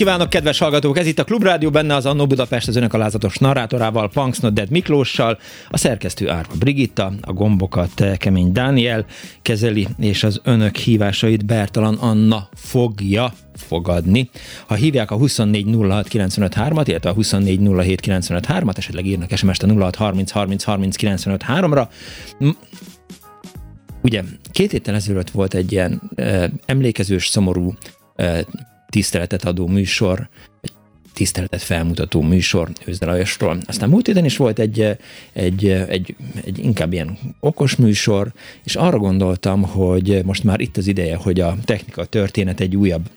Kívánok, kedves hallgatók! Ez itt a Klubrádió, benne az Annó Budapest az önök alázatos narrátorával, Punks Not Dead Miklóssal, a szerkesztő Árva Brigitta, a gombokat Kemény Dániel kezeli, és az önök hívásait Bertalan Anna fogja fogadni. Ha hívják a 2406953-at, illetve a 2407953-at, esetleg írnak SMS-t a 0630303953-ra, Ugye, két héttel ezelőtt volt egy ilyen uh, emlékezős, szomorú uh, tiszteletet adó műsor, egy tiszteletet felmutató műsor Őzde Lajosról. Aztán múlt héten is volt egy, egy, egy, egy inkább ilyen okos műsor, és arra gondoltam, hogy most már itt az ideje, hogy a technika történet egy újabb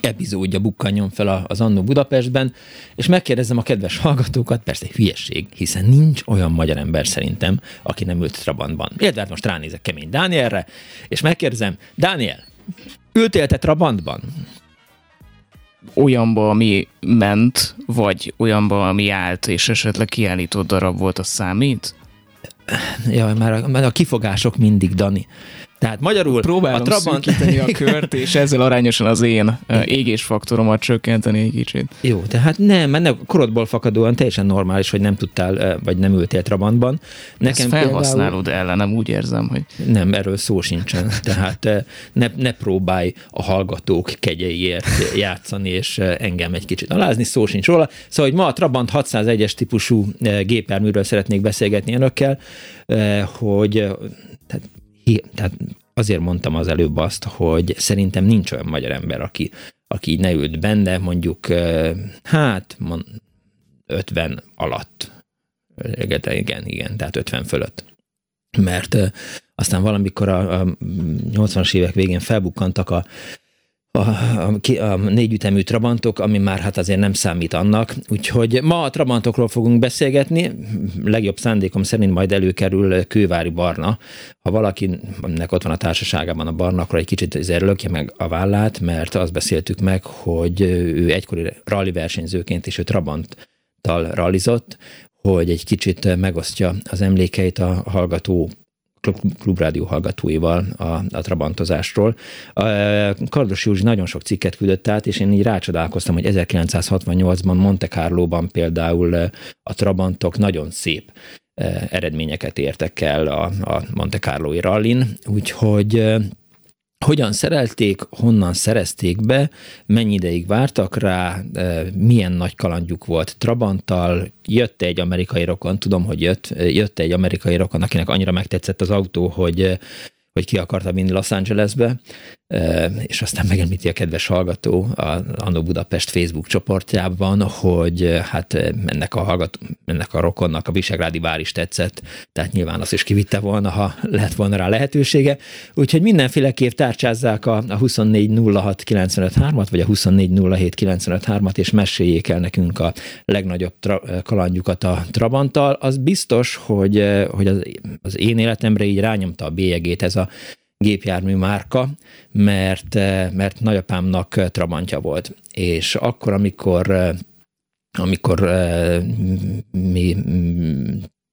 epizódja bukkanjon fel az Annó Budapestben, és megkérdezem a kedves hallgatókat, persze egy hülyeség, hiszen nincs olyan magyar ember szerintem, aki nem ült Trabantban. Hát most ránézek kemény Dánielre, és megkérdezem, Dániel, ültél te Trabantban? Olyanba, ami ment, vagy olyanba, ami állt, és esetleg kiállított darab volt, a számít? Ja, már a, már a kifogások mindig, Dani. Tehát magyarul Próbálom a Trabant... a kört, és ezzel arányosan az én égésfaktoromat csökkenteni egy kicsit. Jó, tehát nem, mert korodból fakadóan teljesen normális, hogy nem tudtál, vagy nem ültél Trabantban. Nekem Ezt felhasználod például... ellenem, úgy érzem, hogy... Nem, erről szó sincsen. Tehát ne, ne próbálj a hallgatók kegyeiért játszani, és engem egy kicsit alázni, szó sincs róla. Szóval, hogy ma a Trabant 601-es típusú gépjárműről szeretnék beszélgetni önökkel, hogy tehát tehát azért mondtam az előbb azt, hogy szerintem nincs olyan magyar ember, aki, aki ne ült benne, mondjuk, hát, 50 alatt. Igen, igen, tehát 50 fölött. Mert aztán valamikor a, a 80-as évek végén felbukkantak a a, a, a négy ütemű Trabantok, ami már hát azért nem számít annak. Úgyhogy ma a Trabantokról fogunk beszélgetni. Legjobb szándékom szerint majd előkerül Kővári Barna. Ha valakinek ott van a társaságában a Barna, akkor egy kicsit lökje meg a vállát, mert azt beszéltük meg, hogy ő egykori rally versenyzőként is ő Trabanttal rallizott, hogy egy kicsit megosztja az emlékeit a hallgató klubrádió hallgatóival a, a trabantozásról. A Kardos Józsi nagyon sok cikket küldött át, és én így rácsodálkoztam, hogy 1968-ban Monte Carlo-ban például a trabantok nagyon szép eredményeket értek el a, a Monte Carlo-i rallin, úgyhogy hogyan szerelték, honnan szerezték be, mennyi ideig vártak rá, milyen nagy kalandjuk volt Trabanttal, jött egy amerikai rokon, tudom, hogy jött, jött egy amerikai rokon, akinek annyira megtetszett az autó, hogy hogy ki akarta vinni Los Angelesbe, és aztán megemlíti a kedves hallgató a Annó Budapest Facebook csoportjában, hogy hát ennek a, hallgató, ennek a rokonnak a Visegrádi vár is tetszett, tehát nyilván azt is kivitte volna, ha lett volna rá lehetősége. Úgyhogy mindenféleképp tárcsázzák a, a 2406953-at, vagy a 2407953-at, és meséljék el nekünk a legnagyobb tra- kalandjukat a Trabanttal. Az biztos, hogy, hogy az, az én életemre így rányomta a bélyegét ez a gépjármű márka, mert, eh, mert nagyapámnak eh, Trabantja volt. És akkor, amikor, eh, amikor mi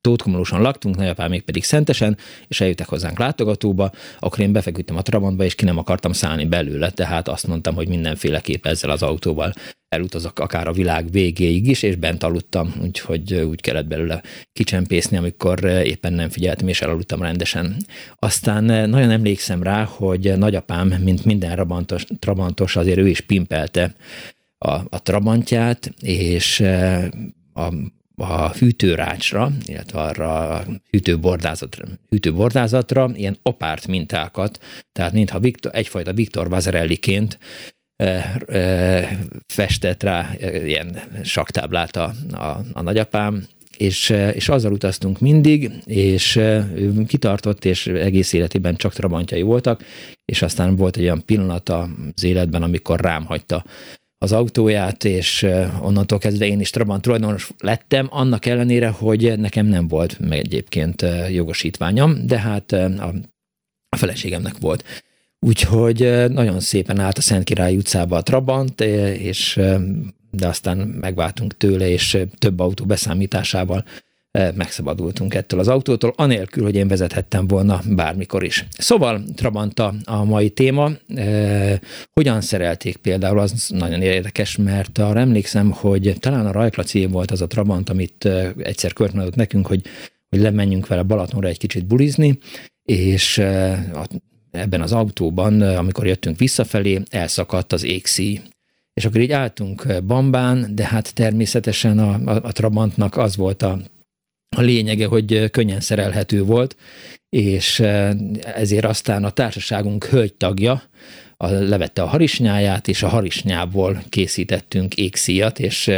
Tótkomlóson laktunk, nagyapám még pedig Szentesen, és eljöttek hozzánk látogatóba, akkor én befeküdtem a Trabantba, és ki nem akartam szállni belőle, tehát azt mondtam, hogy mindenféleképp ezzel az autóval elutazok akár a világ végéig is, és bent aludtam, úgyhogy úgy kellett belőle kicsempészni, amikor éppen nem figyeltem, és elaludtam rendesen. Aztán nagyon emlékszem rá, hogy nagyapám, mint minden trabantos, trabantos azért ő is pimpelte a, a trabantját, és a, a hűtőrácsra, illetve arra a hűtőbordázatra, hűtőbordázatra ilyen opárt mintákat, tehát mintha Viktor, egyfajta Viktor Vazarelliként festett rá ilyen saktáblát a, a, a nagyapám, és, és azzal utaztunk mindig, és ő kitartott, és egész életében csak trabantjai voltak, és aztán volt egy olyan pillanat az életben, amikor rám hagyta az autóját, és onnantól kezdve én is Trabant tulajdonos lettem, annak ellenére, hogy nekem nem volt meg egyébként jogosítványom, de hát a, feleségemnek volt. Úgyhogy nagyon szépen állt a Szent Király utcába a Trabant, és de aztán megváltunk tőle, és több autó beszámításával megszabadultunk ettől az autótól, anélkül, hogy én vezethettem volna bármikor is. Szóval Trabanta a mai téma. Hogyan szerelték például, az nagyon érdekes, mert arra emlékszem, hogy talán a Rajklaci volt az a Trabant, amit egyszer körtönadott nekünk, hogy, hogy lemenjünk vele Balatonra egy kicsit bulizni, és ebben az autóban, amikor jöttünk visszafelé, elszakadt az égszíj. És akkor így álltunk Bambán, de hát természetesen a, a, a Trabantnak az volt a, a lényege, hogy könnyen szerelhető volt, és ezért aztán a társaságunk hölgytagja, a, levette a harisnyáját, és a harisnyából készítettünk égszíjat, és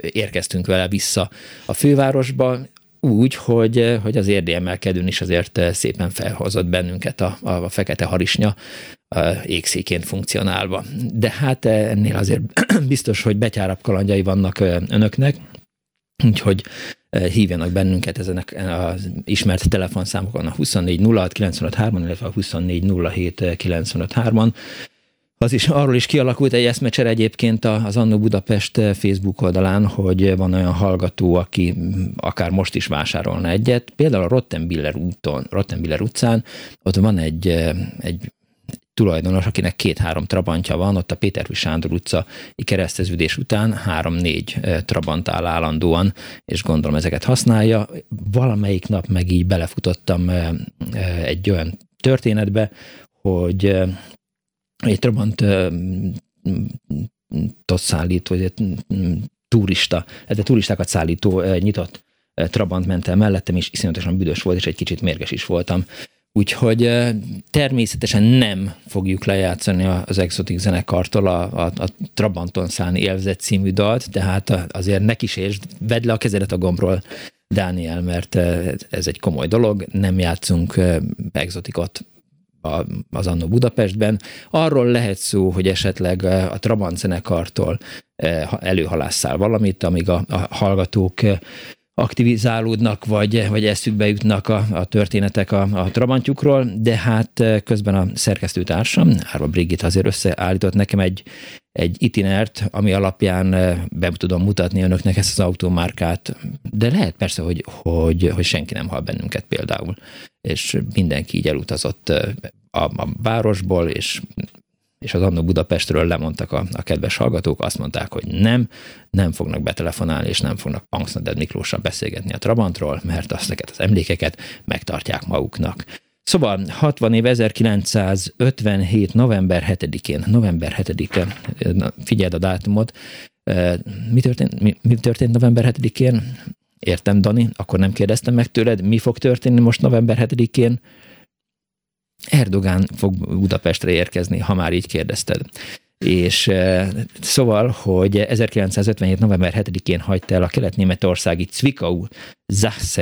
érkeztünk vele vissza a fővárosba, úgy, hogy, hogy az érdiemelkedőn is azért szépen felhozott bennünket a, a, fekete harisnya égszéként funkcionálva. De hát ennél azért biztos, hogy betyárabb kalandjai vannak önöknek, úgyhogy hívjanak bennünket ezenek az ismert telefonszámokon a 24 06 95 3 illetve a 24 07 95 3 az is, arról is kialakult egy eszmecsere egyébként az Annó Budapest Facebook oldalán, hogy van olyan hallgató, aki akár most is vásárolna egyet. Például a Rottenbiller úton, Rottenbiller utcán, ott van egy, egy tulajdonos, akinek két-három trabantja van, ott a Péter Sándor utca kereszteződés után három-négy trabant áll állandóan, és gondolom ezeket használja. Valamelyik nap meg így belefutottam egy olyan történetbe, hogy egy Trabant szállító, vagy turista, ez a turistákat szállító nyitott Trabant ment el mellettem, és iszonyatosan büdös volt, és egy kicsit mérges is voltam. Úgyhogy természetesen nem fogjuk lejátszani az Exotic zenekartól a, a, a Trabanton szállni élvezett című dalt, tehát azért neki is és vedd le a kezedet a gombról, Dániel, mert ez egy komoly dolog, nem játszunk exotikot az Annó Budapestben. Arról lehet szó, hogy esetleg a Trabant zenekartól előhalásszál valamit, amíg a, a hallgatók aktivizálódnak, vagy, vagy eszükbe jutnak a, a történetek a, a Trabantjukról, de hát közben a szerkesztőtársam, Árva Brigitt azért összeállított nekem egy, egy itinert, ami alapján be tudom mutatni önöknek ezt az automárkát, de lehet persze, hogy, hogy, hogy senki nem hall bennünket például, és mindenki így elutazott a, a városból, és és az Annó Budapestről lemondtak a, a kedves hallgatók, azt mondták, hogy nem, nem fognak betelefonálni, és nem fognak Panksznaded Miklóssal beszélgetni a Trabantról, mert azt az emlékeket megtartják maguknak. Szóval 60 év 1957. november 7-én, november 7-én, figyeld a dátumot, mi történt, mi, mi történt november 7-én? Értem, Dani, akkor nem kérdeztem meg tőled, mi fog történni most november 7-én? Erdogán fog Budapestre érkezni, ha már így kérdezted. És e, szóval, hogy 1957. november 7-én hagyta el a kelet-németországi Zwickau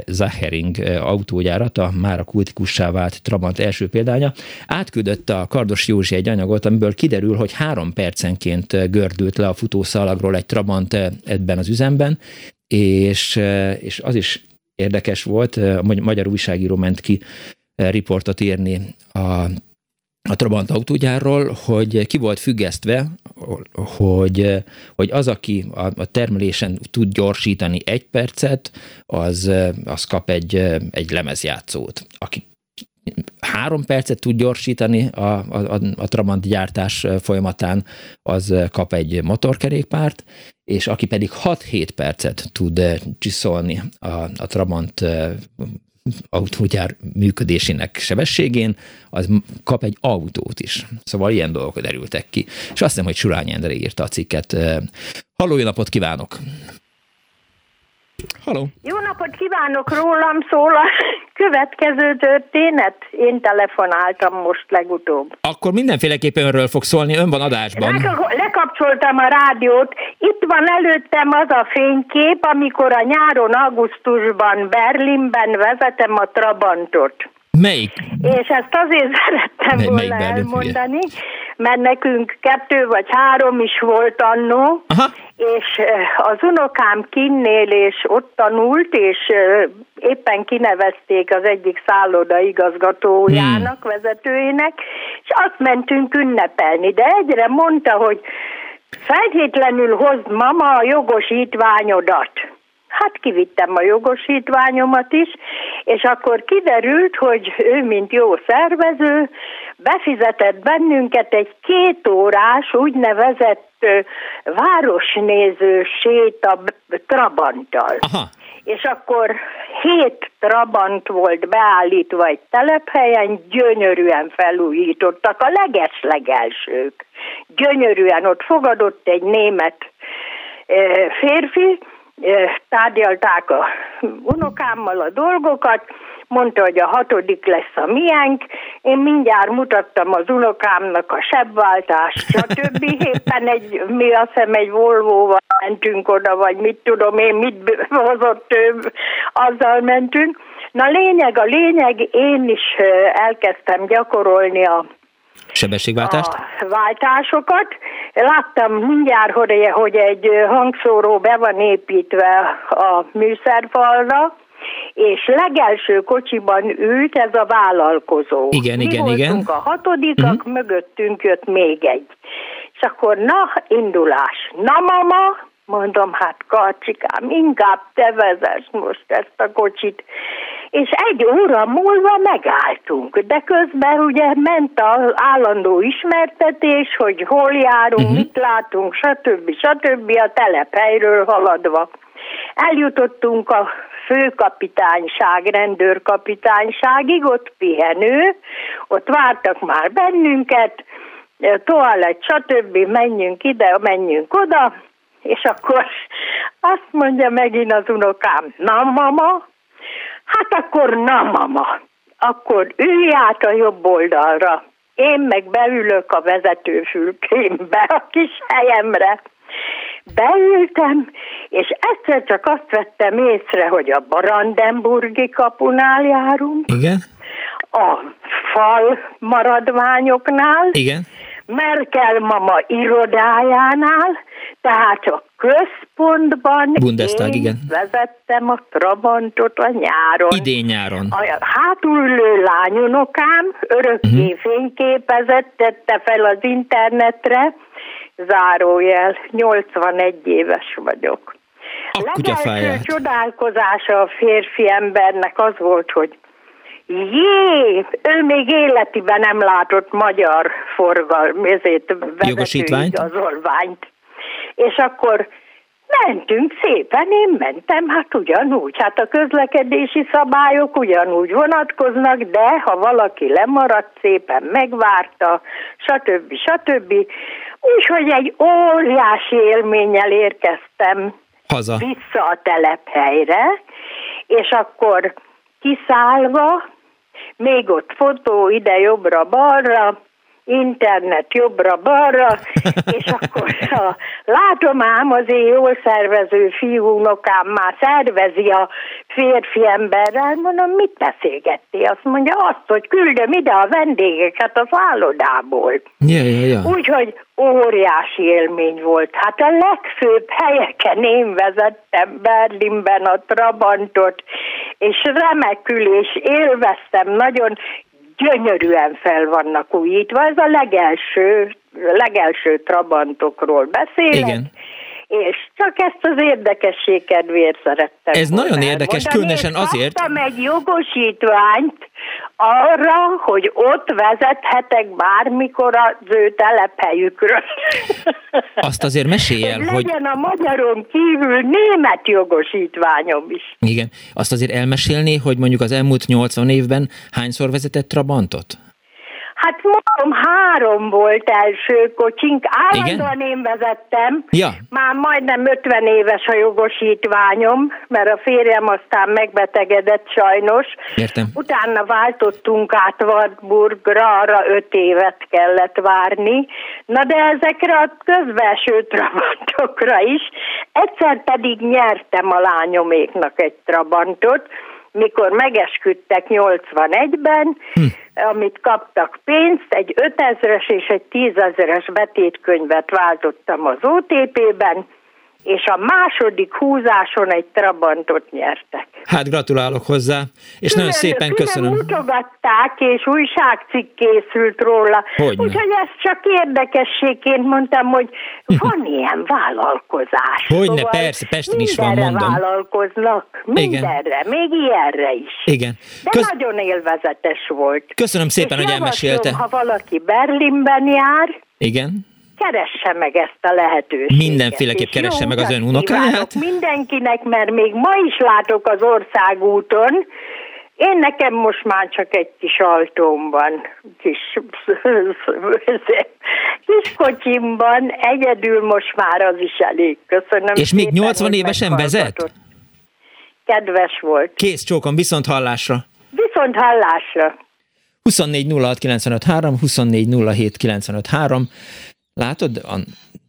Zachering e, autógyárat, a mára kultikussá vált Trabant első példánya. Átküldött a Kardos Józsi egy anyagot, amiből kiderül, hogy három percenként gördült le a futószalagról egy Trabant ebben az üzemben, és, és az is érdekes volt, a magyar újságíró ment ki riportot írni a a Trabant autógyárról, hogy ki volt függesztve, hogy, hogy az, aki a, a termelésen tud gyorsítani egy percet, az, az kap egy, egy lemezjátszót. Aki három percet tud gyorsítani a, a, a Trabant gyártás folyamatán, az kap egy motorkerékpárt, és aki pedig 6-7 percet tud csiszolni a, a Trabant autógyár működésének sebességén, az kap egy autót is. Szóval ilyen dolgok derültek ki. És azt hiszem, hogy Surány Endre írta a cikket. Halló, jó napot kívánok! Halló. Jó napot kívánok, rólam szól a következő történet. Én telefonáltam most legutóbb. Akkor mindenféleképpen önről fog szólni, ön van adásban. Lekapcsoltam a rádiót. Itt van előttem az a fénykép, amikor a nyáron, augusztusban Berlinben vezetem a Trabantot. Melyik? És ezt azért szerettem Mely, volna elmondani, mert nekünk kettő vagy három is volt annó, Aha. és az unokám kinnél, és ott tanult, és éppen kinevezték az egyik szálloda igazgatójának, hmm. vezetőjének, és azt mentünk ünnepelni, de egyre mondta, hogy feltétlenül hozd mama a jogosítványodat. Hát kivittem a jogosítványomat is, és akkor kiderült, hogy ő, mint jó szervező, befizetett bennünket egy két órás úgynevezett városnéző séta Trabanttal. Aha. És akkor hét Trabant volt beállítva egy telephelyen, gyönyörűen felújítottak, a legeslegelsők. Gyönyörűen ott fogadott egy német férfi, tárgyalták a unokámmal a dolgokat, mondta, hogy a hatodik lesz a miénk, én mindjárt mutattam az unokámnak a sebváltást, stb. Éppen egy, mi azt hiszem egy Volvo-val mentünk oda, vagy mit tudom én, mit hozott ő, azzal mentünk. Na lényeg, a lényeg, én is elkezdtem gyakorolni a Sebességváltást? A váltásokat. Láttam mindjárt, hogy, egy hangszóró be van építve a műszerfalra, és legelső kocsiban ült ez a vállalkozó. Igen, Mi igen, igen. a hatodikak, uh-huh. mögöttünk jött még egy. És akkor na, indulás. Na mama, mondom, hát karcsikám, inkább te vezess most ezt a kocsit és egy óra múlva megálltunk, de közben ugye ment az állandó ismertetés, hogy hol járunk, uh-huh. mit látunk, stb. stb. a telephelyről haladva. Eljutottunk a főkapitányság, rendőrkapitányságig, ott pihenő, ott vártak már bennünket, toalett, stb. menjünk ide, menjünk oda, és akkor azt mondja megint az unokám, na mama, Hát akkor na mama, akkor ülj át a jobb oldalra. Én meg beülök a vezetőfülkémbe, a kis helyemre. Beültem, és egyszer csak azt vettem észre, hogy a Brandenburgi kapunál járunk. Igen. A fal maradványoknál. Igen. Merkel mama irodájánál, tehát a központban Bundestag, én igen. vezettem a Trabantot a nyáron. Idén nyáron. A hátulülő lányunokám örökké uh-huh. fényképezett, tette fel az internetre, zárójel, 81 éves vagyok. A Legelső csodálkozása a férfi embernek az volt, hogy Jé, ő még életiben nem látott magyar forgalmazét igazolványt. És akkor mentünk szépen, én mentem, hát ugyanúgy. Hát a közlekedési szabályok ugyanúgy vonatkoznak, de ha valaki lemaradt, szépen megvárta, stb. stb. Úgyhogy egy óriási élménnyel érkeztem Haza. vissza a telephelyre, és akkor kiszállva, még ott fotó ide jobbra-balra, internet jobbra-balra, és akkor ha látom ám az én jól szervező fiúnokám már szervezi a férfi emberrel, mondom, mit beszélgettél? Azt mondja, azt, hogy küldöm ide a vendégeket a szállodából. Ja, ja, ja. Úgyhogy óriási élmény volt. Hát a legfőbb helyeken én vezettem Berlinben a Trabantot, és remekül, és élveztem nagyon, gyönyörűen fel vannak újítva. Ez a legelső, legelső Trabantokról beszélek. Igen és csak ezt az érdekesség kedvéért szerettem. Ez nagyon érdekes, különösen azért. Kaptam egy jogosítványt arra, hogy ott vezethetek bármikor az ő telephelyükről. Azt azért mesélj el, hogy... Legyen a magyaron kívül német jogosítványom is. Igen. Azt azért elmesélni, hogy mondjuk az elmúlt 80 évben hányszor vezetett Trabantot? Hát mondom, három volt első kocsink, állandóan Igen? én vezettem, ja. már majdnem 50 éves a jogosítványom, mert a férjem aztán megbetegedett sajnos. Értem. Utána váltottunk át Wartburgra, arra öt évet kellett várni, na de ezekre a közbelső trabantokra is. Egyszer pedig nyertem a lányoméknak egy trabantot, mikor megesküdtek 81-ben, hm. amit kaptak pénzt, egy 5000-es és egy 10.000-es betétkönyvet váltottam az OTP-ben, és a második húzáson egy Trabantot nyertek. Hát gratulálok hozzá, és külön, nagyon szépen köszönöm. mutogatták, és újságcikk készült róla. Hogyne. Úgyhogy ezt csak érdekességként mondtam, hogy van ilyen vállalkozás. Hogyne, szóval persze, Pestin is van, mondom. vállalkoznak, mindenre, Igen. még ilyenre is. Igen. De Kösz... nagyon élvezetes volt. Köszönöm szépen, és hogy elmesélte. ha valaki Berlinben jár, Igen keresse meg ezt a lehetőséget. Mindenféleképp keresse meg az ön unokáját. Mindenkinek, mert még ma is látok az országúton, én nekem most már csak egy kis altóm kis, kis kocsimban, egyedül most már az is elég. Köszönöm És még 80 évesen vezet? Kedves volt. Kész csókom, viszont hallásra. Viszont hallásra. 24 06 95 3, 24 07 95 3. Látod,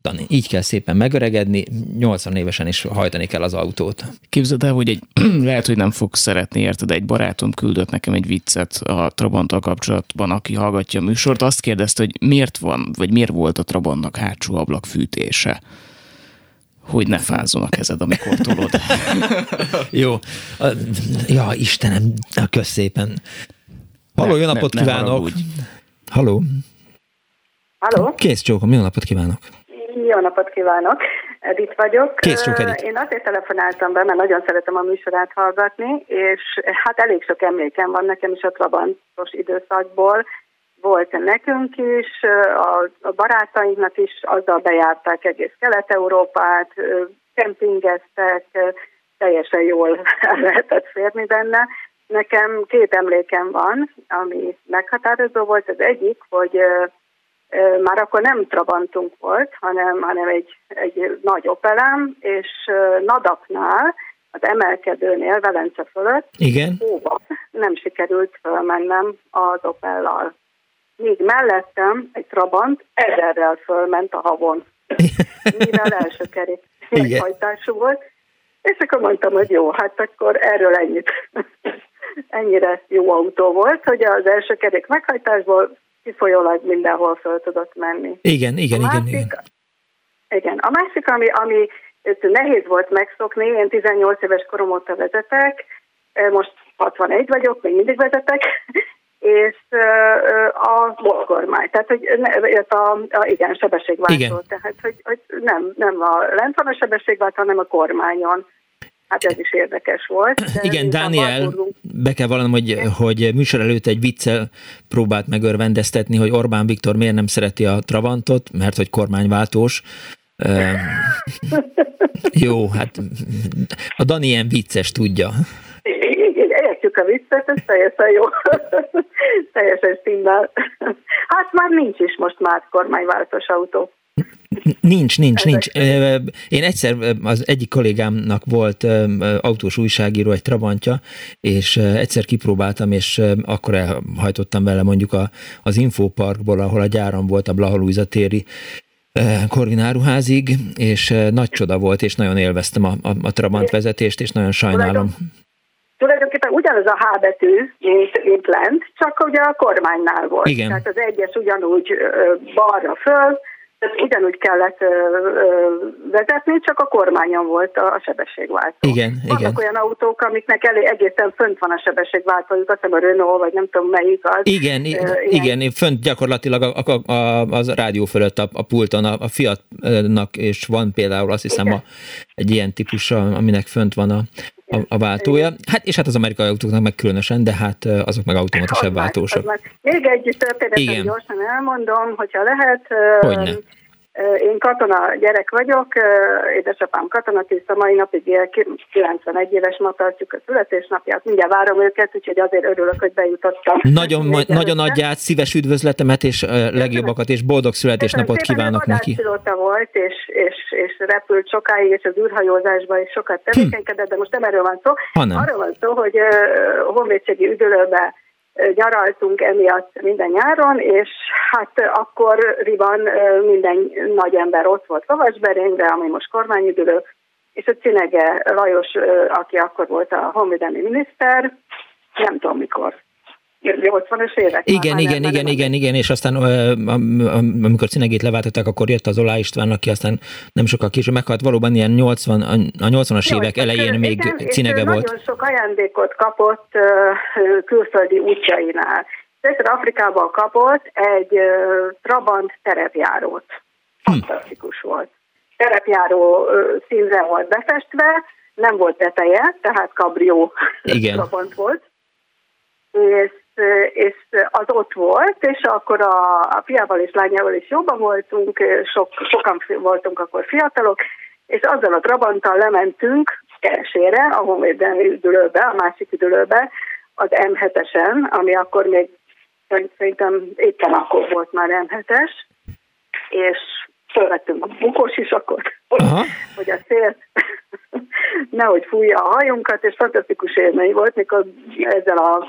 Dani, így kell szépen megöregedni, 80 évesen is hajtani kell az autót. Képzeld el, hogy egy, lehet, hogy nem fogsz szeretni, érted, egy barátom küldött nekem egy viccet a Trabanttal kapcsolatban, aki hallgatja a műsort, azt kérdezte, hogy miért van, vagy miért volt a Trabantnak hátsó ablak fűtése hogy ne fázzon a kezed, amikor tolod. Jó. Ja, Istenem, kösz szépen. Halló, jó napot ne, kívánok! Ne Halló! Halló? Kész csókom, jó napot kívánok! Jó napot kívánok! Edith vagyok. Kész csók, Edith. Én azért telefonáltam be, mert nagyon szeretem a műsorát hallgatni, és hát elég sok emlékem van nekem is a Trabantos időszakból. Volt nekünk is, a, barátainknak is, azzal bejárták egész Kelet-Európát, kempingeztek, teljesen jól lehetett férni benne. Nekem két emlékem van, ami meghatározó volt. Az egyik, hogy már akkor nem Trabantunk volt, hanem, hanem egy, egy nagy Opelem, és Nadaknál, az emelkedőnél, Velence fölött, Igen. Hóban nem sikerült fölmennem az Opellal. Míg mellettem egy Trabant ezerrel fölment a havon, mivel első kerék meghajtású volt, és akkor mondtam, hogy jó, hát akkor erről ennyit. Ennyire jó autó volt, hogy az első kerék meghajtásból kifolyólag mindenhol föl tudott menni. Igen, igen, a másik, igen, igen. Igen, a másik, ami, ami nehéz volt megszokni, én 18 éves korom óta vezetek, most 61 vagyok, még mindig vezetek, és a kormány, tehát hogy a, a, igen, sebességváltó, igen. tehát hogy, hogy nem, nem a lent van a sebességváltó, hanem a kormányon. Hát ez is érdekes volt. Igen, Dániel, be kell vallanom, hogy, hogy műsor előtt egy viccel próbált megörvendeztetni, hogy Orbán Viktor miért nem szereti a Travantot, mert hogy kormányváltós. Jó, hát a Dani ilyen vicces tudja. Értjük a viccet, ez teljesen jó. teljesen stimmel. Hát már nincs is most már kormányváltós autó. Nincs, nincs, nincs. Én egyszer az egyik kollégámnak volt autós újságíró, egy Trabantja, és egyszer kipróbáltam, és akkor elhajtottam vele mondjuk a, az Infoparkból, ahol a gyáram volt, a Blahalújza téri Korvináruházig, és nagy csoda volt, és nagyon élveztem a, a, a Trabant vezetést, és nagyon sajnálom. Tulajdonképpen ugyanaz a H betű, mint, mint lent, csak ugye a kormánynál volt. Igen. Tehát az egyes ugyanúgy balra föl, Tehát ugyanúgy kellett ö, ö, vezetni, csak a kormányon volt a, a sebességváltó. Igen, Vannak igen. olyan autók, amiknek elég egészen fönt van a sebességváltójuk, azt hiszem a Renault, vagy nem tudom melyik az. Igen, Ö, ilyen- igen, én fönt gyakorlatilag a, a, a, az rádió fölött a, a pulton a, a Fiatnak, és van például azt hiszem a, egy ilyen típus, aminek fönt van a, a, a váltója. Hát, és hát az amerikai autóknak meg különösen, de hát azok meg már- váltósok. az már. Még egy történetet gyorsan elmondom, hogyha lehet. Hogyne. Én katona gyerek vagyok, édesapám katonatiszta, mai napig él, ki- 91 éves ma tartjuk a születésnapját, mindjárt várom őket, úgyhogy azért örülök, hogy bejutottam. Nagyon, Még nagyon adját, szíves üdvözletemet, és legjobbakat, és boldog születésnapot Köszönöm szépen, kívánok ő neki. vadászpilóta volt, és, és, és repült sokáig, és az űrhajózásban is sokat tevékenykedett, de most nem erről van szó. Hanem. Arról van szó, hogy ö, honvédségi üdülőbe nyaraltunk emiatt minden nyáron, és hát akkoriban minden nagy ember ott volt Lovasberénybe, ami most kormányüdülő, és a Cinege Lajos, aki akkor volt a honvédelmi miniszter, nem tudom mikor, 80-as évek. Igen, igen, már igen, nem igen, igen, és aztán amikor Cinegét leváltották, akkor jött az Olá István, aki aztán nem sokkal később meghalt, valóban ilyen 80, a 80-as évek elején és még igen, és Cinege ő volt. Nagyon sok ajándékot kapott külföldi útjainál. Észak-Afrikában kapott egy Trabant terepjárót. Hm. Fantasztikus volt. Terepjáró színre volt befestve, nem volt teteje, tehát kabrió Igen. Trabant volt. És, és az ott volt, és akkor a, a fiával és lányával is jobban voltunk, sok, sokan voltunk akkor fiatalok, és azzal a Trabanttal lementünk Keresére, a honvédelmi üdülőbe, a másik üdülőbe, az M7-esen, ami akkor még szerintem éppen akkor volt már M7-es, és fölvettünk bukós is akkor, Aha. hogy a szél nehogy fújja a hajunkat, és fantasztikus élmény volt, mikor ezzel a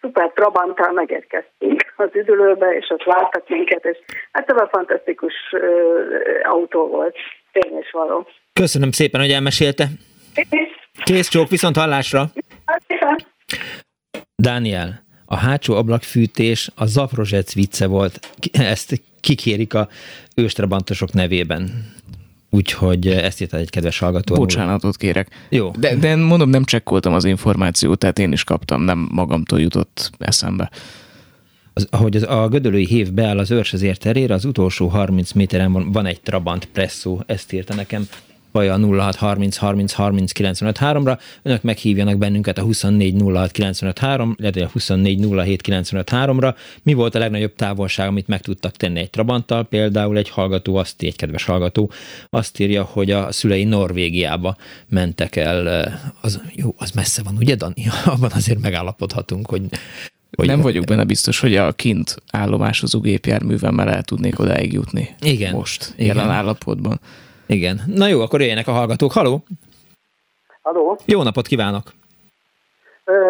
szuper Trabanttal megérkeztünk az üdülőbe, és ott vártak minket, és hát szóval fantasztikus ö, autó volt, tény és való. Köszönöm szépen, hogy elmesélte. Kész csók, viszont hallásra. Dániel, a hátsó ablakfűtés a Zaprozsec vicce volt. Ezt kikérik a őstrabantosok nevében. Úgyhogy ezt írta egy kedves hallgató. Bocsánatot kérek. Jó. De, de mondom, nem csekkoltam az információt, tehát én is kaptam, nem magamtól jutott eszembe. Az, ahogy az, a gödölői hév beáll az őrsezér terére, az utolsó 30 méteren van, van egy Trabant presszó, ezt írta nekem Paja 0630 30 30 95 3-ra. Önök meghívjanak bennünket a 24 06 95 3, illetve a 24 07 95 3-ra. Mi volt a legnagyobb távolság, amit meg tudtak tenni egy Trabanttal? Például egy hallgató, azt, egy kedves hallgató, azt írja, hogy a szülei Norvégiába mentek el. eh, Az, jó, az messze van, ugye Dani? Abban azért megállapodhatunk, hogy Hogy nem vagyok benne biztos, hogy a kint állomásozó gépjárművemmel el tudnék odáig jutni. Igen. Most, Igen. jelen állapotban. Igen. Na jó, akkor jöjjenek a hallgatók. Haló! Halló, Jó napot kívánok!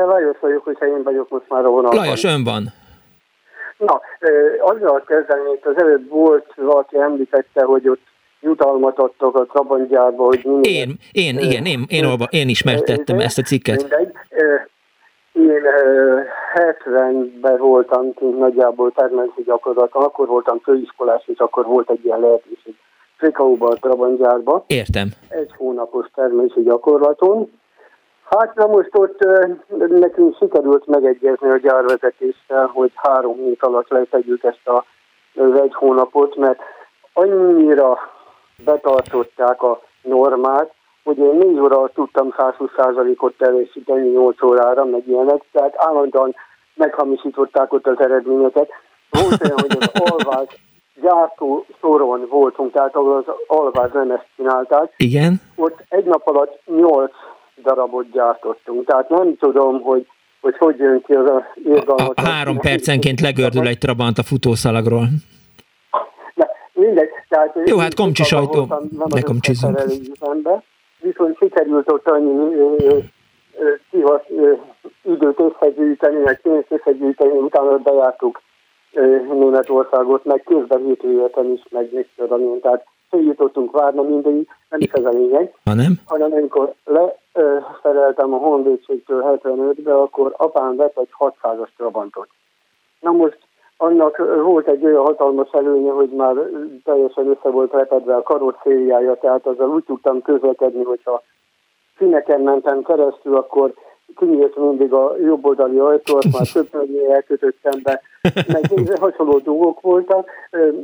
Lajos vagyok, hogyha én vagyok most már a vonalban. Lajos, ön van. Na, azzal kezdeni, itt az előbb volt, valaki említette, hogy ott jutalmat adtak a Trabantgyárba, hogy minden... Én, én, igen, én, én, olva, én ismertettem ezt a cikket. Mindegy. Én ö, 70-ben voltam kint nagyjából termelési gyakorlaton, akkor voltam főiskolás, és akkor volt egy ilyen lehetőség Frikauban, a Trabantgyárba. Értem. egy hónapos termési gyakorlaton. Hát na most ott nekünk sikerült megegyezni a gyárvezetéssel, hogy három hét alatt letegyük ezt a, az egy hónapot, mert annyira betartották a normát, hogy én négy óra alatt tudtam 120%-ot teljesíteni 8 órára, meg ilyenek, tehát állandóan meghamisították ott az eredményeket. Volt olyan, hogy az alváz gyártó soron voltunk, tehát ahol az alváz nem ezt csinálták, Igen? ott egy nap alatt nyolc darabot gyártottunk. Tehát nem tudom, hogy hogy, hogy jön ki az a A, irgalmat. a három percenként legördül egy Trabant a futószalagról. De mindegy. Tehát Jó, hát komcsi sajtó. Ne üzembe. Viszont sikerült ott annyi kihasz, időt összegyűjteni, meg pénzt összegyűjteni, utána bejártuk Németországot, meg közben hétvégeten is, meg még tudom, tehát följutottunk várna mindig, nem is ez a lényeg, Ha nem? hanem amikor leszereltem a honvédségtől 75-be, akkor apám vett egy 600-as Trabantot. Na most annak volt egy olyan hatalmas előnye, hogy már teljesen össze volt repedve a karosszériája, tehát azzal úgy tudtam közlekedni, hogyha színeken mentem keresztül, akkor kinyílt mindig a jobb oldali ajtót, már többnyire elkötöttem be, meg hasonló dolgok voltak.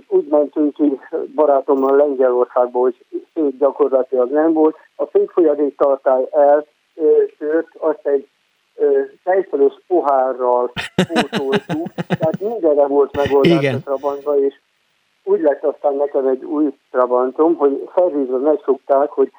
Úgy mentünk ki barátommal Lengyelországba, hogy szép gyakorlatilag nem volt. A székfolyadék tartály eltört, azt egy tejfölös pohárral pótoltuk, tehát mindenre volt megoldás Igen. a Trabantba, és úgy lett aztán nekem egy új Trabantom, hogy szervizre megszokták, hogy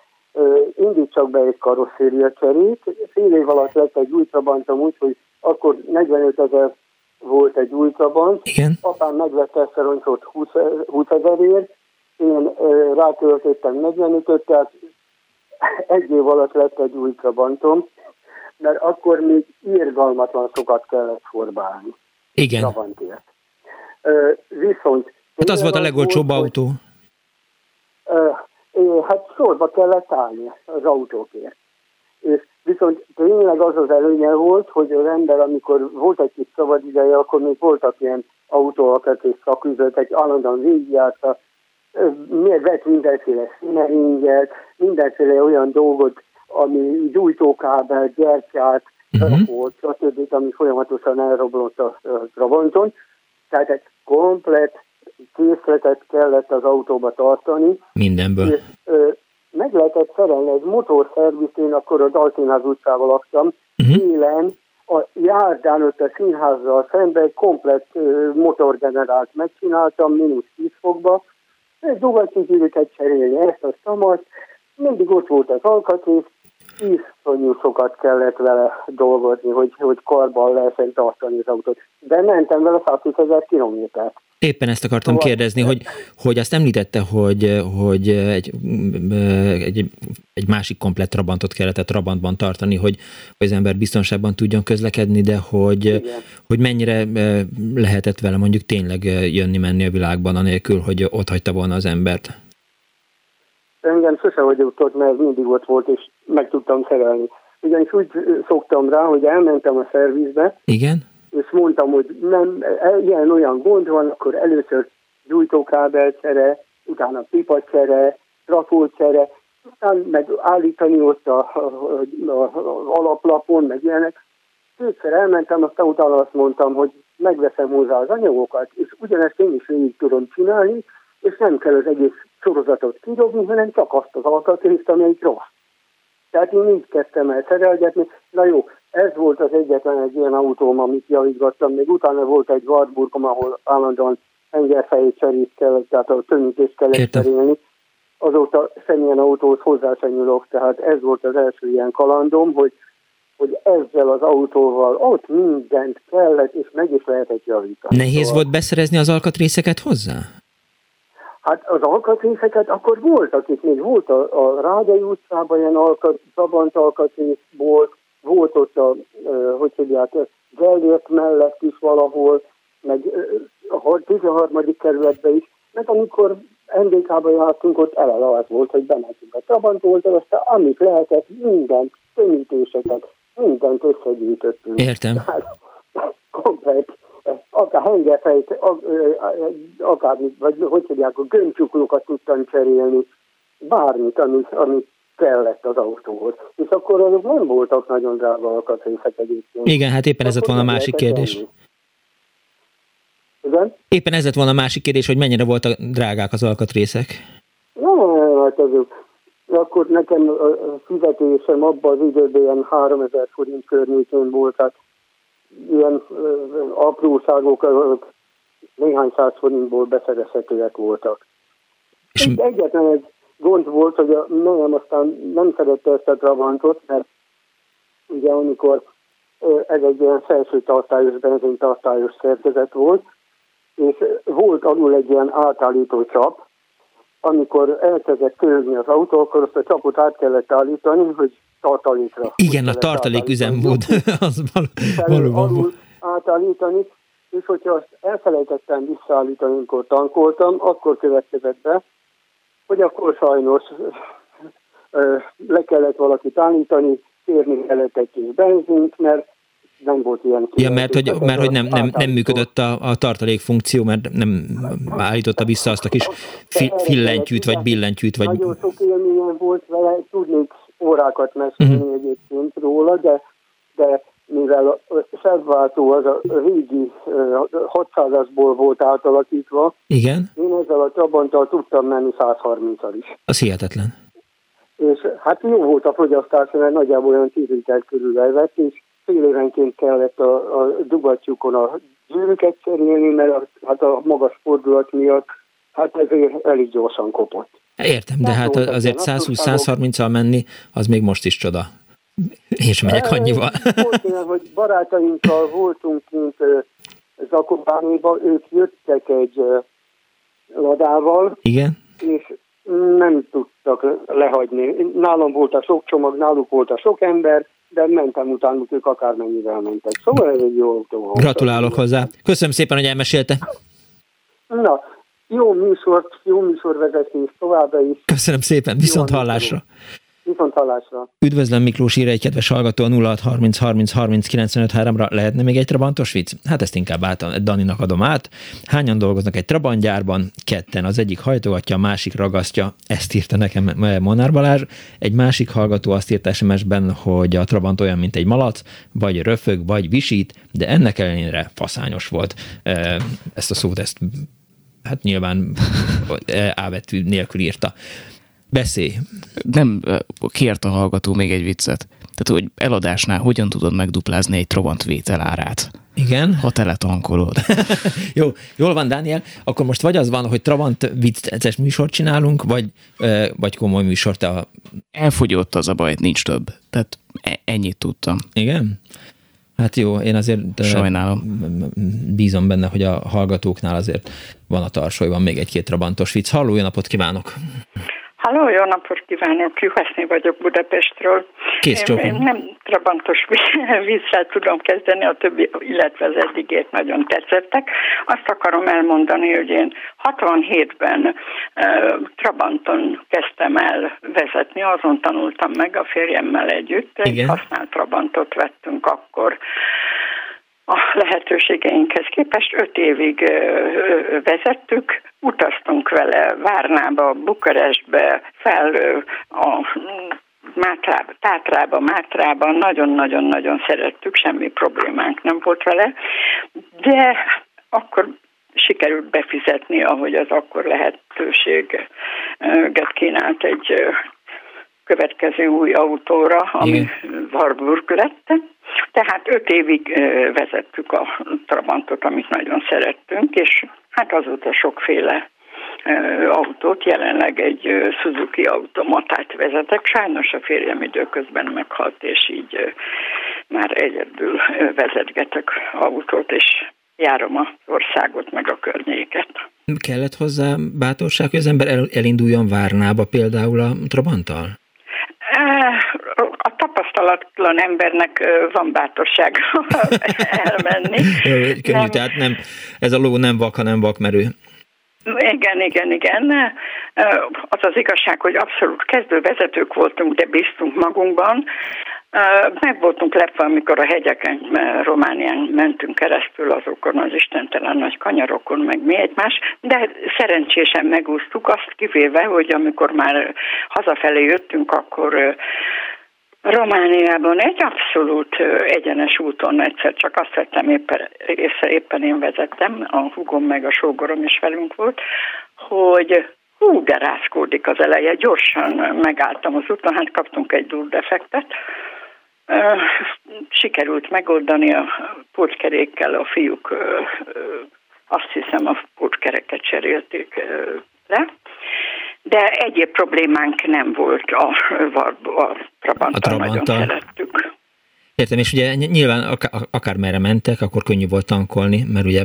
indítsak be egy karosszéria cserét. Fél év alatt lett egy új Trabantom úgy, hogy akkor 45 ezer volt egy új Trabant. Igen. Apám megvette ezt a roncsot 20, 20 ezerért, én rátöltöttem 45 tehát egy év alatt lett egy új Trabantom, mert akkor még írgalmatlan sokat kellett forbálni. Igen. Trabantért. Viszont... Hát az volt a legolcsóbb autó. Hogy, hát sorba kellett állni az autókért. És viszont tényleg az az előnye volt, hogy az ember, amikor volt egy kis szabad ideje, akkor még voltak ilyen autóalkatrész szaküzletek, állandóan végigjárta, miért vett mindenféle színeringet, mindenféle olyan dolgot, ami gyújtókábel, gyertyát, uh-huh. stb., ami folyamatosan elroblott a Trabanton. Tehát egy komplet készletet kellett az autóba tartani. Mindenből. És, ö, meg lehetett szerelni egy motorszervizt, én akkor a Dalszínház utcával laktam, uh-huh. élen a járdán ott a színházzal szemben egy komplet ö, motorgenerált megcsináltam, mínusz 10 fokba, egy dugattyűgyűrűket cserélni, ezt a szamat, mindig ott volt az alkatrész, iszonyú sokat kellett vele dolgozni, hogy, hogy karban lehessen tartani az autót. De mentem vele 120 ezer kilométert. Éppen ezt akartam szóval... kérdezni, hogy, hogy azt említette, hogy, hogy egy, egy, egy másik komplett Trabantot kellett a Trabantban tartani, hogy, hogy az ember biztonságban tudjon közlekedni, de hogy, hogy mennyire lehetett vele mondjuk tényleg jönni-menni a világban, anélkül, hogy ott hagyta volna az embert? Engem sose vagyok ott, mert mindig ott volt, és meg tudtam szerelni. Ugyanis úgy szoktam rá, hogy elmentem a szervizbe, Igen? És mondtam, hogy nem, e, ilyen olyan gond van, akkor először gyújtókábelcsere, utána pipacsere, trafócsere, aztán meg állítani ott a, a, a, a alaplapon, meg ilyenek. Kétszer elmentem, aztán utána azt mondtam, hogy megveszem hozzá az anyagokat, és ugyanezt én is végig tudom csinálni, és nem kell az egész sorozatot kidobni, hanem csak azt az alkatrészt, amelyik rossz. Tehát én így kezdtem el szerelgetni. Na jó, ez volt az egyetlen egy ilyen autóm, amit javítgattam. Még utána volt egy Wartburgom, ahol állandóan hengerfejét cserét kellett, tehát a könnyítést kellett Értem. cserélni. Azóta semmilyen autóhoz hozzá sem nyúlok, tehát ez volt az első ilyen kalandom, hogy, hogy ezzel az autóval ott mindent kellett, és meg is lehetett javítani. Nehéz szóval... volt beszerezni az alkatrészeket hozzá? Hát az alkatrészeket akkor voltak itt, még volt a, a Rádai utcában ilyen alkat, Trabant alkatrész volt, volt ott a, hogy hívják, Gellért mellett is valahol, meg a 13. kerületben is, mert amikor NDK-ba jártunk, ott eleve az volt, hogy bementünk a Trabant oldal, aztán amit lehetett, mindent, könnyítéseket, mindent összegyűjtöttünk. Értem. Hát, komplet akár hengerfejt, akár, vagy hogy hívják, a gömbcsuklókat tudtam cserélni, bármit, amit, amit kellett az autóhoz. És akkor azok nem voltak nagyon drága alkatrészek egyébként. Igen, hát éppen ez lett volna a másik kérdés. Igen? Éppen ez lett volna a másik kérdés, hogy mennyire voltak drágák az alkatrészek. Nem, hát azok. Akkor nekem a fizetésem abban az időben ilyen 3000 forint környékén volt, hát ilyen apróságok, néhány száz forintból beszerezhetőek voltak. És egyetlen egy gond volt, hogy a nem aztán nem szerette ezt a Trabantot, mert ugye amikor ez egy ilyen felső tartályos, benzintartályos szerkezet volt, és volt alul egy ilyen átállító csap, amikor elkezdett köhögni az autó, akkor azt a csapot át kellett állítani, hogy tartalékra. Igen, a tartalék üzemmód, az valóban volt. átállítani, és hogyha azt elfelejtettem visszaállítani, amikor tankoltam, akkor következett be, hogy akkor sajnos le kellett valakit állítani, kérni kellett egy kis benzint, mert nem volt ilyen Ja, mert hogy, mert, hogy nem, nem, nem működött a, a tartalék funkció, mert nem állította vissza azt a kis fi, fillentyűt, vagy billentyűt, vagy... Nagyon sok élményem volt vele, tudnék órákat mesélni uh-huh. egyébként róla, de, de mivel a felváltó az a régi 600-asból volt átalakítva, Igen. én ezzel a Trabanttal tudtam menni 130-al is. Az hihetetlen. És hát jó volt a fogyasztás, mert nagyjából olyan 10 liter körül elvett, és fél évenként kellett a, a dugattyúkon a gyűrűket cserélni, mert a, hát a magas fordulat miatt hát ezért elég gyorsan kopott. Értem, de hát azért 120-130-al menni, az még most is csoda. És megyek annyival. Volt olyan, hogy barátainkkal voltunk kint Zakopánéba, ők jöttek egy ladával. Igen. És nem tudtak lehagyni. Nálam volt a sok csomag, náluk volt a sok ember, de mentem utánuk, ők akármennyivel mentek. Szóval ez egy jó autó. Gratulálok hozzá. Köszönöm szépen, hogy elmesélte. Na, jó műsort, jó műsorvezetés továbbra is. Köszönöm szépen, viszont hallásra. Viszont hallásra. Üdvözlöm Miklós ír egy kedves hallgató 0630 30 30 95 ra Lehetne még egy trabantos vicc? Hát ezt inkább át, Daninak adom át. Hányan dolgoznak egy trabantgyárban? Ketten. Az egyik hajtogatja, a másik ragasztja. Ezt írta nekem Monár Balázs. Egy másik hallgató azt írta SMS-ben, hogy a trabant olyan, mint egy malac, vagy röfög, vagy visít, de ennek ellenére faszányos volt. Ezt a szót, ezt hát nyilván ávetű nélkül írta. Beszélj. Nem kért a hallgató még egy viccet. Tehát, hogy eladásnál hogyan tudod megduplázni egy Trabant vétel árát? Igen. Ha teletankolod. Jó, jól van, Dániel. Akkor most vagy az van, hogy Trabant vicces műsort csinálunk, vagy, vagy komoly műsort a... Elfogyott az a baj, nincs több. Tehát e- ennyit tudtam. Igen? Hát jó, én azért Sajnálom. bízom benne, hogy a hallgatóknál azért van a tarsolyban még egy-két trabantos vicc. Halló, jó napot kívánok! Halló, jó napot kívánok, Juhaszni vagyok Budapestről. Kész én, én nem trabantos vízzel tudom kezdeni, a többi, illetve az eddigét nagyon tetszettek. Azt akarom elmondani, hogy én 67-ben uh, Trabanton kezdtem el vezetni, azon tanultam meg a férjemmel együtt. Egy használt Trabantot vettünk akkor a lehetőségeinkhez képest. Öt évig vezettük, utaztunk vele Várnába, Bukarestbe, fel a Mátrába, Tátrába, Mátrába, nagyon-nagyon-nagyon szerettük, semmi problémánk nem volt vele, de akkor sikerült befizetni, ahogy az akkor lehetőséget kínált egy következő új autóra, ami Igen. Warburg lett. Tehát öt évig vezettük a Trabantot, amit nagyon szerettünk, és hát azóta sokféle autót, jelenleg egy Suzuki automatát vezetek. Sajnos a férjem időközben meghalt, és így már egyedül vezetgetek autót, és járom az országot, meg a környéket. Kellett hozzá bátorság, hogy az ember elinduljon Várnába például a Trabanttal? Tapasztalatlan embernek van bátorság elmenni. Könnyű, nem. tehát nem, ez a ló nem vak, hanem vakmerő. Igen, igen, igen. Az az igazság, hogy abszolút kezdő vezetők voltunk, de bíztunk magunkban. Meg voltunk lepve, amikor a hegyeken, Románián mentünk keresztül azokon az istentelen nagy kanyarokon, meg mi egymás, de szerencsésen megúsztuk azt kivéve, hogy amikor már hazafelé jöttünk, akkor Romániában egy abszolút egyenes úton egyszer csak azt vettem éppen, észre, éppen én vezettem, a hugom meg a sógorom is velünk volt, hogy hú, de rászkódik az eleje, gyorsan megálltam az úton, hát kaptunk egy durdefektet, sikerült megoldani a pótkerékkel, a fiúk azt hiszem a pótkereket cserélték le, de egyéb problémánk nem volt. A, a, a Trabanttal, nagyon szerettük. Értem, és ugye nyilván akár merre mentek, akkor könnyű volt tankolni, mert ugye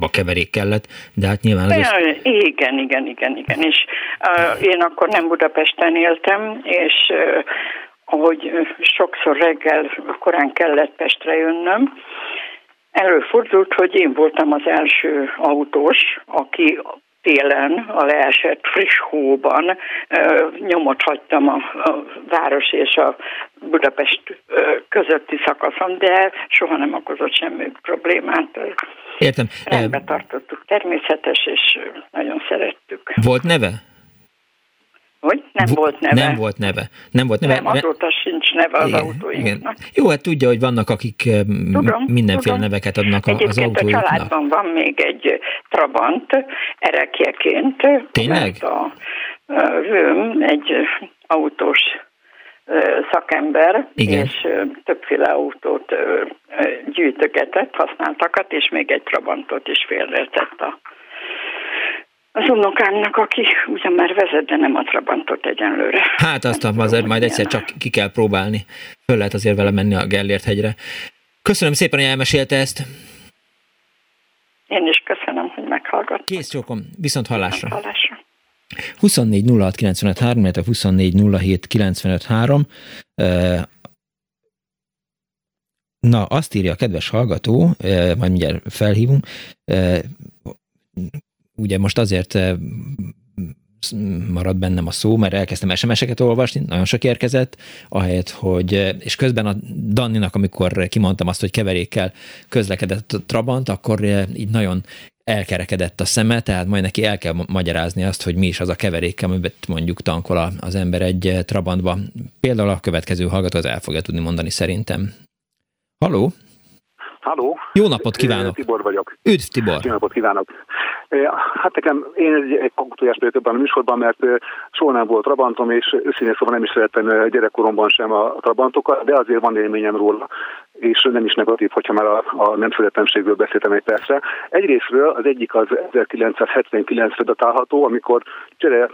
a keverék kellett, de hát nyilván... Az az... Igen, igen, igen, igen, és uh, én akkor nem Budapesten éltem, és uh, ahogy sokszor reggel korán kellett Pestre jönnöm, előfordult, hogy én voltam az első autós, aki télen a leesett friss hóban nyomot hagytam a, a város és a Budapest közötti szakaszon, de soha nem okozott semmi problémát. Értem. Rendbe tartottuk, természetes, és nagyon szerettük. Volt neve? Hogy? Nem v- volt neve. Nem volt neve. Nem volt neve. Nem, azóta sincs neve az autóinknak. Jó, hát tudja, hogy vannak, akik tudom, mindenféle tudom. neveket adnak Egyébként az autóiknak. a családban van még egy Trabant erekjeként. Tényleg? a hőm egy autós szakember, Igen. és többféle autót gyűjtögetett, használtakat, és még egy Trabantot is félretett a az unokámnak, aki ugyan már vezet, de nem a Trabantot egyenlőre. Hát azt azért majd egyszer csak ki kell próbálni. Föl lehet azért vele menni a Gellért hegyre. Köszönöm szépen, hogy elmesélte ezt. Én is köszönöm, hogy meghallgattam. Kész csókom, viszont hallásra. Viszont hallásra. 24 06 95 3, illetve 24 07 95 3. Na, azt írja a kedves hallgató, majd mindjárt felhívunk, ugye most azért marad bennem a szó, mert elkezdtem SMS-eket olvasni, nagyon sok érkezett, ahelyett, hogy, és közben a Danninak, amikor kimondtam azt, hogy keverékkel közlekedett a Trabant, akkor így nagyon elkerekedett a szeme, tehát majd neki el kell magyarázni azt, hogy mi is az a keverék, amit mondjuk tankol az ember egy Trabantba. Például a következő hallgató el fogja tudni mondani szerintem. Haló? Halló! Jó napot kívánok! Tibor vagyok. Üdv, Tibor! Jó napot kívánok! Hát nekem, én egy, egy autójás vagyok ebben a műsorban, mert soha nem volt Trabantom, és őszintén szóval nem is szerettem gyerekkoromban sem a Trabantokat, de azért van élményem róla, és nem is negatív, hogyha már a, a nem szeretemségről beszéltem egy percre. Egyrésztről az egyik az 1979-re datálható, amikor csere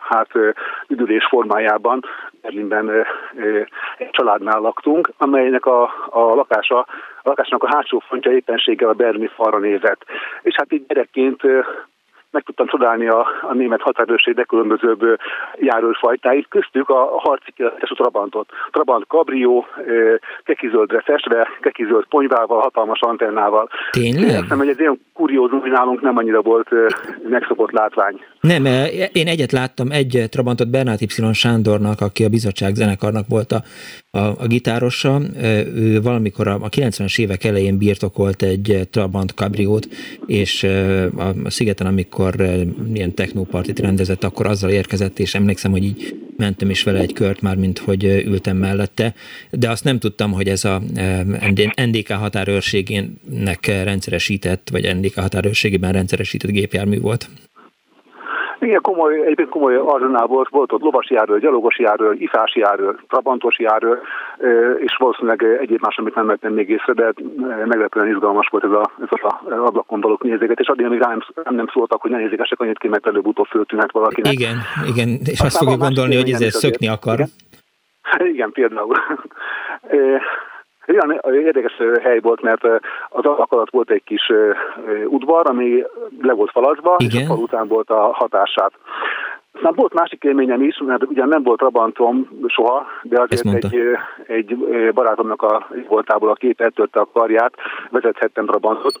hát üdülés formájában Berlinben egy családnál laktunk, amelynek a, a lakása, a lakásnak a hátsó fontja éppenséggel a berlini falra nézett. És hát így gyerekként meg tudtam csodálni a, a német határőrség legkülönbözőbb járőrfajtáit, köztük a, a harci kiletes Trabantot. Trabant kabrió, kekizöldre festve, kekizöld ponyvával, hatalmas antennával. Tényleg? Azt hogy ez ilyen kuriózum, hogy nálunk nem annyira volt megszokott látvány. Nem, én egyet láttam, egy Trabantot Bernát Y. Sándornak, aki a bizottság zenekarnak volt a, a, a gitárosa. Ő valamikor a, a 90-es évek elején birtokolt egy Trabant kabriót, és a szigeten, amikor amikor ilyen technópartit rendezett, akkor azzal érkezett, és emlékszem, hogy így mentem is vele egy kört már, mint hogy ültem mellette, de azt nem tudtam, hogy ez a NDK határőrségének rendszeresített, vagy NDK határőrségében rendszeresített gépjármű volt. Igen, komoly, egyébként komoly arzenál volt, volt ott lovasi járő, gyalogos járő, ifási járő, trabantos járő, és valószínűleg egyéb más, amit nem vettem még észre, de meglepően izgalmas volt ez, a, ez az ablakon való nézégetés. Addig, amíg rám nem szóltak, hogy ne nézégesek annyit ki, mert előbb-utóbb föltűnhet valakinek. Igen, igen, és azt fogja gondolni, hogy ezért szökni akar. Igen, igen például. Olyan érdekes hely volt, mert az ablak alatt volt egy kis udvar, ami le volt falazva, Igen. és a fal után volt a hatását. Aztán volt másik élményem is, mert ugyan nem volt Trabantom soha, de azért egy, egy barátomnak a voltából, a két eltörte a karját, vezethettem Trabantot,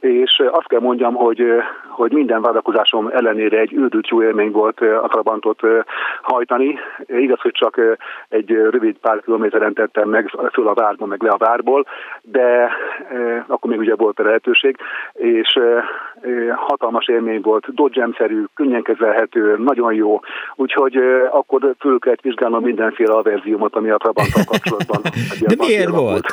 és azt kell mondjam, hogy, hogy minden várakozásom ellenére egy őrült jó élmény volt a Trabantot hajtani. Igaz, hogy csak egy rövid pár kilométeren tettem meg föl a várba, meg le a várból, de akkor még ugye volt a lehetőség, és hatalmas élmény volt, dodgem-szerű, könnyen kezelhető, nagyon jó, úgyhogy akkor föl kellett vizsgálnom mindenféle averziumot, ami a Trabanttal kapcsolatban. De miért volt?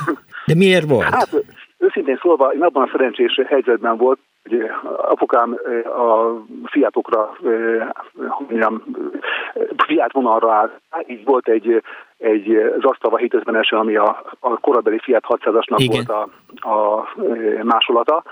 De miért volt? Hát, őszintén szólva, én abban a szerencsés helyzetben volt, hogy apukám a fiatokra, mondjam, fiát vonalra áll. Így volt egy, egy Zastava 750-es, ami a, a korabeli Fiat 600-asnak Igen. volt a, a másolata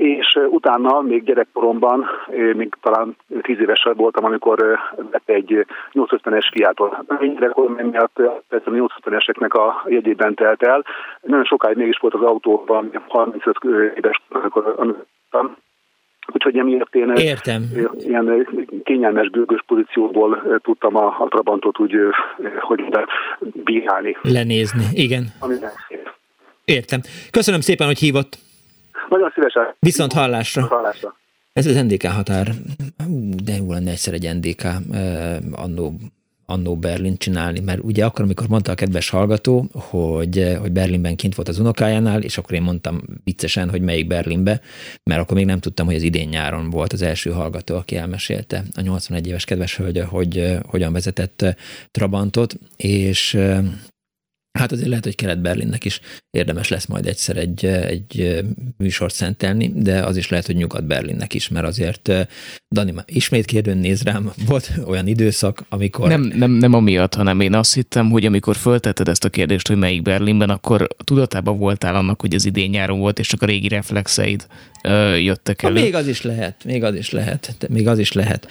és utána még gyerekkoromban, még talán 10 éves voltam, amikor vett egy 850-es fiától. Gyerekkorom miatt a 850-eseknek a jegyében telt el. Nagyon sokáig mégis volt az autóban, 35 éves, amikor Úgyhogy emiatt én Értem. ilyen kényelmes bőgős pozícióból tudtam a, a Trabantot úgy, hogy bírálni. Lenézni, igen. Értem. Köszönöm szépen, hogy hívott. Nagyon szívesen. Viszont hallásra. hallásra. Ez az NDK határ, de jó lenne egyszer egy NDK annó annó Berlin csinálni, mert ugye akkor, amikor mondta a kedves hallgató, hogy, hogy Berlinben kint volt az unokájánál, és akkor én mondtam viccesen, hogy melyik Berlinbe, mert akkor még nem tudtam, hogy az idén nyáron volt az első hallgató, aki elmesélte a 81 éves kedves hölgy, hogy hogyan vezetett Trabantot, és Hát azért lehet, hogy Kelet-Berlinnek is érdemes lesz majd egyszer egy, egy műsort szentelni, de az is lehet, hogy Nyugat-Berlinnek is, mert azért Dani ismét kérdőn néz rám, volt olyan időszak, amikor... Nem, nem, nem amiatt, hanem én azt hittem, hogy amikor föltetted ezt a kérdést, hogy melyik Berlinben, akkor tudatában voltál annak, hogy az idén nyáron volt, és csak a régi reflexeid ö, jöttek elő. Na, még az is lehet, még az is lehet, még az is lehet.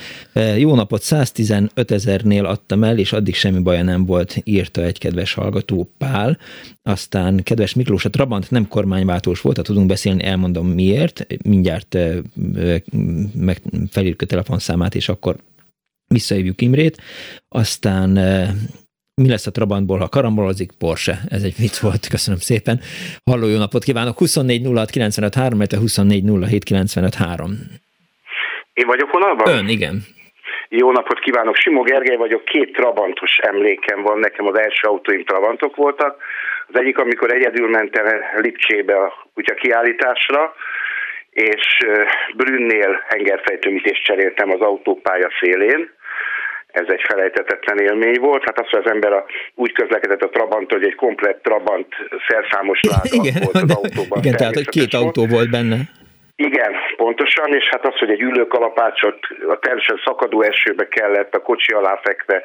Jó napot, 115 ezernél adtam el, és addig semmi baja nem volt, írta egy kedves hallgató Pál. Aztán kedves Miklós, a Trabant nem kormányváltós volt, ha tudunk beszélni, elmondom miért. Mindjárt meg felírjuk a telefonszámát, és akkor visszahívjuk Imrét. Aztán mi lesz a Trabantból, ha karambolozik? Porsche. Ez egy vicc volt, köszönöm szépen. Halló, jó napot kívánok! 24 06 95 3, 24 07 95 3. Én vagyok vonalban? Ön, igen. Jó napot kívánok, Simó Gergely vagyok, két Trabantos emlékem van, nekem az első autóim Trabantok voltak. Az egyik, amikor egyedül mentem Lipcsébe a kutya kiállításra, és Brünnél hengerfejtőmítést cseréltem az autópálya szélén. Ez egy felejtetetlen élmény volt. Hát az, hogy az ember a, úgy közlekedett a Trabant, hogy egy komplett Trabant szerszámos láda igen, volt az autóban. Igen, tehát hogy két volt. autó volt benne. Igen, pontosan, és hát az, hogy egy ülőkalapácsot a teljesen szakadó esőbe kellett a kocsi alá fekve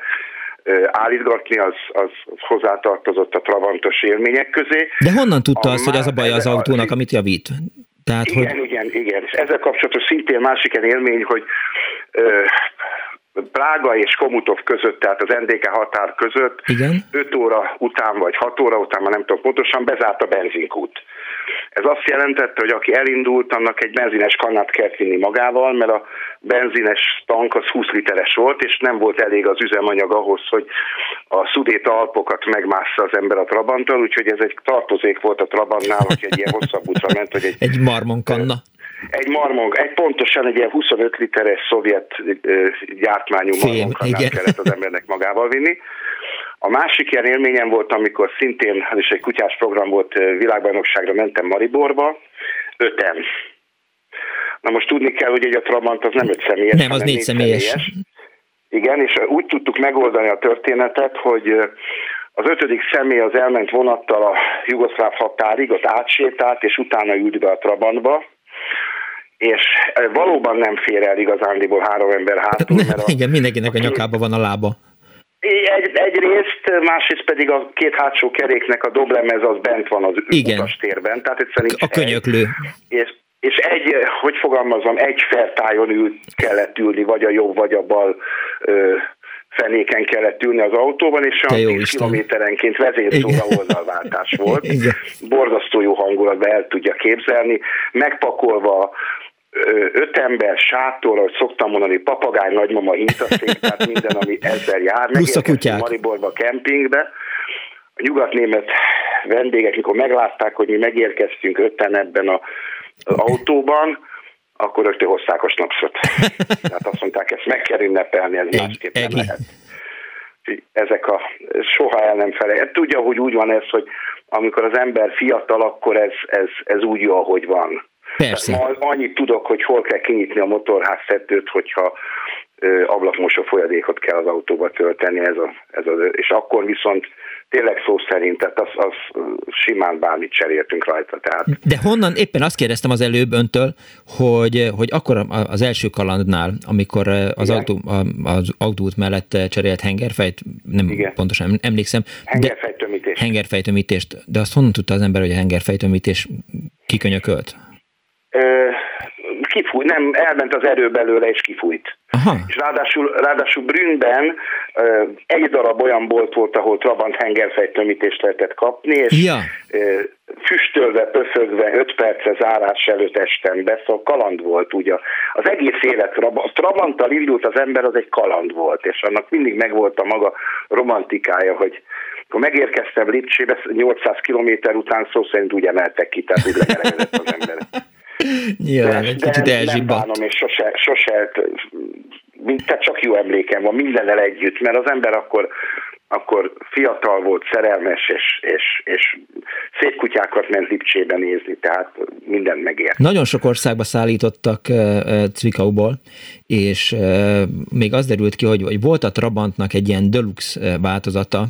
állítgatni, az, az hozzátartozott a travantos élmények közé. De honnan tudta a azt, hogy az a baj az autónak, amit javít? Tehát, igen, hogy... igen, igen. És ezzel kapcsolatos szintén másik élmény, hogy ö, Prága és Komutov között, tehát az NDK határ között Igen? 5 óra után vagy 6 óra után, már nem tudom pontosan, bezárt a benzinkút. Ez azt jelentette, hogy aki elindult, annak egy benzines kannát kell vinni magával, mert a benzines tank az 20 literes volt, és nem volt elég az üzemanyag ahhoz, hogy a szudéta alpokat megmássza az ember a Trabanttal, úgyhogy ez egy tartozék volt a Trabantnál, hogy egy ilyen hosszabb útra ment, hogy egy... Egy marmonkanna. Egy marmong, egy pontosan egy ilyen 25 literes szovjet gyártmányú marmonkannát kellett az embernek magával vinni. A másik ilyen élményem volt, amikor szintén, ez is egy kutyás program volt, világbajnokságra mentem Mariborba, ötem. Na most tudni kell, hogy egy a Trabant az nem öt személyes, Nem, az négy személyes. személyes. Igen, és úgy tudtuk megoldani a történetet, hogy az ötödik személy az elment vonattal a jugoszláv határig, ott átsétált, és utána ült be a Trabantba, és valóban nem fér el igazándiból három ember hátul. Mert a, Igen, mindenkinek a, a nyakába van a lába. Egy, egyrészt, másrészt pedig a két hátsó keréknek a doblemez az bent van az Igen. térben, tehát egyszerűen A könyöklő. És, és egy, hogy fogalmazom, egy feltájon ül, kellett ülni, vagy a jobb, vagy a bal ö, fenéken kellett ülni az autóban, és a 10 kilométerenként vezérszóra oldalváltás volt. Igen. Borzasztó jó hangulatban el tudja képzelni, megpakolva öt ember sátor, ahogy szoktam mondani, papagáj, nagymama, hintaszék, tehát minden, ami ezzel jár. Megérkeztünk Mariborba kempingbe. A nyugatnémet vendégek, mikor meglátták, hogy mi megérkeztünk ötten ebben a az autóban, akkor rögtön hozták a snapsot. Tehát azt mondták, ezt meg kell ünnepelni, ez másképp nem lehet. Ezek a soha el nem felejt. Tudja, hogy úgy van ez, hogy amikor az ember fiatal, akkor ez, ez, ez úgy jó, ahogy van. Persze. Annyit tudok, hogy hol kell kinyitni a motorház szedőt, hogyha ablakmosó folyadékot kell az autóba tölteni, ez a, ez a, és akkor viszont tényleg szó szerint, tehát az, az simán bármit cseréltünk rajta. Tehát. De honnan, éppen azt kérdeztem az előbb öntől, hogy, hogy akkor az első kalandnál, amikor az, autó, az autót mellett cserélt hengerfejt, nem Igen. pontosan emlékszem. Hengerfejtömítést. Hengerfejtömítést. De azt honnan tudta az ember, hogy a hengerfejtömítés kikönyökölt? Kifújt, nem, elment az erő belőle és kifújt. Aha. És ráadásul, ráadásul Brünnben egy darab olyan bolt volt, ahol Trabant hengerfejtömítést lehetett kapni, és ja. füstölve, pöfögve, öt perce zárás előtt estem be, szóval kaland volt ugye. Az egész élet Trabant, Trabanttal indult az ember, az egy kaland volt, és annak mindig megvolt a maga romantikája, hogy akkor megérkeztem Lipcsébe, 800 kilométer után szó szerint úgy emeltek ki, tehát úgy az ember. Nyilván, egy kicsit elzsibbadt. és sose, sose, tehát csak jó emlékem van mindennel együtt, mert az ember akkor akkor fiatal volt, szerelmes, és, és, és szép kutyákat ment Lipcsében nézni, tehát mindent megért. Nagyon sok országba szállítottak Cvikauból, és még az derült ki, hogy, hogy volt a Trabantnak egy ilyen deluxe változata,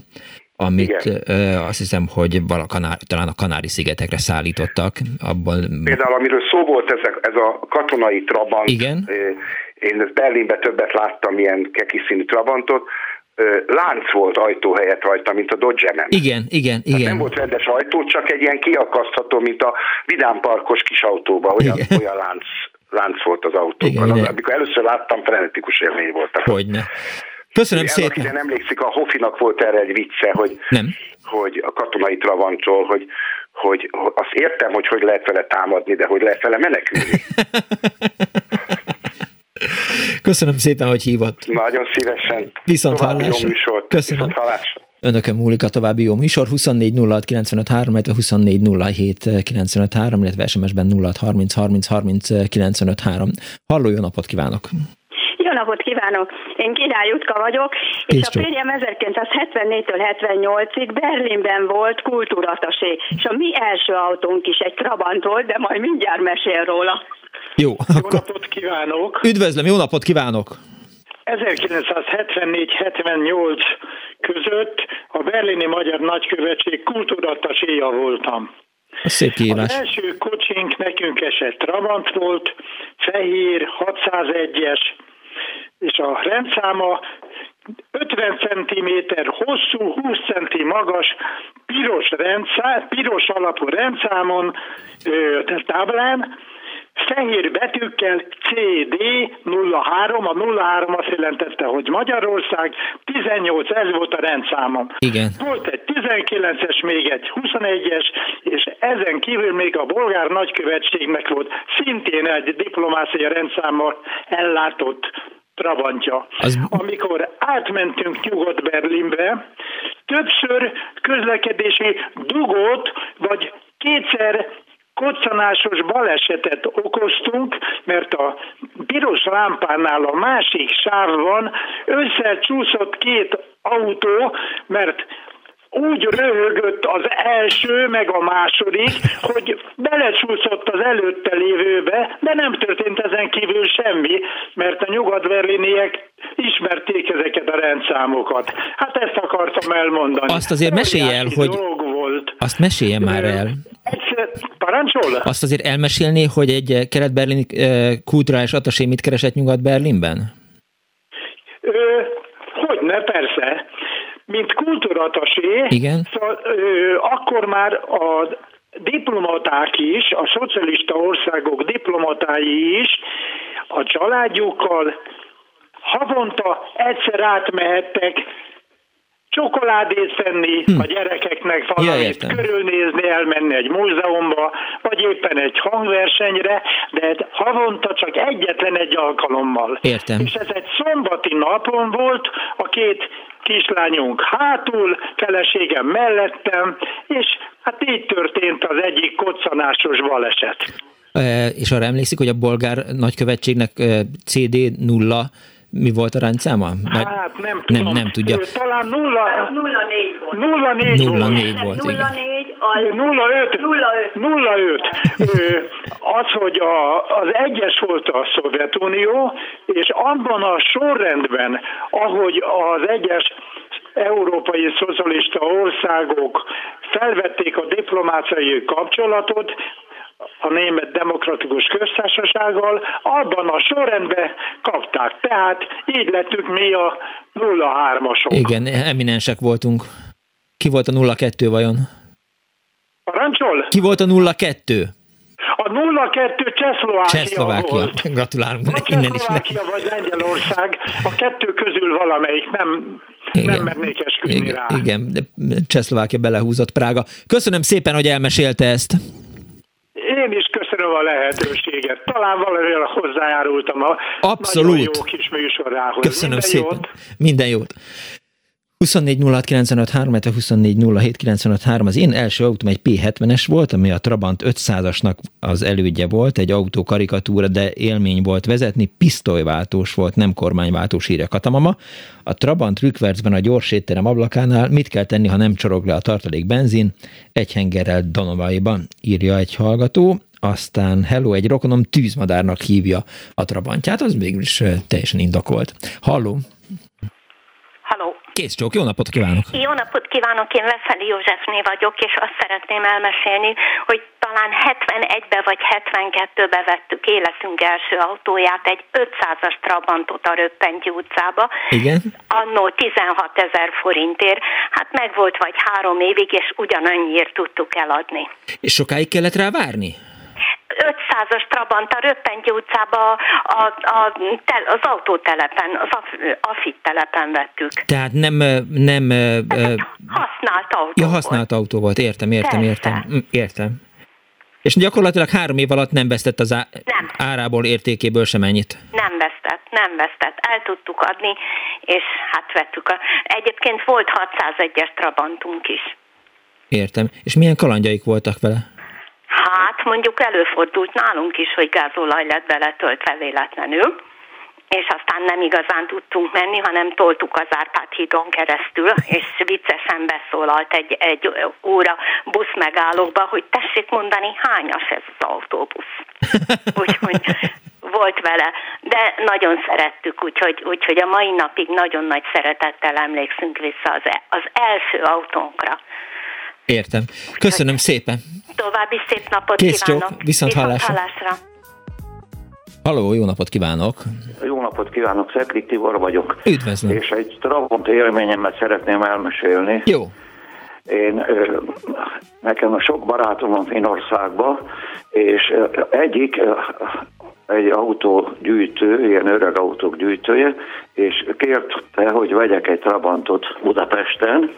amit Igen. azt hiszem, hogy vala kanár, talán a Kanári-szigetekre szállítottak. Abban... Például, amiről szó volt, ez a, ez a katonai Trabant. Igen. Én Berlinben többet láttam ilyen kekiszínű Trabantot, lánc volt ajtó helyett rajta, mint a Dodge-en. Igen, igen, Tehát igen. Nem volt rendes ajtó, csak egy ilyen kiakasztható, mint a vidámparkos kis autóban, olyan, igen. olyan lánc, lánc volt az autóban. Igen, az, amikor először láttam, frenetikus élmény volt. Hogyne. Köszönöm szépen. nem emlékszik, a Hofinak volt erre egy vicce, hogy, nem. hogy a katonai Travantról, hogy, hogy, azt értem, hogy hogy lehet vele támadni, de hogy lehet vele menekülni. Köszönöm szépen, hogy hívott. Nagyon szívesen. Viszont hallásra. Köszönöm. Viszont hallásra. Önökön múlik a további jó műsor, 24 06 illetve 24 illetve SMS-ben 06 30 30 30 Halló, jó napot kívánok! Jó napot kívánok! Én Király Jutka vagyok, és Kész a férjem 1974-től 78-ig Berlinben volt kultúratasé, és a mi első autónk is egy Trabant volt, de majd mindjárt mesél róla. Jó, jó akkor... napot kívánok! Üdvözlöm, jó napot kívánok! 1974-78 között a berlini magyar nagykövetség kultúrataséja voltam. A szép kihívás. Az első kocsink nekünk esett Trabant volt, fehér, 601-es, és a rendszáma 50 cm hosszú, 20 cm magas, piros, rendszám, piros alapú rendszámon, táblán, fehér betűkkel CD 03, a 03 azt jelentette, hogy Magyarország, 18, ez volt a rendszámom. Igen. Volt egy 19-es, még egy 21-es, és ezen kívül még a bolgár nagykövetségnek volt szintén egy diplomáciai rendszámmal ellátott Trabantja. Az... Amikor átmentünk Nyugat-Berlinbe, többször közlekedési dugót, vagy kétszer koccanásos balesetet okoztunk, mert a piros lámpánál a másik sávban összecsúszott két autó, mert úgy röhögött az első, meg a második, hogy belecsúszott az előtte lévőbe, de nem történt ezen kívül semmi, mert a nyugat-berliniek ismerték ezeket a rendszámokat. Hát ezt akartam elmondani. Azt azért mesélj el, hogy... Volt. Azt mesélje már el. Egyszer, parancsol? Azt azért elmesélni, hogy egy kelet-berlini kulturális atasé mit keresett Nyugat-Berlinben? Hogy ne, persze mint kultúratasé, Igen. Szóval, ö, akkor már a diplomaták is, a szocialista országok diplomatái is a családjukkal havonta egyszer átmehettek csokoládét venni hm. a gyerekeknek, valamit ja, körülnézni, elmenni egy múzeumba, vagy éppen egy hangversenyre, de havonta csak egyetlen egy alkalommal. Értem. És ez egy szombati napon volt, a két kislányunk hátul, feleségem mellettem, és hát így történt az egyik koccanásos baleset. E, és arra emlékszik, hogy a bolgár nagykövetségnek CD 0 mi volt a rendszáma? Hát nem tudom. Nem, nem tudja. Talán 0 04 volt. 04 volt. 04 volt, 04, 05. 05. Az, hogy a, az egyes volt a Szovjetunió, és abban a sorrendben, ahogy az egyes európai szocialista országok felvették a diplomáciai kapcsolatot, a német demokratikus köztársasággal, abban a sorrendben kapták. Tehát így lettük mi a 03-asok. Igen, eminensek voltunk. Ki volt a 02 vajon? Parancsol? Ki volt a 02? A 02 Csehszlovákia, Csehszlovákia. volt. Gratulálunk neki innen is. Csehszlovákia vagy Lengyelország, a kettő közül valamelyik nem, igen. nem mernék esküdni igen, rá. Igen, Csehszlovákia belehúzott Prága. Köszönöm szépen, hogy elmesélte ezt. A lehetőséget. Talán valamivel hozzájárultam a Abszolút. nagyon jó kis műsorához. Köszönöm Minden szépen. Jót. Minden jót. 24 24 az én első autóm egy P70-es volt, ami a Trabant 500-asnak az elődje volt, egy autó karikatúra, de élmény volt vezetni, pisztolyváltós volt, nem kormányváltós írja Katamama. A Trabant rükvercben a gyors étterem ablakánál mit kell tenni, ha nem csorog le a tartalék benzin? Egy hengerrel Donovaiban, írja egy hallgató aztán hello, egy rokonom tűzmadárnak hívja a Trabantját, az mégis teljesen indokolt. Halló! Kész csók, jó napot kívánok! Jó napot kívánok, én Veszeli Józsefné vagyok, és azt szeretném elmesélni, hogy talán 71-be vagy 72-be vettük életünk első autóját, egy 500-as Trabantot a Röppentyi utcába. Igen? Annó 16 ezer forintért. Hát meg volt vagy három évig, és ugyanannyiért tudtuk eladni. És sokáig kellett rá várni? 500-as Trabant a Röppentyi utcába a, a, az autótelepen, az Afit telepen vettük. Tehát nem... nem használt autó Ja, használt volt. autó volt, értem, értem, Persze. értem. Hm, értem. És gyakorlatilag három év alatt nem vesztett az á- nem. árából, értékéből sem ennyit? Nem vesztett, nem vesztett. El tudtuk adni, és hát vettük. A... Egyébként volt 601-es Trabantunk is. Értem. És milyen kalandjaik voltak vele? Hát mondjuk előfordult nálunk is, hogy gázolaj lett beletöltve véletlenül, és aztán nem igazán tudtunk menni, hanem toltuk az Árpád hídon keresztül, és viccesen beszólalt egy, egy óra busz megállókba, hogy tessék mondani, hányas ez az autóbusz. Úgyhogy volt vele, de nagyon szerettük, úgyhogy, úgyhogy a mai napig nagyon nagy szeretettel emlékszünk vissza az, e, az első autónkra. Értem. Köszönöm szépen. További szép napot Kész kívánok. Csók. Viszont, Viszont hallásra. hallásra. Halló, jó napot kívánok! Jó napot kívánok, Szeklik Tibor vagyok. Üdvözlöm! És egy Trabant élményemet szeretném elmesélni. Jó. Én, nekem sok barátom van Finországban, és egyik egy autógyűjtő, ilyen öreg autók gyűjtője, és kérte, hogy vegyek egy Trabantot Budapesten,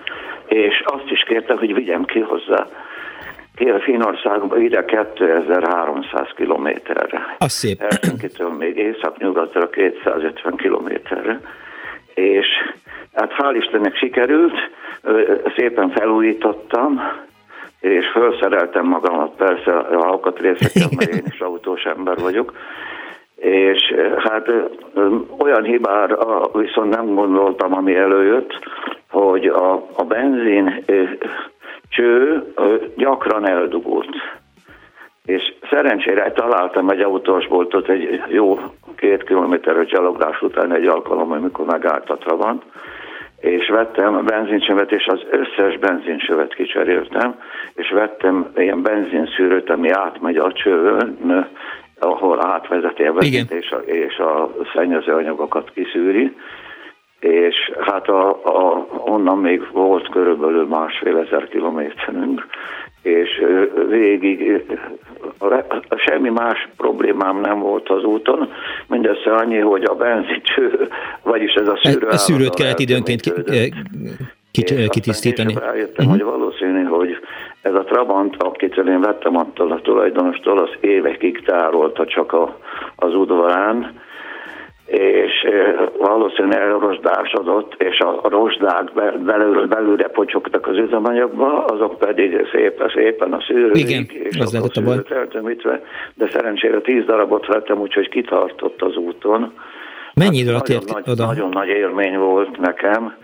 és azt is kérte, hogy vigyem ki hozzá. Finországba ide 2300 kilométerre. Az szép. Helsinki-től még észak-nyugatra 250 kilométerre. És hát hál' Istennek sikerült, szépen felújítottam, és felszereltem magamat persze a alkatrészekkel, mert én is autós ember vagyok, és hát olyan hibára viszont nem gondoltam, ami előjött, hogy a, a benzin cső gyakran eldugult. És szerencsére találtam egy autósboltot egy jó két kilométeres gyaloglás után egy alkalom, amikor megállt a Trabant, és vettem a benzincsövet, és az összes benzincsövet kicseréltem, és vettem ilyen benzinszűrőt, ami átmegy a csőn, ahol átvezeti a benzint, és a, és a szennyező anyagokat kiszűri és hát a, a, onnan még volt körülbelül másfél ezer kilométerünk, és végig semmi más problémám nem volt az úton, mindössze annyi, hogy a benzincső, vagyis ez a szűrő... A szűrőt kellett időnként ki, ki, kitisztítani. Rájöttem, uh-huh. hogy valószínű, hogy ez a Trabant, akitől én vettem attól a tulajdonostól, az évekig tárolta csak a, az udvarán, és valószínűleg elrosdásodott, és a rozsdák belül, belőle pocsogtak az üzemanyagba, azok pedig szépen, szépen a szűrőig, Igen, és az a szűrőt eltömítve, de szerencsére tíz darabot vettem, úgyhogy kitartott az úton. Mennyi idő alatt ért nagy, oda? Nagyon nagy élmény volt nekem,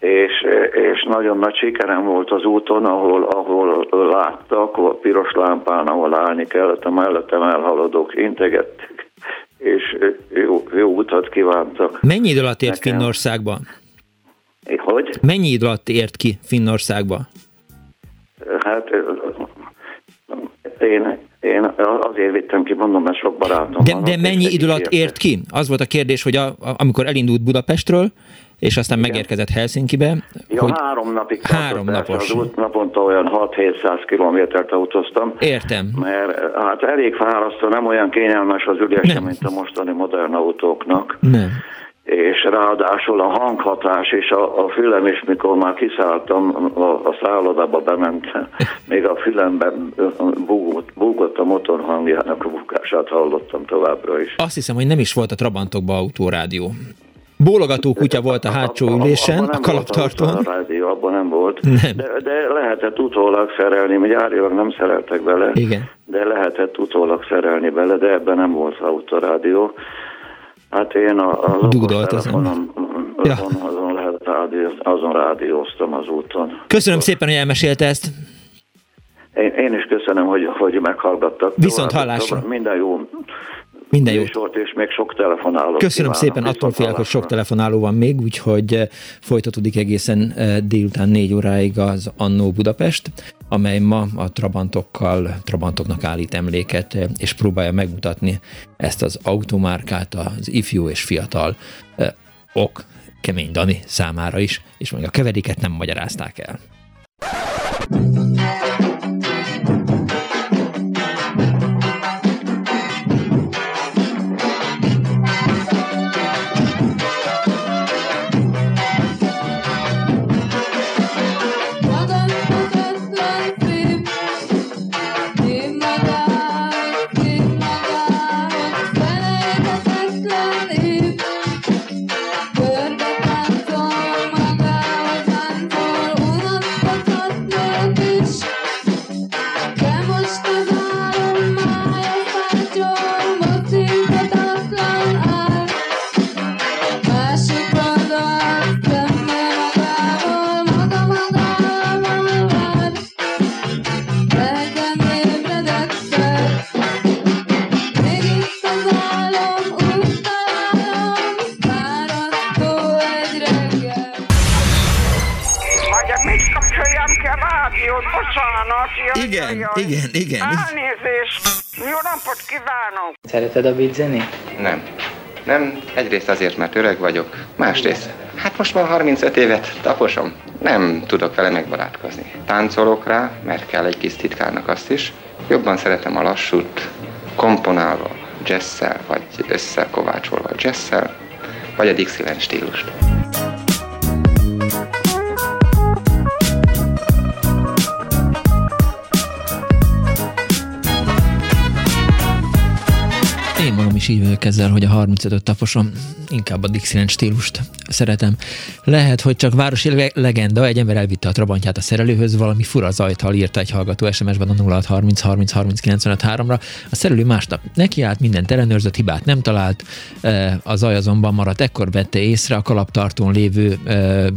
és, és nagyon nagy sikerem volt az úton, ahol, ahol láttak, a piros lámpán, ahol állni kellett, a mellettem elhaladók integettek és jó, jó utat kívántak. Mennyi idő alatt ért nekem. Finnországba? Hogy? Mennyi idő alatt ért ki Finnországba? Hát én, én azért vittem ki, mondom, mert sok barátom De, van, de mennyi idő alatt ért ki? Az volt a kérdés, hogy a, amikor elindult Budapestről, és aztán Igen. megérkezett Helsinkibe. Ja, hogy három napig Három napos. Az út naponta olyan 6-700 kilométert autóztam. Értem. Mert hát elég fárasztó, nem olyan kényelmes az ülés, mint a mostani modern autóknak. Nem és ráadásul a hanghatás és a, a fülem is, mikor már kiszálltam, a, a szállodába bement, még a fülemben búgott, búgott a motor hangjának a bukását hallottam továbbra is. Azt hiszem, hogy nem is volt a Trabantokban autórádió. Bólogató kutya volt a hátsó ülésen, a kalaptartón. A rádió, abban nem volt. Nem. De, de lehetett utólag szerelni, hogy gyárilag nem szereltek bele. Igen. De lehetett utólag szerelni bele, de ebben nem volt autorádió. Hát én az okostelefonon ja. azon, azon, lehet rádió, azon rádióztam az úton. Köszönöm szépen, hogy elmesélte ezt. Én, én is köszönöm, hogy, hogy meghallgattak. Viszont hallásra. Minden jó minden jót. és még sok telefonáló. Köszönöm szépen, attól félek, hogy sok telefonáló van még, úgyhogy eh, folytatódik egészen eh, délután négy óráig az Annó Budapest, amely ma a Trabantokkal, Trabantoknak állít emléket, eh, és próbálja megmutatni ezt az automárkát az ifjú és fiatal ok, kemény Dani számára is, és még a keveréket nem magyarázták el. Igen, igen, igen. Elnézést! Jó napot kívánok! Szereted a beat zenét? Nem. Nem, egyrészt azért, mert öreg vagyok, másrészt, hát most már 35 évet taposom, nem tudok vele megbarátkozni. Táncolok rá, mert kell egy kis titkárnak azt is, jobban szeretem a lassút, komponálva, jazzszel, vagy összekovácsolva jazzszel, vagy a Dixieland stílust. Is így vagyok ezzel, hogy a 35 taposom inkább a Dixieland stílust szeretem. Lehet, hogy csak városi legenda, egy ember elvitte a trabantját a szerelőhöz, valami fura zajtal írta egy hallgató SMS-ben a 0630 30 30 95 ra A szerelő másnap nekiállt, minden ellenőrzött, hibát nem talált, a zaj azonban maradt, ekkor vette észre a kalaptartón lévő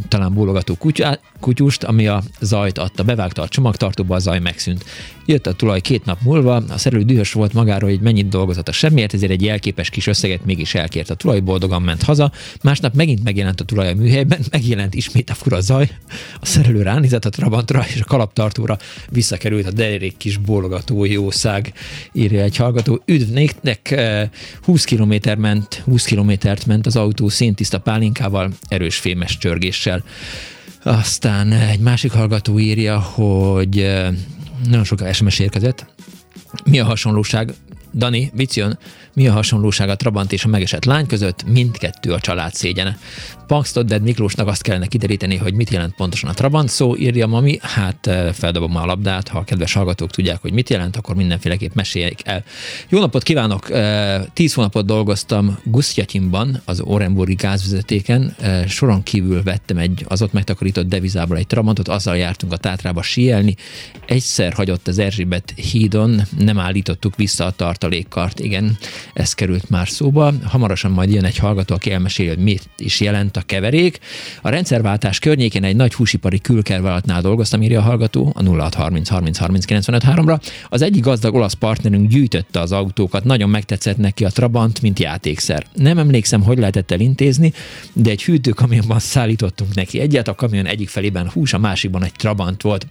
talán bólogató kutyát, kutyust, ami a zajt adta, bevágta a csomagtartóba, a zaj megszűnt. Jött a tulaj két nap múlva, a szerelő dühös volt magáról, hogy mennyit dolgozott a semmiért, ezért egy jelképes kis összeget mégis elkért. A tulaj boldogan ment haza, másnap megint megjelent a tulaj a műhelyben, megjelent ismét a fura zaj, a szerelő ránézett a trabantra és a kalaptartóra visszakerült a derék kis bólogató jószág, írja egy hallgató. Üdv néktek, 20 km ment, 20 kilométert ment az autó széntiszta pálinkával, erős fémes csörgéssel. Aztán egy másik hallgató írja, hogy nagyon sok SMS érkezett. Mi a hasonlóság? Dani, jön? Mi a hasonlóság a Trabant és a megesett lány között? Mindkettő a család szégyene. Pax Todded Miklósnak azt kellene kideríteni, hogy mit jelent pontosan a Trabant szó, írja Mami. Hát eh, feldobom a labdát, ha a kedves hallgatók tudják, hogy mit jelent, akkor mindenféleképp meséljék el. Jó napot kívánok! Eh, tíz hónapot dolgoztam Gusztyatyimban, az Orenburgi gázvezetéken. Eh, soron kívül vettem egy az ott megtakarított devizából egy Trabantot, azzal jártunk a Tátrába síelni. Egyszer hagyott az Erzsébet hídon, nem állítottuk vissza a tartalékkart. Igen, ez került már szóba. Hamarosan majd jön egy hallgató, aki elmeséli, hogy mit is jelent a keverék. A rendszerváltás környékén egy nagy húsipari külkervállalatnál dolgoztam, írja a hallgató, a 0630 30 30 95 ra Az egyik gazdag olasz partnerünk gyűjtötte az autókat, nagyon megtetszett neki a Trabant, mint játékszer. Nem emlékszem, hogy lehetett elintézni, de egy hűtőkamionban szállítottunk neki egyet, a kamion egyik felében hús, a másikban egy Trabant volt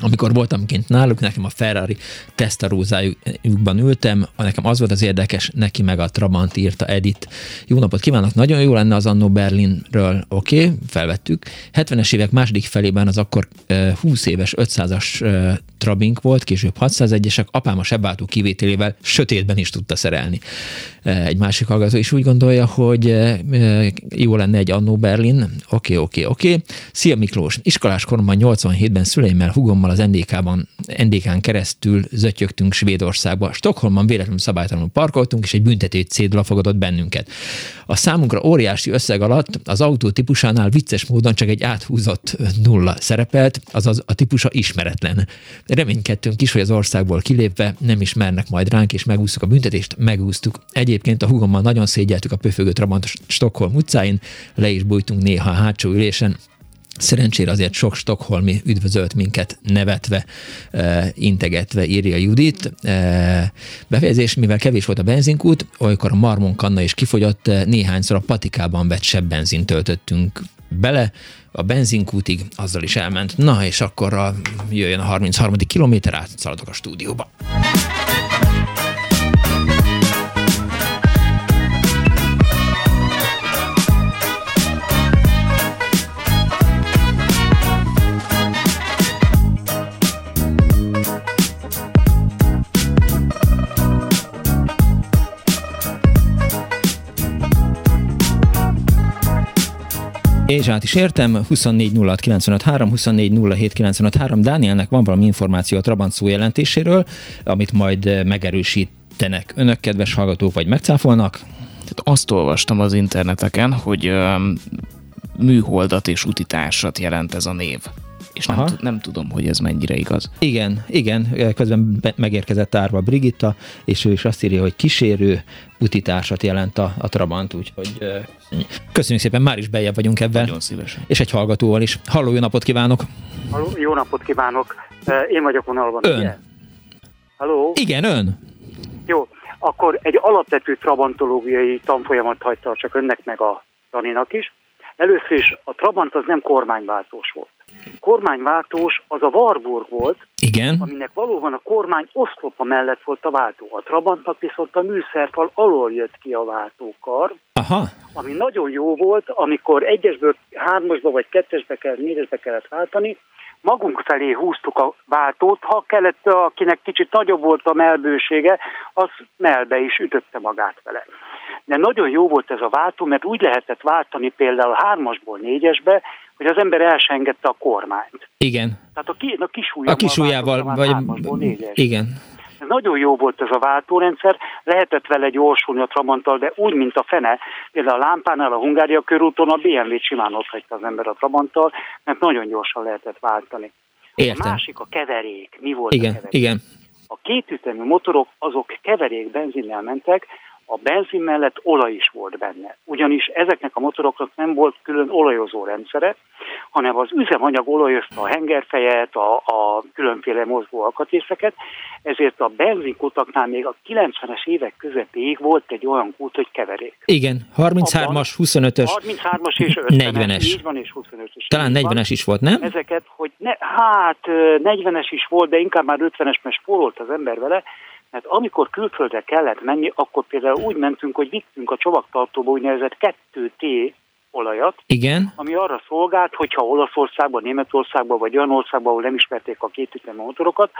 amikor voltam kint náluk, nekem a Ferrari tesztarózájukban ültem, nekem az volt az érdekes, neki meg a Trabant írta Edit. Jó napot kívánok, nagyon jó lenne az Annó Berlinről, oké, okay, felvettük. 70-es évek második felében az akkor uh, 20 éves 500-as uh, Trabink volt, később 601-esek, apám a sebáltó kivételével sötétben is tudta szerelni. Egy másik hallgató is úgy gondolja, hogy jó lenne egy Annó Berlin, oké, okay, oké, okay, oké. Szia Miklós, iskolás koromban 87-ben szüleimmel, hugommal hugommal az NDK-ban, NDK-n keresztül zötyögtünk Svédországba. Stockholmban véletlenül szabálytalanul parkoltunk, és egy büntető cédula fogadott bennünket. A számunkra óriási összeg alatt az autó típusánál vicces módon csak egy áthúzott nulla szerepelt, azaz a típusa ismeretlen. Reménykedtünk is, hogy az országból kilépve nem ismernek majd ránk, és megúsztuk a büntetést, megúsztuk. Egyébként a hugommal nagyon szégyeltük a pöfögő Trabant Stockholm utcáin, le is bújtunk néha a hátsó ülésen, Szerencsére azért sok stokholmi üdvözölt minket nevetve, e, integetve, írja Judit. E, befejezés, mivel kevés volt a benzinkút, olykor a marmonkanna is kifogyott, e, néhányszor a patikában vett sebb benzint töltöttünk bele, a benzinkútig azzal is elment. Na, és akkor a, jöjjön a 33. kilométer, átszaladok a stúdióba. És át is értem, 24 06 Dánielnek van valami információ a Trabant szó jelentéséről, amit majd eh, megerősítenek önök, kedves hallgatók, vagy megcáfolnak? Tehát azt olvastam az interneteken, hogy um, műholdat és utitársat jelent ez a név és nem, nem tudom, hogy ez mennyire igaz. Igen, igen, közben megérkezett Árva Brigitta, és ő is azt írja, hogy kísérő utitársat jelent a, a Trabant, úgyhogy köszönjük szépen, már is bejebb vagyunk ebben. Nagyon szívesen. És egy hallgatóval is. Halló, jó napot kívánok! Halló, jó napot kívánok! Én vagyok vonalban. Ön. Ugye? Halló? Igen, ön. Jó, akkor egy alapvető trabantológiai tanfolyamat hagyta csak önnek meg a Daninak is. Először is a Trabant az nem kormányváltós volt kormányváltós az a Warburg volt, Igen. aminek valóban a kormány oszlopa mellett volt a váltó. A Trabantnak viszont a műszerfal alól jött ki a váltókar, Aha. ami nagyon jó volt, amikor egyesből hármasba vagy kettesbe kellett, négyesbe kellett váltani, magunk felé húztuk a váltót, ha kellett, akinek kicsit nagyobb volt a melbősége, az melbe is ütötte magát vele. De nagyon jó volt ez a váltó, mert úgy lehetett váltani például hármasból négyesbe, hogy az ember elsengedte a kormányt. Igen. Tehát a, ki, a kisújjával, a kisújjával vagy... Igen. Ez nagyon jó volt ez a váltórendszer, lehetett vele gyorsulni a Trabanttal, de úgy, mint a fene. Például a lámpánál, a Hungária körúton a BMW-t simán ott hagyta az ember a Trabanttal, mert nagyon gyorsan lehetett váltani. Értem. A másik a keverék. Mi volt igen, a keverék? Igen. A kétütemű motorok azok keverék benzinnel mentek, a benzin mellett olaj is volt benne. Ugyanis ezeknek a motoroknak nem volt külön olajozó rendszere, hanem az üzemanyag olajozta a hengerfejet, a, a különféle mozgó alkatrészeket, ezért a benzinkutaknál még a 90-es évek közepéig volt egy olyan kút, hogy keverék. Igen, 33-as, 25-ös, 33-as és 50-es, 40-es. Így van, és 25-ös. Talán 40-es is volt, nem? Ezeket, hogy ne, hát 40-es is volt, de inkább már 50-es, mert spórolt az ember vele, mert amikor külföldre kellett menni, akkor például úgy mentünk, hogy vittünk a csomagtartóba úgynevezett 2T olajat, Igen. ami arra szolgált, hogyha Olaszországban, Németországban vagy olyan országban, ahol nem ismerték a kétütemű motorokat,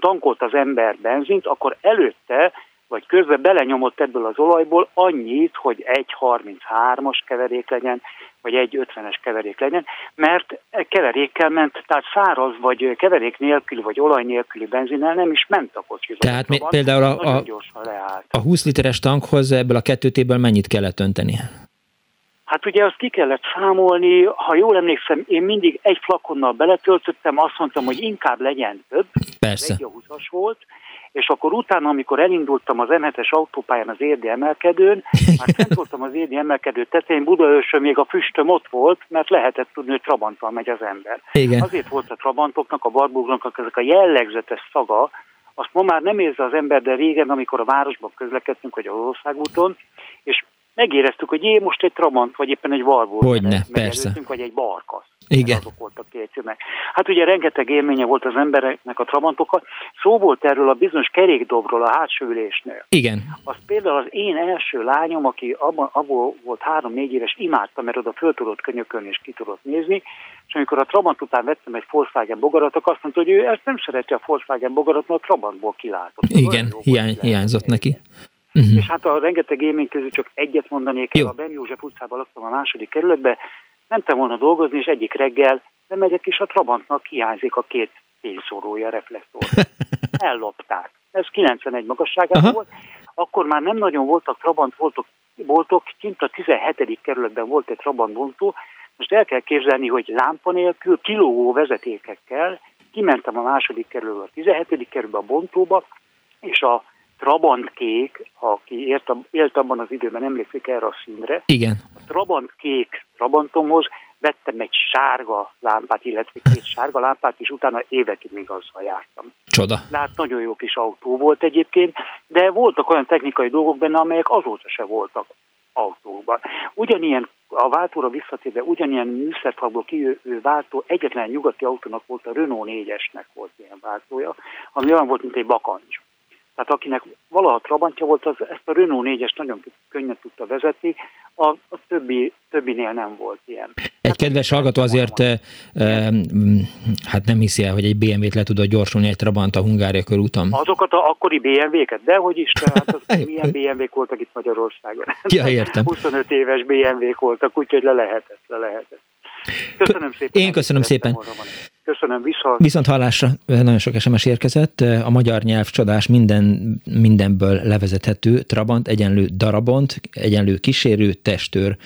tankolt az ember benzint, akkor előtte vagy közben belenyomott ebből az olajból annyit, hogy egy 33-as keverék legyen, vagy egy 50-es keverék legyen, mert keverékkel ment, tehát száraz, vagy keverék nélkül, vagy olaj nélküli benzinnel nem is ment a kocsi. Tehát mi, például a, a, a 20 literes tankhoz ebből a kettőtéből mennyit kellett önteni? Hát ugye azt ki kellett számolni, ha jól emlékszem, én mindig egy flakonnal beletöltöttem, azt mondtam, hogy inkább legyen több. Persze. Egy 20-as volt, és akkor utána, amikor elindultam az M7-es autópályán az érdi emelkedőn, már fent voltam az érdi emelkedő tetején, Budaörsön még a füstöm ott volt, mert lehetett tudni, hogy Trabanttal megy az ember. Igen. Azért volt a Trabantoknak, a Barbugnak ezek a jellegzetes szaga, azt ma már nem érzi az ember, de régen, amikor a városban közlekedtünk, vagy az országúton, és megéreztük, hogy én most egy Trabant, vagy éppen egy Warburg. Hogyne, persze. Vagy egy Barkasz. Igen. Azok voltak két jönnek. Hát ugye rengeteg élménye volt az embereknek a Trabantokkal. Szó volt erről a bizonyos kerékdobról a hátsó ülésnél. Igen. Az például az én első lányom, aki abban, abból volt három-négy éves, imádta, mert oda föl tudott könyökölni és ki tudott nézni, és amikor a Trabant után vettem egy Volkswagen bogarat, azt mondta, hogy ő ezt nem szereti a Volkswagen bogarat, mert a Trabantból kilátott. Igen, hiány, hiányzott neki. Uh-huh. És hát a rengeteg élmény közül csak egyet mondanék el, a Ben József utcában laktam a második kerületben, mentem volna dolgozni, és egyik reggel bemegyek, és a Trabantnak hiányzik a két fényszórója, reflektor. Ellopták. Ez 91 magasságában Aha. volt. Akkor már nem nagyon voltak Trabant voltok, voltok, kint a 17. kerületben volt egy Trabant bontó, most el kell képzelni, hogy lámpa nélkül, kilógó vezetékekkel kimentem a második kerületbe, a 17. kerületbe a bontóba, és a Trabant kék, aki ért, élt abban az időben, emlékszik erre a színre. Igen. A Trabant kék Trabantomhoz vettem egy sárga lámpát, illetve két sárga lámpát, és utána évekig még azzal jártam. Csoda. Hát nagyon jó kis autó volt egyébként, de voltak olyan technikai dolgok benne, amelyek azóta se voltak autókban. Ugyanilyen a váltóra visszatérve, ugyanilyen műszerfakból kijövő váltó, egyetlen nyugati autónak volt a Renault 4-esnek volt ilyen váltója, ami olyan volt, mint egy bakancs. Tehát akinek valaha Trabantja volt, az ezt a Renault 4-es nagyon könnyen tudta vezetni, a, a többi, többinél nem volt ilyen. Egy kedves hallgató azért e, e, hát nem hiszi el, hogy egy BMW-t le tudott gyorsulni egy Trabant a Hungária körúton. Azokat a akkori BMW-ket, de hogy is, tehát az, milyen BMW-k voltak itt Magyarországon. Ja, értem. 25 éves BMW-k voltak, úgyhogy le lehetett, le lehetett. Köszönöm szépen. Én köszönöm szépen. Köszönöm, viszont. Viszont hallásra nagyon sok SMS érkezett. A magyar nyelv csodás minden, mindenből levezethető. Trabant egyenlő darabont, egyenlő kísérő, testőr,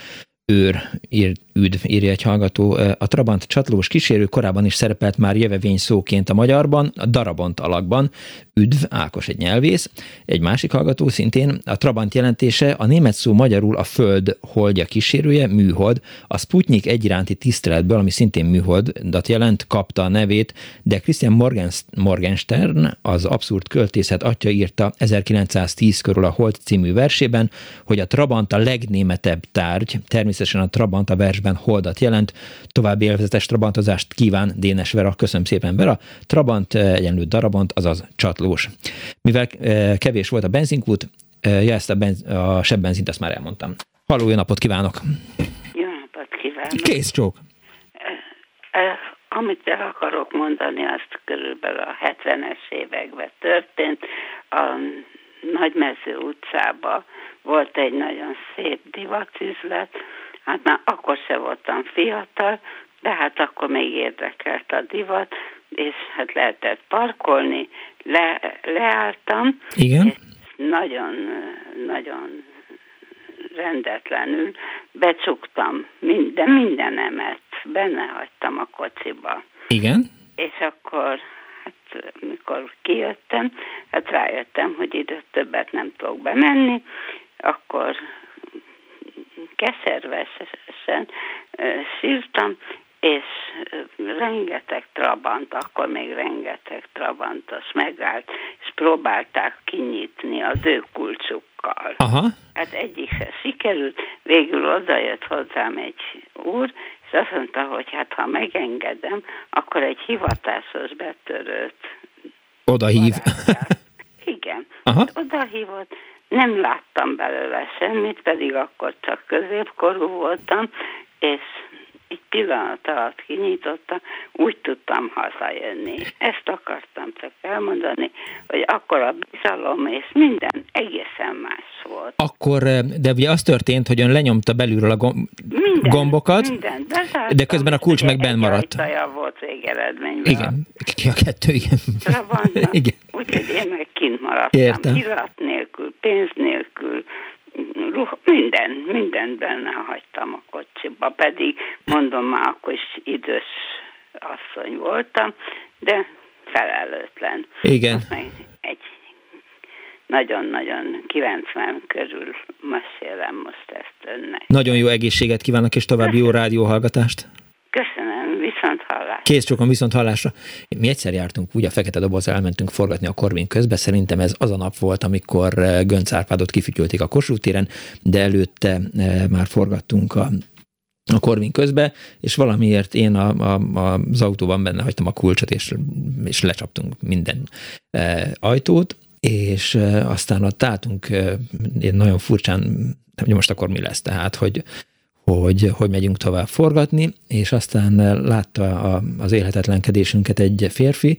őr, ír, üdv, írja egy hallgató. A Trabant csatlós kísérő korábban is szerepelt már jövevény szóként a magyarban, a darabont alakban. Üdv, Ákos egy nyelvész. Egy másik hallgató szintén a Trabant jelentése a német szó magyarul a föld holdja kísérője, műhold. A Sputnik egy iránti tiszteletből, ami szintén műholdat jelent, kapta a nevét, de Christian Morgenstern, az abszurd költészet atya írta 1910 körül a Hold című versében, hogy a Trabant a legnémetebb tárgy, természetesen a Trabant a versben holdat jelent. További élvezetes trabantozást kíván Dénes Vera. Köszönöm szépen, Vera. Trabant egyenlő darabant, azaz csatlós. Mivel kevés volt a benzinkút, ja, ezt a, benz, a sebb benzint azt már elmondtam. Halló, jó napot kívánok! Jó napot kívánok! Kész csók! Amit el akarok mondani, azt körülbelül a 70-es években történt. A Nagymező utcában volt egy nagyon szép divatüzlet, hát már akkor se voltam fiatal, de hát akkor még érdekelt a divat, és hát lehetett parkolni, le, leálltam. Igen. Nagyon, nagyon rendetlenül becsuktam minden, mindenemet, benne hagytam a kocsiba. Igen. És akkor, hát mikor kijöttem, hát rájöttem, hogy időt többet nem tudok bemenni, akkor keszervesen sírtam, és rengeteg trabant, akkor még rengeteg trabantos megállt, és próbálták kinyitni az ő kulcsukkal. Aha. Hát egyik se sikerült, végül odajött hozzám egy úr, és azt mondta, hogy hát ha megengedem, akkor egy hivatásos betörőt oda hív. Igen, Aha. oda hívott, nem láttam belőle semmit, pedig akkor csak középkorú voltam, és egy pillanat alatt kinyitotta, úgy tudtam hazajönni. Ezt akartam csak elmondani, hogy akkor a bizalom és minden egészen más volt. Akkor, eh, de ugye az történt, hogy ön lenyomta belülről a gom- minden, gombokat, minden, de közben a kulcs meg benn maradt. Volt végeredményben. Igen, ki a kettő, igen. igen. Úgyhogy én meg kint maradtam. Értem. Irat nélkül, pénz nélkül, ruha, minden, mindent benne hagytam a kocsiba, pedig mondom már akkor is idős asszony voltam, de felelőtlen. Igen. Egy nagyon-nagyon 90 körül mesélem most ezt önnek. Nagyon jó egészséget kívánok, és további jó rádióhallgatást. Köszönöm, viszont hallásra. Kész csokon, viszont hallásra. Mi egyszer jártunk, ugye a Fekete Doboz elmentünk forgatni a Korvin közbe, szerintem ez az a nap volt, amikor eh, Gönc Árpádot kifütyülték a Kossuth téren, de előtte eh, már forgattunk a a Korvin közbe, és valamiért én a, a, a, az autóban benne hagytam a kulcsot, és, és lecsaptunk minden e, ajtót, és e, aztán ott álltunk e, nagyon furcsán, hogy most akkor mi lesz, tehát, hogy hogy, hogy megyünk tovább forgatni, és aztán látta a, az élhetetlenkedésünket egy férfi,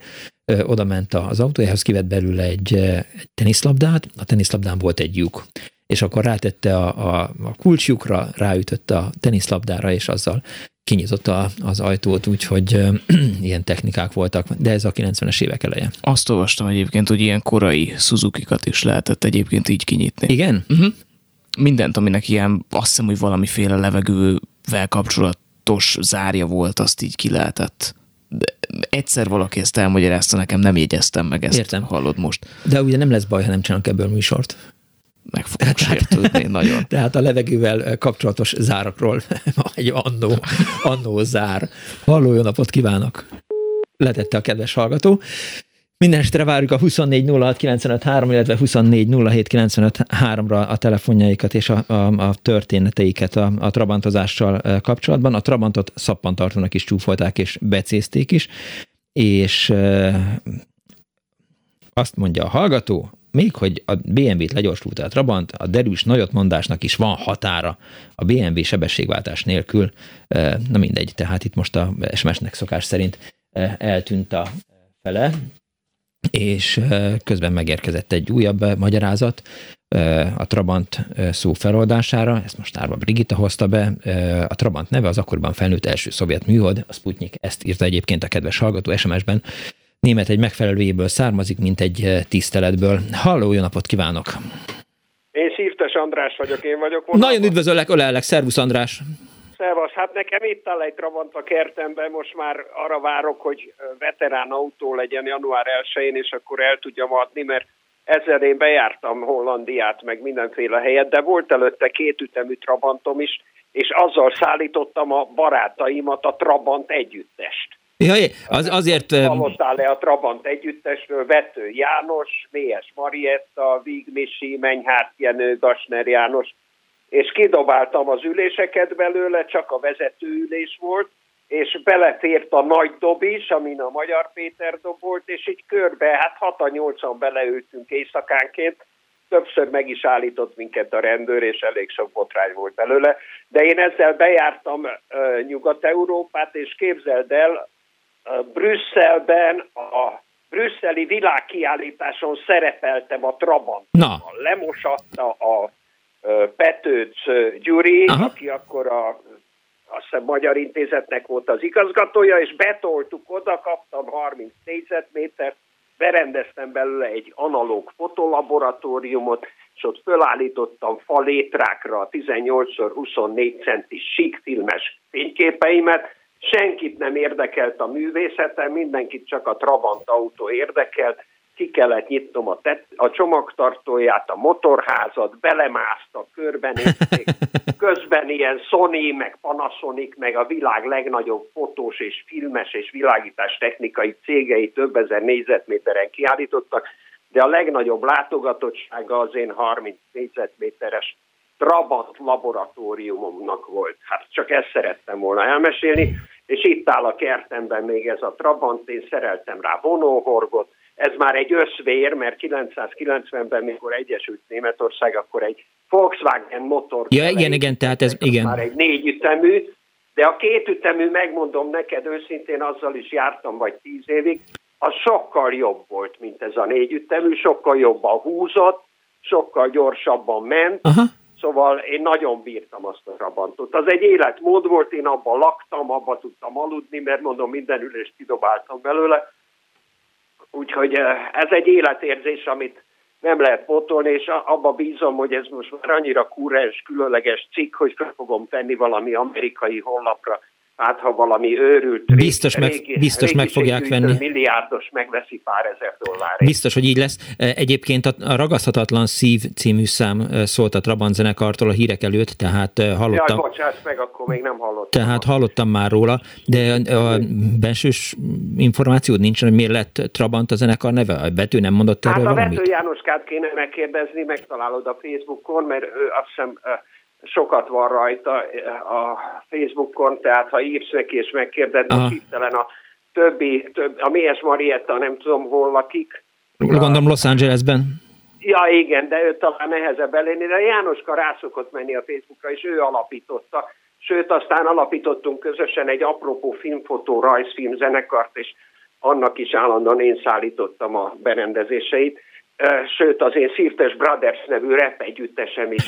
oda ment az autójához, kivett belőle egy, egy teniszlabdát, a teniszlabdán volt egy lyuk. és akkor rátette a, a, a kulcsjukra, ráütötte a teniszlabdára, és azzal kinyitotta az ajtót, úgyhogy ilyen technikák voltak, de ez a 90-es évek eleje. Azt olvastam egyébként, hogy ilyen korai Suzuki-kat is lehetett egyébként így kinyitni. Igen? Uh-huh. Mindent, aminek ilyen, azt hiszem, hogy valamiféle levegővel kapcsolatos zárja volt, azt így ki lehetett. De egyszer valaki ezt elmagyarázta nekem, nem jegyeztem meg ezt. Értem. Hallod most. De ugye nem lesz baj, ha nem csinálunk ebből műsort meg fogok sértődni nagyon. Tehát a levegővel kapcsolatos zárakról egy annó, annó zár. Halló, jó napot kívánok! Letette a kedves hallgató. Minden estre várjuk a 24 illetve 24 ra a telefonjaikat és a, a, a történeteiket a, a trabantozással kapcsolatban. A trabantot szappantartónak is csúfolták és becézték is, és e, azt mondja a hallgató, még hogy a BMW-t legyorsult a Trabant, a derűs nagyotmondásnak is van határa a BMW sebességváltás nélkül. Na mindegy, tehát itt most a SMS-nek szokás szerint eltűnt a fele, és közben megérkezett egy újabb magyarázat a Trabant szó feloldására, ezt most Árva Brigitta hozta be, a Trabant neve az akkoriban felnőtt első szovjet műhold, a Sputnik ezt írta egyébként a kedves hallgató SMS-ben, német egy megfelelőjéből származik, mint egy tiszteletből. Halló, jó napot kívánok! Én Szívtes András vagyok, én vagyok. Vonalban. Nagyon üdvözöllek, ölellek, szervusz András! Szevasz, hát nekem itt áll egy Trabant a kertemben, most már arra várok, hogy veterán autó legyen január 1-én, és akkor el tudjam adni, mert ezzel én bejártam Hollandiát, meg mindenféle helyet, de volt előtte két ütemű Trabantom is, és azzal szállítottam a barátaimat a Trabant együttest. Ja, az, azért... Hallottál-e a Trabant együttesről? Vető János, Méhes Marietta, Víg Misi, Menyhárt Jenő, Gasner János, és kidobáltam az üléseket belőle, csak a vezetőülés volt, és belefért a nagy dob is, amin a Magyar Péter dob volt, és így körbe, hát 6 beleültünk éjszakánként, többször meg is állított minket a rendőr, és elég sok botrány volt belőle. De én ezzel bejártam uh, Nyugat-Európát, és képzeld el, Brüsszelben a brüsszeli világkiállításon szerepeltem a Trabant. Na. Lemosatta a Petőc Gyuri, Aha. aki akkor a azt hiszem Magyar Intézetnek volt az igazgatója, és betoltuk oda, kaptam 30 négyzetmétert, berendeztem belőle egy analóg fotolaboratóriumot, és ott fölállítottam falétrákra a 18x24 centis síkfilmes fényképeimet, senkit nem érdekelt a művészete, mindenkit csak a Trabant autó érdekelt, ki kellett nyitnom a, tet- a csomagtartóját, a motorházat, belemásztak, körbenézték, közben ilyen Sony, meg Panasonic, meg a világ legnagyobb fotós és filmes és világítás technikai cégei több ezer négyzetméteren kiállítottak, de a legnagyobb látogatottsága az én 30 négyzetméteres Trabant laboratóriumomnak volt. Hát csak ezt szerettem volna elmesélni és itt áll a kertemben még ez a Trabant, én szereltem rá vonóhorgot, ez már egy összvér, mert 990-ben, mikor Egyesült Németország, akkor egy Volkswagen motor. Ja, igen, igen, tehát ez, igen. Már egy négy ütemű, de a két ütemű, megmondom neked őszintén, azzal is jártam vagy tíz évig, az sokkal jobb volt, mint ez a négy ütemű, sokkal jobban húzott, sokkal gyorsabban ment, Aha. Szóval én nagyon bírtam azt a Trabantot. Az egy életmód volt, én abban laktam, abban tudtam aludni, mert mondom, minden ülést kidobáltam belőle. Úgyhogy eh, ez egy életérzés, amit nem lehet pótolni, és abba bízom, hogy ez most már annyira kurens, különleges cikk, hogy fel fogom tenni valami amerikai honlapra, hát ha valami őrült, biztos, régi, meg, biztos meg fogják venni. Milliárdos megveszi pár ezer dollárért. Biztos, hogy így lesz. E, egyébként a Ragaszthatatlan Szív című szám e, szólt a Trabant zenekartól a hírek előtt, tehát e, hallottam. Jaj, bocsáss meg, akkor még nem hallottam. Tehát hallottam már róla, de a bensős információd nincs, hogy miért lett Trabant a zenekar neve? A Betű nem mondott erről hát a valamit? Bető Jánoskát kéne megkérdezni, megtalálod a Facebookon, mert ő azt hiszem sokat van rajta a Facebookon, tehát ha írsz neki és megkérded, hirtelen a többi, több, a Méhes Marietta nem tudom hol lakik. Gondolom Los Angelesben. Ja, igen, de ő talán nehezebb elérni, de Jánoska rá szokott menni a Facebookra, és ő alapította. Sőt, aztán alapítottunk közösen egy apropó filmfotó rajzfilm zenekart, és annak is állandóan én szállítottam a berendezéseit. Sőt az én Sirtes Brothers nevű rap együttesem is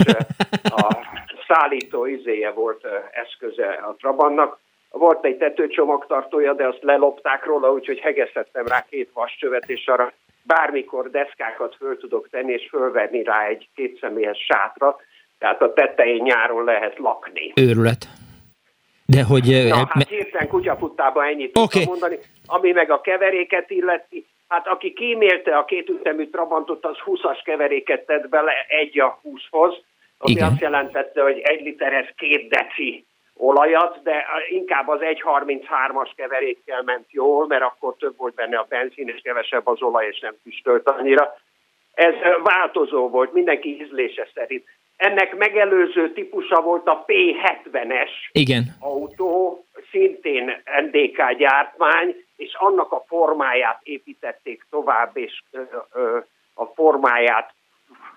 a szállító izéje volt eszköze a Trabantnak. Volt egy tetőcsomagtartója, de azt lelopták róla, úgyhogy hegesztettem rá két vascsövet, és arra bármikor deszkákat föl tudok tenni, és fölverni rá egy kétszemélyes sátrat, tehát a tetején nyáron lehet lakni. Őrület. De hogy... Na, hát hirtelen kutyafuttában ennyit okay. tudtam mondani. Ami meg a keveréket illeti, hát aki kímélte a két ütemű Trabantot, az 20-as keveréket tett bele egy a 20-hoz, ami Igen. azt jelentette, hogy egy literhez két deci olajat, de inkább az 1.33-as keverékkel ment jól, mert akkor több volt benne a benzin, és kevesebb az olaj, és nem füstölt annyira. Ez változó volt, mindenki ízlése szerint. Ennek megelőző típusa volt a P70-es Igen. autó, szintén NDK gyártmány, és annak a formáját építették tovább, és ö, ö, a formáját